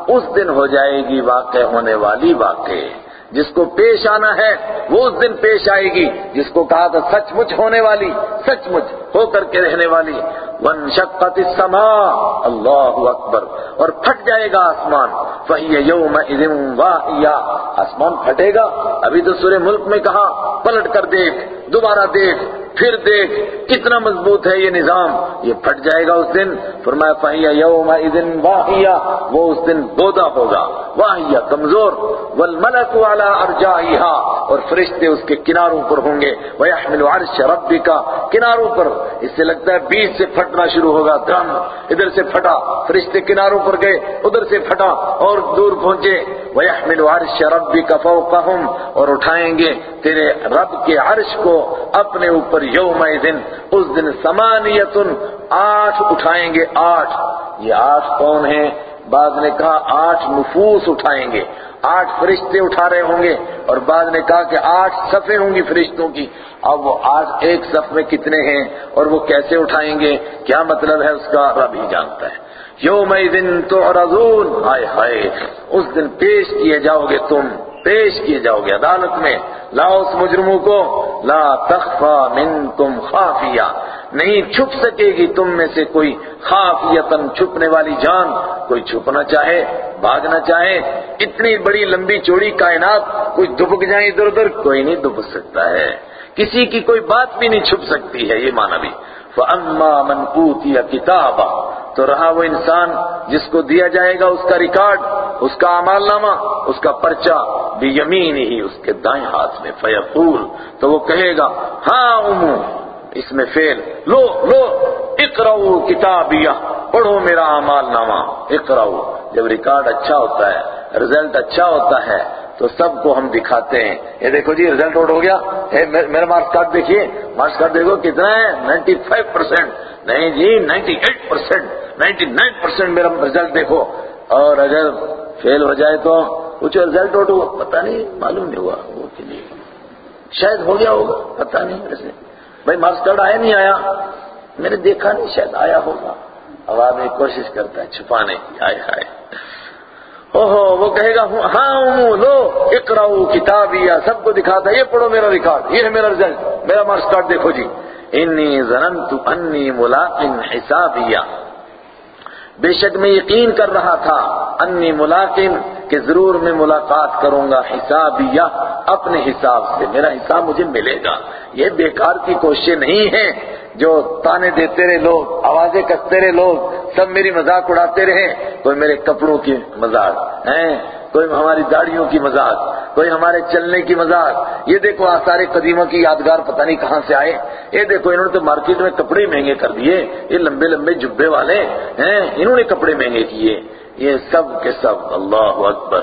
Speaker 1: اس دن ہو جائے گی واقع ہونے والی واقع۔ جس کو پیش آنا ہے، وہ اس دن پیش آئے گی۔ جس کو کہا تھا سچ مچ ہونے والی سچ مچ ہو کر کے رہنے والی۔ وانشقت السماء. اللہ اکبر. اور پھٹ جائے گا آسمان. فَهِيَ يَوْمَئِذٍ واہیا آسمان پھٹے گا. ابھی تو سورہ ملک میں کہا، پلٹ کر دیکھ، دوبارہ دیکھ پھر دیکھ کتنا مضبوط ہے یہ نظام، یہ پھٹ جائے گا اس دن۔ فرمایا، فَهِيَ يَوْمَئِذٍ وَاهِيَا وہ اس دن بودا ہوگا۔ واہیا کمزور۔ وَالْمَلَكُ عَلَىٰ أَرْجَائِهَا، اور فرشتے اس کے کناروں پر ہوں گے۔ وَيَحْمِلُ عَرْشَ رَبِّكَ۔ کناروں پر، اس سے لگتا ہے بیچ سے پھٹنا شروع ہوگا درم ادھر سے پھٹا۔ فرشتے کناروں پر گئے، ادھر سے پھٹا، اور دور پہنچے۔ وَيَحْمِلُ عَرْشَ رَبِّكَ فَوْقَهُمْ، اور اٹھائیں گے تیرے رب کے عرش کو اپنے اوپر یوم دن اس دن سمانیت آٹھ اٹھائیں گے، آٹھ۔ یہ آٹھ کون ہیں؟ بعد نے کہا آٹھ نفوس اٹھائیں گے۔ آٹھ فرشتے اٹھا رہے ہوں گے اور بعد نے کہا کہ آٹھ صفیں ہوں گی فرشتوں کی۔ اب وہ آٹھ ایک صف میں کتنے ہیں اور وہ کیسے اٹھائیں گے؟ کیا مطلب ہے اس کا؟ رب ہی جانتا ہے۔ یوم دن تو ہائے ہائے، اس دن پیش کیے جاؤ گے تم۔ پیش کیے جاؤ گے عدالت میں۔ لاؤ اس مجرموں کو لا تخفا منکم خافیہ۔ نہیں چھپ سکے گی تم میں سے کوئی خافیتن چھپنے والی جان۔ کوئی چھپنا چاہے بھاگنا چاہے۔ اتنی بڑی لمبی چوڑی کائنات کوئی دبک جائے ادھر ادھر، کوئی نہیں دبک سکتا ہے۔ کسی کی کوئی بات بھی نہیں چھپ سکتی ہے، یہ مانا بھی۔ فَأَمَّا مَنْ أُوتِيَ كِتَابًا تو رہا وہ انسان جس کو دیا جائے گا اس کا ریکارڈ، اس کا عمال نامہ، اس کا پرچہ بھی یمین ہی اس کے دائیں ہاتھ میں فیقول۔ تو وہ کہے گا ہاں امو، اس میں فیل۔ لو لو اقرأو کتابیہ، پڑھو میرا عمال نامہ۔ اقرأو جب ریکارڈ اچھا ہوتا ہے رزلٹ اچھا ہوتا ہے تو سب کو ہم دکھاتے ہیں۔ یہ دیکھو جی ریزلٹ آؤٹ ہو گیا۔ میرا مارکس کارڈ دیکھیے۔ مارکس کارڈ دیکھو کتنا ہے؟ نائنٹی فائیو پرسینٹ نہیں جی ninety eight percent ninety nine percent میرا ریزلٹ دیکھو۔ اور اگر فیل ہو جائے تو کچھ ریزلٹ آؤٹ ہوا۔ پتہ نہیں، معلوم نہیں ہوا۔ وہ کے لیے شاید ہو گیا ہوگا، پتہ نہیں۔ ویسے بھائی مارکس کارڈ آیا نہیں آیا؟ میں نے دیکھا نہیں، شاید آیا ہوگا۔ اب آدمی کوشش کرتا ہے چھپانے کی۔ آئے آئے اوہو، وہ کہے گا ہاں لو اقراؤ کتابیا سب کو دکھاتا ہے یہ پڑھو میرا ریکارڈ، یہ ہے میرا رزلٹ، میرا مارکس کارڈ دیکھو جی۔ انی ظننت انی ملاق حسابیا۔ بے شک میں یقین کر رہا تھا، انی ملاقن، کہ ضرور میں ملاقات کروں گا حسابیہ اپنے حساب سے، میرا حساب مجھے ملے گا۔ یہ بیکار کی کوششیں نہیں ہیں۔ جو تانے دیتے رہے لوگ، آوازیں کستے رہے لوگ، سب میری مذاق اڑاتے رہے، کوئی میرے کپڑوں کی مذاق، ہیں؟ کوئی ہماری داڑیوں کی مذاق، کوئی ہمارے چلنے کی مذاق۔ یہ دیکھو آثار قدیموں کی یادگار پتہ نہیں کہاں سے آئے۔ یہ دیکھو انہوں نے تو مارکیٹ میں کپڑے مہنگے کر دیے، یہ لمبے لمبے جبے والے، ہیں؟ انہوں نے کپڑے مہنگے کیے۔ یہ سب کے سب، اللہ اکبر۔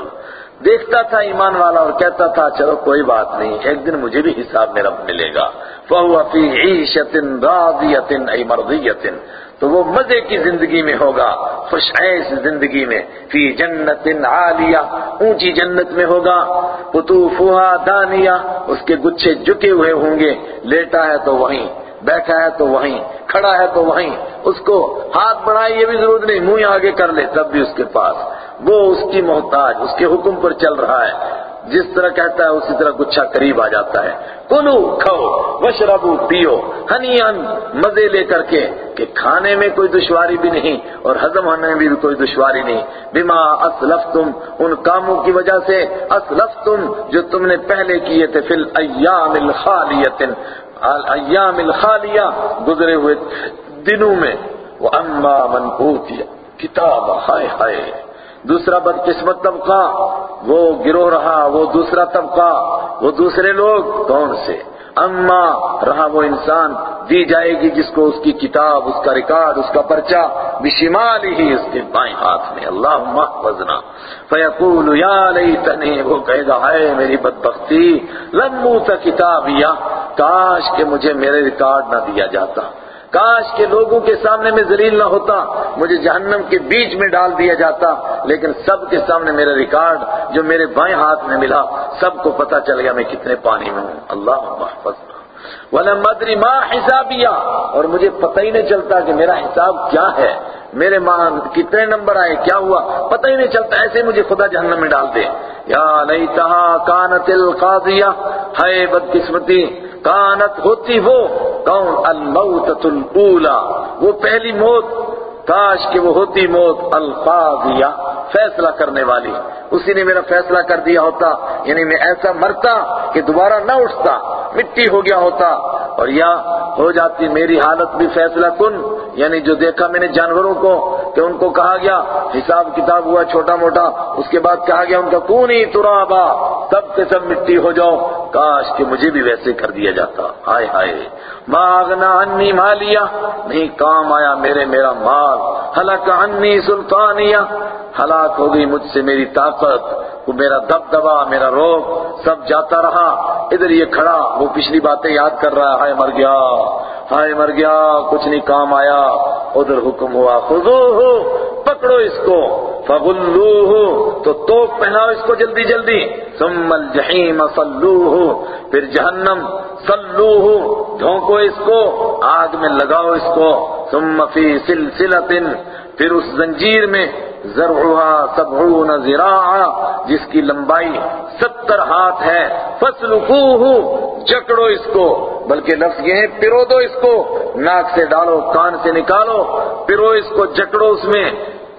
Speaker 1: دیکھتا تھا ایمان والا اور کہتا تھا، چلو کوئی بات نہیں، ایک دن مجھے بھی حساب میرا ملے گا۔ فَهُوَ فِي عِيشَةٍ رَاضِيَةٍ أَيْ مَرْضِيَةٍ تو وہ مزے کی زندگی میں ہوگا، خوش عیش زندگی میں۔ فی جنت عالیہ، اونچی جنت میں ہوگا۔ قطوفہا دانیہ، اس کے گچھے جھکے ہوئے ہوں گے۔ لیٹا ہے تو وہیں۔ بیٹھا ہے تو وہیں، کھڑا ہے تو وہیں، اس کو ہاتھ بڑھائے یہ بھی ضرورت نہیں، منہ آگے کر لے تب بھی اس کے پاس۔ وہ اس کی محتاج، اس کے حکم پر چل رہا ہے۔ جس طرح کہتا ہے، اسی طرح گچھا قریب آ جاتا ہے۔ کلو کھو وشربو، پیو، ہنی مزے لے کر کے، کہ کھانے میں کوئی دشواری بھی نہیں اور ہضم ہونے میں بھی کوئی دشواری نہیں۔ بما اسلفتم ان کاموں کی وجہ سے اسلفتم جو تم نے پہلے کیے تھے فی الایام الخالیت ایام الخالیہ گزرے ہوئے دنوں میں وہ اما من اوتیا کتاب ہائے ہائے، دوسرا بدقسمت طبقہ، وہ گروہ رہا، وہ دوسرا طبقہ، وہ دوسرے لوگ، کون سے؟ اما رہا وہ انسان دی جائے گی جس کو اس کی کتاب، اس کا ریکارڈ، اس کا پرچہ بشمال ہی اس کے بائیں ہاتھ میں۔ اللہ وزنا فیقول یا لیتنی، وہ کہے گا ہے میری بدبختی لمو تا کتابیا کاش کہ مجھے میرے ریکارڈ نہ دیا جاتا۔ کاش کے لوگوں کے سامنے میں ذلیل نہ ہوتا، مجھے جہنم کے بیچ میں ڈال دیا جاتا، لیکن سب کے سامنے میرا ریکارڈ، جو میرے بائیں ہاتھ میں ملا، سب کو پتا چل گیا میں کتنے پانی میں ہوں۔ اللہ محفظ ولم ادری ما حسابیا اور مجھے پتہ ہی نہیں چلتا کہ میرا حساب کیا ہے۔ میرے ماں کتنے نمبر آئے، کیا ہوا؟ پتہ ہی نہیں چلتا، ایسے مجھے خدا جہنم میں ڈال دے۔ یا لیتہا کانت القاضیہ۔ ہے بدقسمتی کانت ہوتی وہ کون الموت الاولا وہ پہلی موت، کاش کہ وہ ہوتی موت القاضیہ، فیصلہ کرنے والی۔ اسی نے میرا فیصلہ کر دیا ہوتا یعنی میں ایسا مرتا کہ دوبارہ نہ اٹھتا، مٹی ہو گیا ہوتا۔ اور یا ہو جاتی میری حالت بھی فیصلہ کن یعنی جو دیکھا میں نے جانوروں کو کہ ان کو کہا گیا، حساب کتاب ہوا چھوٹا موٹا، اس کے بعد کہا گیا ان کا کونی ترابا، سب کے سب مٹی ہو جاؤ۔ کاش کہ مجھے بھی ویسے کر دیا جاتا۔ ہائے ہائے۔ ماغنا انی مالیا نہیں، کام آیا میرے، میرا مال۔ حلق انی سلطانیہ۔ ہلاک ہو گئی مجھ سے میری طاقت۔ وہ میرا دب دبا میرا روگ سب جاتا رہا۔ ادھر یہ کھڑا۔ وہ پچھلی باتیں یاد کر رہا ہے۔ ہائے، مر گیا۔ ہائے، مر گیا۔ کچھ نہیں، کام آیا۔ ادھر حکم ہوا۔ خودو ہو۔ پکڑو اس کو۔ فغلو تو توپ پہناؤ اس کو جلدی جلدی۔ ثم الجحیم صلو ہو پھر جہنم۔ صلو ہو دھونکو اس کو، آگ میں لگاؤ اس کو۔ ثم فی سلسلت پھر اس زنجیر میں۔ زرعها سبعون ذراعا، جس کی لمبائی ستر ہاتھ ہے۔ فسلکوہ جکڑو اس کو۔ بلکہ لفظ یہ ہے پیرو دو اس کو۔ ناک سے ڈالو، کان سے نکالو۔ پیرو اس کو، جکڑو اس میں۔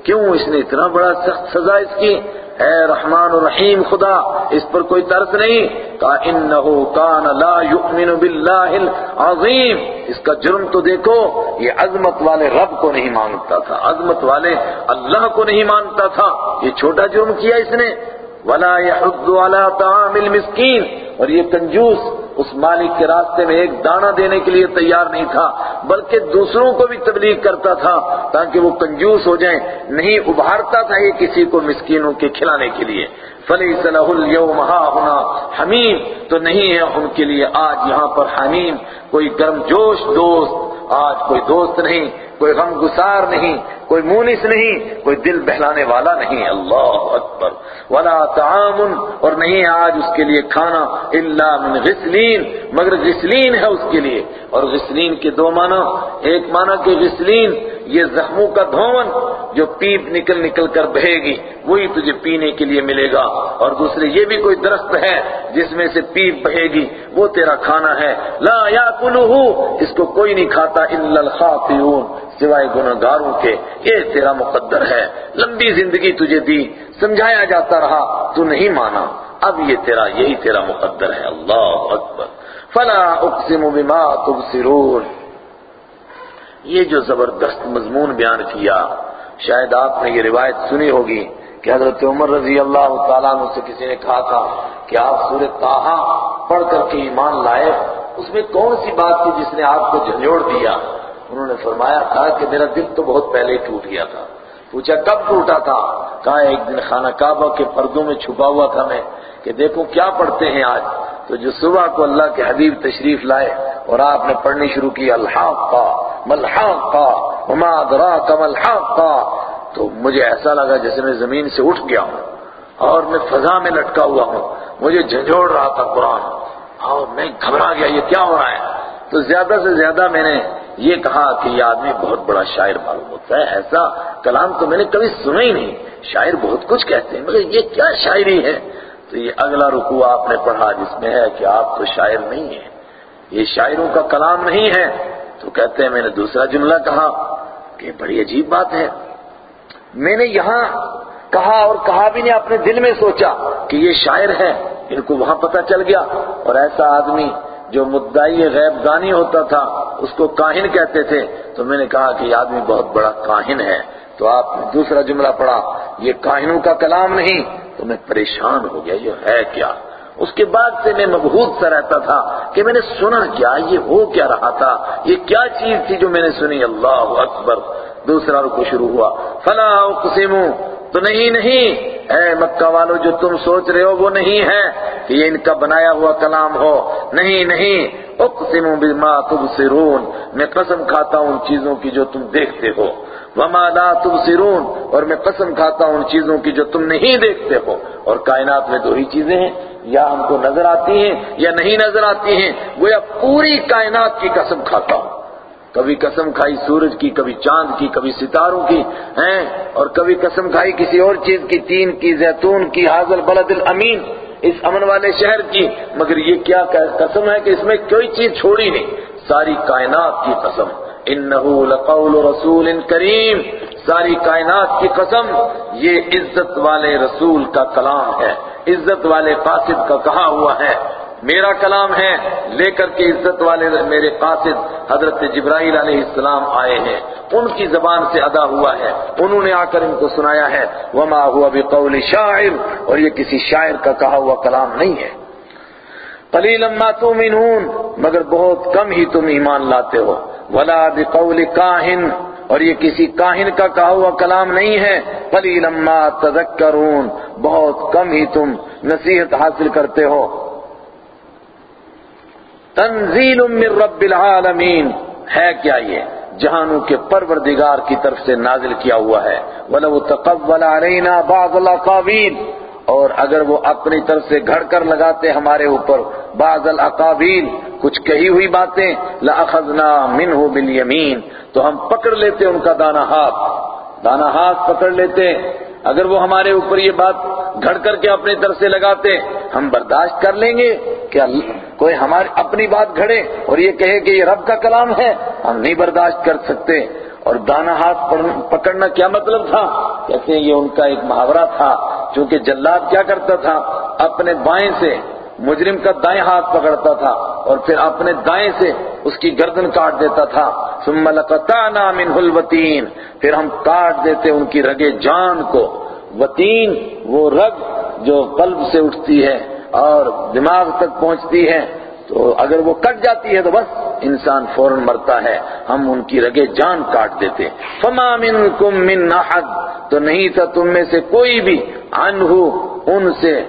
Speaker 1: کیوں اس نے اتنا بڑا سخت سزا اس کی؟ اے رحمان الرحیم، خدا، اس پر کوئی ترس نہیں۔ کہا، انہو کان لا یؤمن باللہ العظیم۔ اس کا جرم تو دیکھو، یہ عظمت والے رب کو نہیں مانتا تھا۔ عظمت والے اللہ کو نہیں مانتا تھا۔ یہ چھوٹا جرم کیا اس نے؟ ولا يحض على طعام المسكين اور یہ کنجوس اس مالک کے راستے میں ایک دانہ دینے کے لیے تیار نہیں تھا، بلکہ دوسروں کو بھی تبلیغ کرتا تھا تاکہ وہ کنجوس ہو جائیں، نہیں ابھارتا تھا یہ کسی کو مسکینوں کے کھلانے کے لیے۔ فلی صلاح اليوم ہونا حمیم تو نہیں ہے ان کے لیے آج یہاں پر حمیم کوئی گرم جوش دوست آج کوئی دوست نہیں، کوئی غم گسار نہیں، کوئی مونس نہیں، کوئی دل بہلانے والا نہیں، اللہ اکبر۔ ولا تعام اور نہیں آج اس کے لیے کھانا الا من غسلین مگر غسلین ہے اس کے لیے۔ اور غسلین کے دو معنی، ایک معنی کہ غسلین، یہ زخموں کا دھون جو پیپ نکل نکل کر بہے گی، وہی تجھے پینے کے لیے ملے گا۔ اور دوسرے، یہ بھی کوئی درخت ہے جس میں سے پیپ بہے گی، وہ تیرا کھانا ہے۔ لا یا اس کو کوئی نہیں کھاتا، الا الخافیون سوائے گناہگاروں کے۔ یہ تیرا مقدر ہے۔ لمبی زندگی تجھے دی، سمجھایا جاتا رہا، تو نہیں مانا۔ اب یہ تیرا، یہی تیرا مقدر ہے۔ اللہ اکبر۔ فلا اقسم بما تبصرون۔ یہ جو زبردست مضمون بیان کیا شاید آپ نے یہ روایت سنی ہوگی کہ حضرت عمر رضی اللہ تعالیٰ عنہ سے کسی نے کہا تھا کہ آپ سورہ تاہا پڑھ کر کے ایمان لائے، اس میں کون سی بات تھی جس نے آپ کو جھنجھوڑ دیا؟ انہوں نے فرمایا تھا کہ میرا دل تو بہت پہلے ہی ٹوٹ گیا تھا۔ پوچھا، کب ٹوٹا تھا؟ کہا، ایک دن خانہ کعبہ کے پردوں میں چھپا ہوا تھا میں کہ دیکھو کیا پڑھتے ہیں آج۔ تو جو صبح کو اللہ کے حبیب تشریف لائے اور آپ نے پڑھنی شروع کی الحاق کا ملحاق کا وما ادراک ملحاق کا تو مجھے ایسا لگا جیسے میں زمین سے اٹھ گیا ہوں اور میں فضا میں لٹکا ہوا ہوں۔ مجھے جھنجھوڑ رہا تھا قرآن۔ اور میں گھبرا گیا، یہ کیا ہو رہا ہے؟ تو زیادہ سے زیادہ میں نے یہ کہا کہ یہ آدمی بہت بڑا شاعر معلوم ہوتا ہے۔ ایسا کلام تو میں نے کبھی سنا ہی نہیں۔ شاعر بہت کچھ کہتے ہیں، مگر یہ کیا شاعری ہے؟ تو یہ اگلا رکوع آپ نے پڑھا جس میں ہے کہ آپ تو شاعر نہیں ہیں۔ یہ شاعروں کا کلام نہیں ہے۔ تو کہتے ہیں، میں نے دوسرا جملہ کہا کہ بڑی عجیب بات ہے۔ میں نے یہاں کہا اور کہا بھی نہیں، اپنے دل میں سوچا کہ یہ شاعر ہے، ان کو وہاں پتہ چل گیا۔ اور ایسا آدمی جو مدعی غیب دانی ہوتا تھا، اس کو کاہن کہتے تھے۔ تو میں نے کہا کہ یہ آدمی بہت بڑا کاہن ہے۔ تو آپ نے دوسرا جملہ پڑھا، یہ کاہنوں کا کلام نہیں۔ تو میں پریشان ہو گیا، یہ ہے کیا؟ اس کے بعد سے میں مبہوت سا رہتا تھا کہ میں نے سنا کیا، یہ ہو کیا رہا تھا؟ یہ کیا چیز تھی جو میں نے سنی؟ اللہ اکبر۔ دوسرا رکو شروع ہوا۔ فلا اقسم تو نہیں نہیں۔ اے مکہ والو، جو تم سوچ رہے ہو، وہ نہیں ہے کہ یہ ان کا بنایا ہوا کلام ہو۔ نہیں نہیں۔ اقسم بما تبصرون، میں قسم کھاتا ہوں ان چیزوں کی جو تم دیکھتے ہو۔ وما لا تبصرون، اور میں قسم کھاتا ہوں ان چیزوں کی جو تم نہیں دیکھتے ہو۔ اور کائنات میں دو ہی چیزیں ہیں، یا ہم کو نظر آتی ہیں یا نہیں نظر آتی ہیں وہ یا پوری کائنات کی قسم کھاتا ہوں۔ کبھی قسم کھائی سورج کی، کبھی چاند کی، کبھی ستاروں کی، ہیں؟ اور کبھی قسم کھائی کسی اور چیز کی، تین کی، زیتون کی، حاضر بلد الامین، اس امن والے شہر کی۔ مگر یہ کیا قسم ہے کہ اس میں کوئی چیز چھوڑی نہیں، ساری کائنات کی قسم۔ انہو لقول رسول کریم، ساری کائنات کی قسم، یہ عزت والے رسول کا کلام ہے، عزت والے قاصد کا کہا ہوا ہے۔ میرا کلام ہے، لے کر کے عزت والے میرے قاصد حضرت جبرائیل علیہ السلام آئے ہیں۔ ان کی زبان سے ادا ہوا ہے، انہوں نے آ کر ان کو سنایا ہے۔ وما ہوا بقول شاعر، اور یہ کسی شاعر کا کہا ہوا کلام نہیں ہے۔ قلیلا ما تؤمنون، مگر بہت کم ہی تم ایمان لاتے ہو۔ ولا بقول کاہن، اور یہ کسی کاہن کا کہا ہوا کلام نہیں ہے۔ قلیلا ما تذکرون، بہت کم ہی تم نصیحت حاصل کرتے ہو۔ تنزیل من رب العالمین، ہے کیا یہ؟ جہانوں کے پروردگار کی طرف سے نازل کیا ہوا ہے۔ وَلَوْ تَقَوَّلَ عَلَيْنَا بَعْضَ الْأَقَابِيلِ اور اگر وہ اپنی طرف سے گھڑ کر لگاتے ہمارے اوپر بعض الاقابیل کچھ کہی ہوئی باتیں، لَأَخَذْنَا مِنْهُ بِالْيَمِينَ، تو ہم پکڑ لیتے ان کا دانا ہاتھ۔ دانا ہاتھ پکڑ لیتے، اگر وہ ہمارے اوپر یہ بات گھڑ کر کے اپنی طرف سے لگاتے، ہم برداشت کر لیں گے کہ کوئی ہماری اپنی بات گھڑے اور یہ کہے کہ یہ رب کا کلام ہے، ہم نہیں برداشت کر سکتے۔ اور دانا ہاتھ پکڑنا کیا مطلب تھا؟ کہتے ہیں یہ ان کا ایک محاورہ تھا، چونکہ جلاد کیا کرتا تھا؟ اپنے بائیں سے۔ مجرم کا دائیں ہاتھ پکڑتا تھا اور پھر اپنے دائیں سے اس کی گردن کاٹ دیتا تھا۔ ثم لقطعنا منه الوتین۔ پھر ہم کاٹ دیتے ان کی رگے جان کو۔ وتین وہ رگ جو قلب سے اٹھتی ہے اور دماغ تک پہنچتی ہے۔ تو اگر وہ کٹ جاتی ہے تو بس انسان فوراً مرتا ہے۔ ہم ان کی رگے جان کاٹ دیتے۔ فما منکم من احد۔ تو نہیں تھا تم میں سے کوئی بھی عنہ، ان سے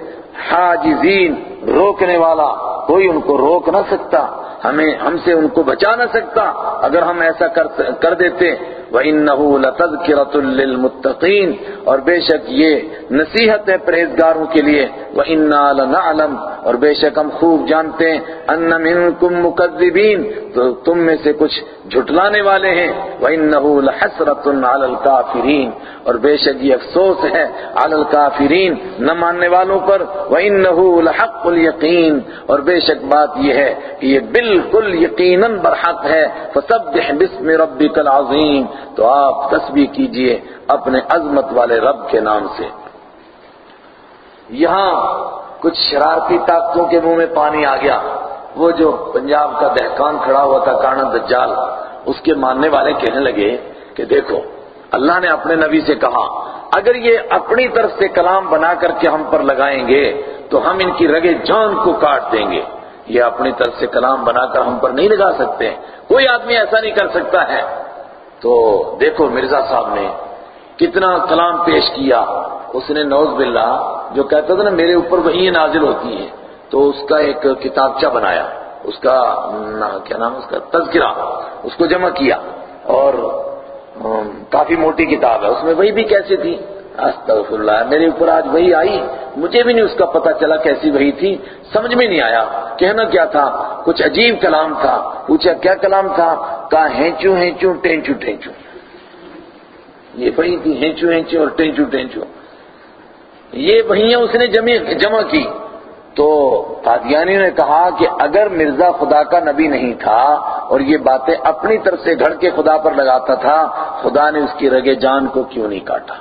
Speaker 1: حاجزین۔ روکنے والا کوئی ان کو روک نہ سکتا، ہمیں ہم سے ان کو بچا نہ سکتا۔ اگر ہم ایسا کر دیتے، وَإِنَّهُ لَتَذْكِرَةٌ لِّلْمُتَّقِينَ۔ اور بے شک یہ نصیحت ہے پرہیزگاروں کے لیے۔ وَإِنَّا لَنَعْلَمُ۔ اور بے شک ہم خوب جانتے ہیں۔ ان منکم مکذبین تو تم میں سے کچھ جھٹلانے والے ہیں۔ وَإِنَّهُ لَحَسْرَةٌ عَلَى الْكَافِرِينَ۔ اور بے شک یہ افسوس ہے عَلَى الْكَافِرِينَ۔ نہ ماننے والوں پر۔ وَإِنَّهُ لَحَقُّ الْيَقِينَ اور بے شک بات یہ ہے کہ یہ بالکل یقیناً برحق ہے، فَسَبِّحْ بِاسْمِ رَبِّكَ الْعَظِيمِ تو آپ تسبیح کیجیے اپنے عظمت والے رب کے نام سے۔ یہاں کچھ شرارتی طاقتوں کے منہ میں پانی آ گیا۔ وہ جو پنجاب کا دہکان کھڑا ہوا تھا، کانا دجال، اس کے ماننے والے کہنے لگے کہ دیکھو، اللہ نے اپنے نبی سے کہا اگر یہ اپنی طرف سے کلام بنا کر کے ہم پر لگائیں گے تو ہم ان کی رگے جان کو کاٹ دیں گے۔ یہ اپنی طرف سے کلام بنا کر ہم پر نہیں لگا سکتے۔ کوئی آدمی ایسا نہیں کر سکتا ہے۔ تو دیکھو مرزا صاحب نے کتنا کلام پیش کیا۔ اس نے نوز باللہ جو کہتا تھا نا، میرے اوپر وہی نازل ہوتی ہے تو اس کا ایک کتابچہ بنایا۔ اس کا کیا نام اس کا؟ تذکرہ۔ اس کو جمع کیا۔ اور کافی موٹی کتاب ہے، اس میں وہی بھی کیسے تھی؟ استغفر اللہ میرے اوپر آج وہی آئی، مجھے بھی نہیں اس کا پتہ چلا کیسی وہی تھی، سمجھ میں نہیں آیا، کہنا کیا تھا؟ کچھ عجیب کلام تھا، پوچھا کیا کلام تھا؟ کہا ہینچو ہینچو، ٹینچو ٹینچو۔ یہ وہی تھی، ہینچو ہینچو اور ٹینچو ٹینچو۔ یہ وہیاں اس نے جمع کی۔ تو قادیانی نے کہا کہ اگر مرزا خدا کا نبی نہیں تھا اور یہ باتیں اپنی طرف سے گھڑ کے خدا پر لگاتا تھا، خدا نے اس کی رگے جان کو کیوں نہیں کاٹا؟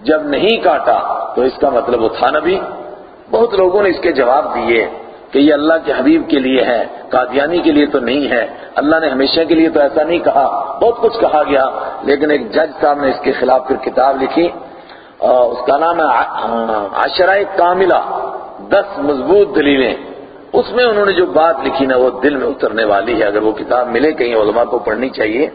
Speaker 1: جب نہیں کاٹا تو اس کا مطلب وہ تھا نبی۔ بہت لوگوں نے اس کے جواب دیے کہ یہ اللہ کے حبیب کے لیے ہے، قادیانی کے لیے تو نہیں ہے۔ اللہ نے ہمیشہ کے لیے تو ایسا نہیں کہا، بہت کچھ کہا گیا، لیکن ایک جج صاحب نے اس کے خلاف پھر کتاب لکھی۔ اس کا نام ہے عشرہ کاملہ، دس مضبوط دلیلیں۔ اس میں انہوں نے جو بات لکھی نا، وہ دل میں اترنے والی ہے۔ اگر وہ کتاب ملے کہیں علماء کو پڑھنی چاہیے۔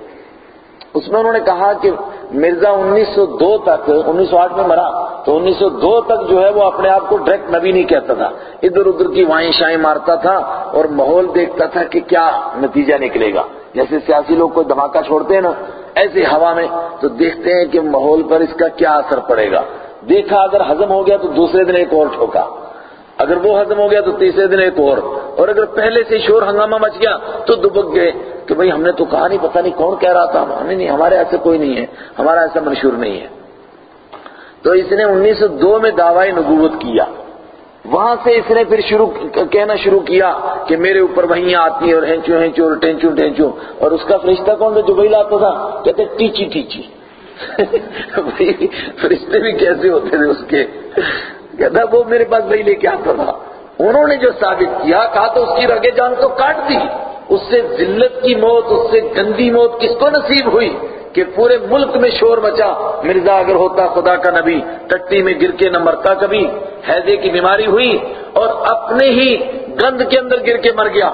Speaker 1: اس میں انہوں نے کہا کہ مرزا انیس سو دو تک، انیس سو آٹھ میں مرا، تو انیس سو دو تک جو ہے وہ اپنے آپ کو ڈائریکٹ نبی نہیں کہتا تھا۔ ادھر ادھر کی وائیں شائیں مارتا تھا اور ماحول دیکھتا تھا کہ کیا نتیجہ نکلے گا۔ جیسے سیاسی لوگ کوئی دھماکہ چھوڑتے ہیں نا ایسے ہوا میں تو دیکھتے ہیں کہ ماحول پر اس کا کیا اثر پڑے گا۔ دیکھا اگر ہضم ہو گیا تو دوسرے دن ایک اور ٹھوکا۔ اگر وہ ہضم ہو گیا تو تیسرے دن ایک اور۔ اور اگر پہلے سے شور ہنگامہ مچ گیا تو دبک گئے۔ کہ بھئی ہم نے تو کہا نہیں، پتہ نہیں کون کہہ رہا تھا۔ ہمیں نہیں، ہمارے ایسے کوئی نہیں ہے۔ ہمارا ایسا منشور نہیں ہے۔ تو اس نے انیس سو دو میں دعوی نبوت کیا۔ وہاں سے اس نے پھر شروع کہنا شروع کیا کہ میرے اوپر وہیں آتی اور ہینچو ہینچو اور ٹینچو ٹینچو اور اس کا فرشتہ کون تھا؟ جو بھائی لاتا تھا۔ کہتے ٹیچی ٹیچی۔ فرشتے بھی کیسے ہوتے تھے اس کے؟ کہتا وہ میرے پاس بھائی لے کے آتا تھا۔ انہوں نے جو ثابت کیا، کہا تو اس کی رگے جان تو کاٹ دی۔ اس سے ذلت کی موت، اس سے گندی موت کس کو نصیب ہوئی کہ پورے ملک میں شور مچا؟ مرزا اگر ہوتا خدا کا نبی، ٹٹی میں گر کے نہ مرتا کبھی حیدے کی بیماری ہوئی اور اپنے ہی گند کے اندر گر کے مر گیا۔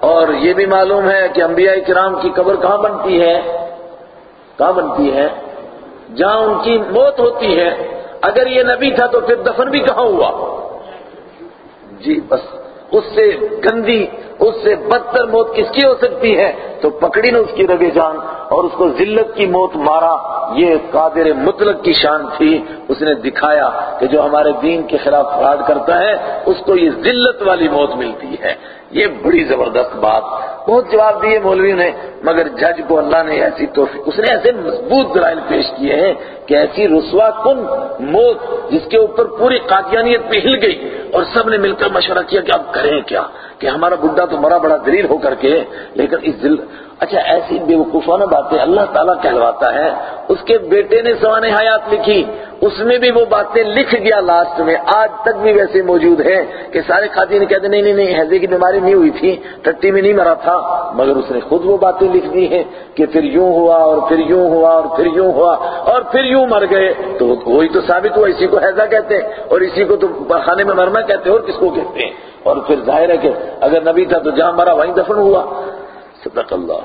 Speaker 1: اور یہ بھی معلوم ہے کہ انبیاء کرام کی قبر کہاں بنتی ہے؟ کہاں بنتی ہے؟ جہاں ان کی موت ہوتی ہے۔ اگر یہ نبی تھا تو پھر دفن بھی کہاں ہوا؟ جی بس۔ اس سے گندی، اس سے بدتر موت کس کی ہو سکتی ہے؟ تو پکڑی نے اس کی رگے جان اور اس کو ذلت کی موت مارا۔ یہ قادر مطلق کی شان تھی۔ اس نے دکھایا کہ جو ہمارے دین کے خلاف فراد کرتا ہے، اس کو یہ ذلت والی موت ملتی ہے۔ یہ بڑی زبردست بات بہت جواب دیے مولوی نے، مگر جج کو اللہ نے ایسی توفیق، اس نے ایسے مضبوط دلائل پیش کیے ہیں کہ ایسی رسوا کن موت جس کے اوپر پوری قادیانیت پہ ہل گئی اور سب نے مل کر مشورہ کیا کہ اب کریں کیا۔ کہ ہمارا بڈھا تو مرا بڑا دلیل ہو کر کے، لیکن اس دل اچھا ایسی بے وقوفانہ باتیں اللہ تعالیٰ کہلواتا ہے۔ اس کے بیٹے نے سوانح حیات لکھی۔ اس میں بھی وہ باتیں لکھ گیا لاسٹ میں۔ آج تک بھی ویسے موجود ہے کہ سارے خاتین کہتے نہیں نہیں نہیں حیضے کی بیماری نہیں ہوئی تھی، ٹٹی میں نہیں مرا تھا۔ مگر اس نے خود وہ باتیں لکھ دی ہیں کہ پھر یوں ہوا اور پھر یوں ہوا اور پھر یوں ہوا اور پھر یوں مر گئے۔ تو وہی تو ثابت ہوا، اسی کو حیضہ کہتے ہیں اور اسی کو تو خانے میں مرنا کہتے ہیں، اور کس کو کہتے ہیں؟ اور پھر ظاہر ہے کہ اگر نبی تھا تو جہاں مرا وہیں دفن ہوا۔ صدق اللہ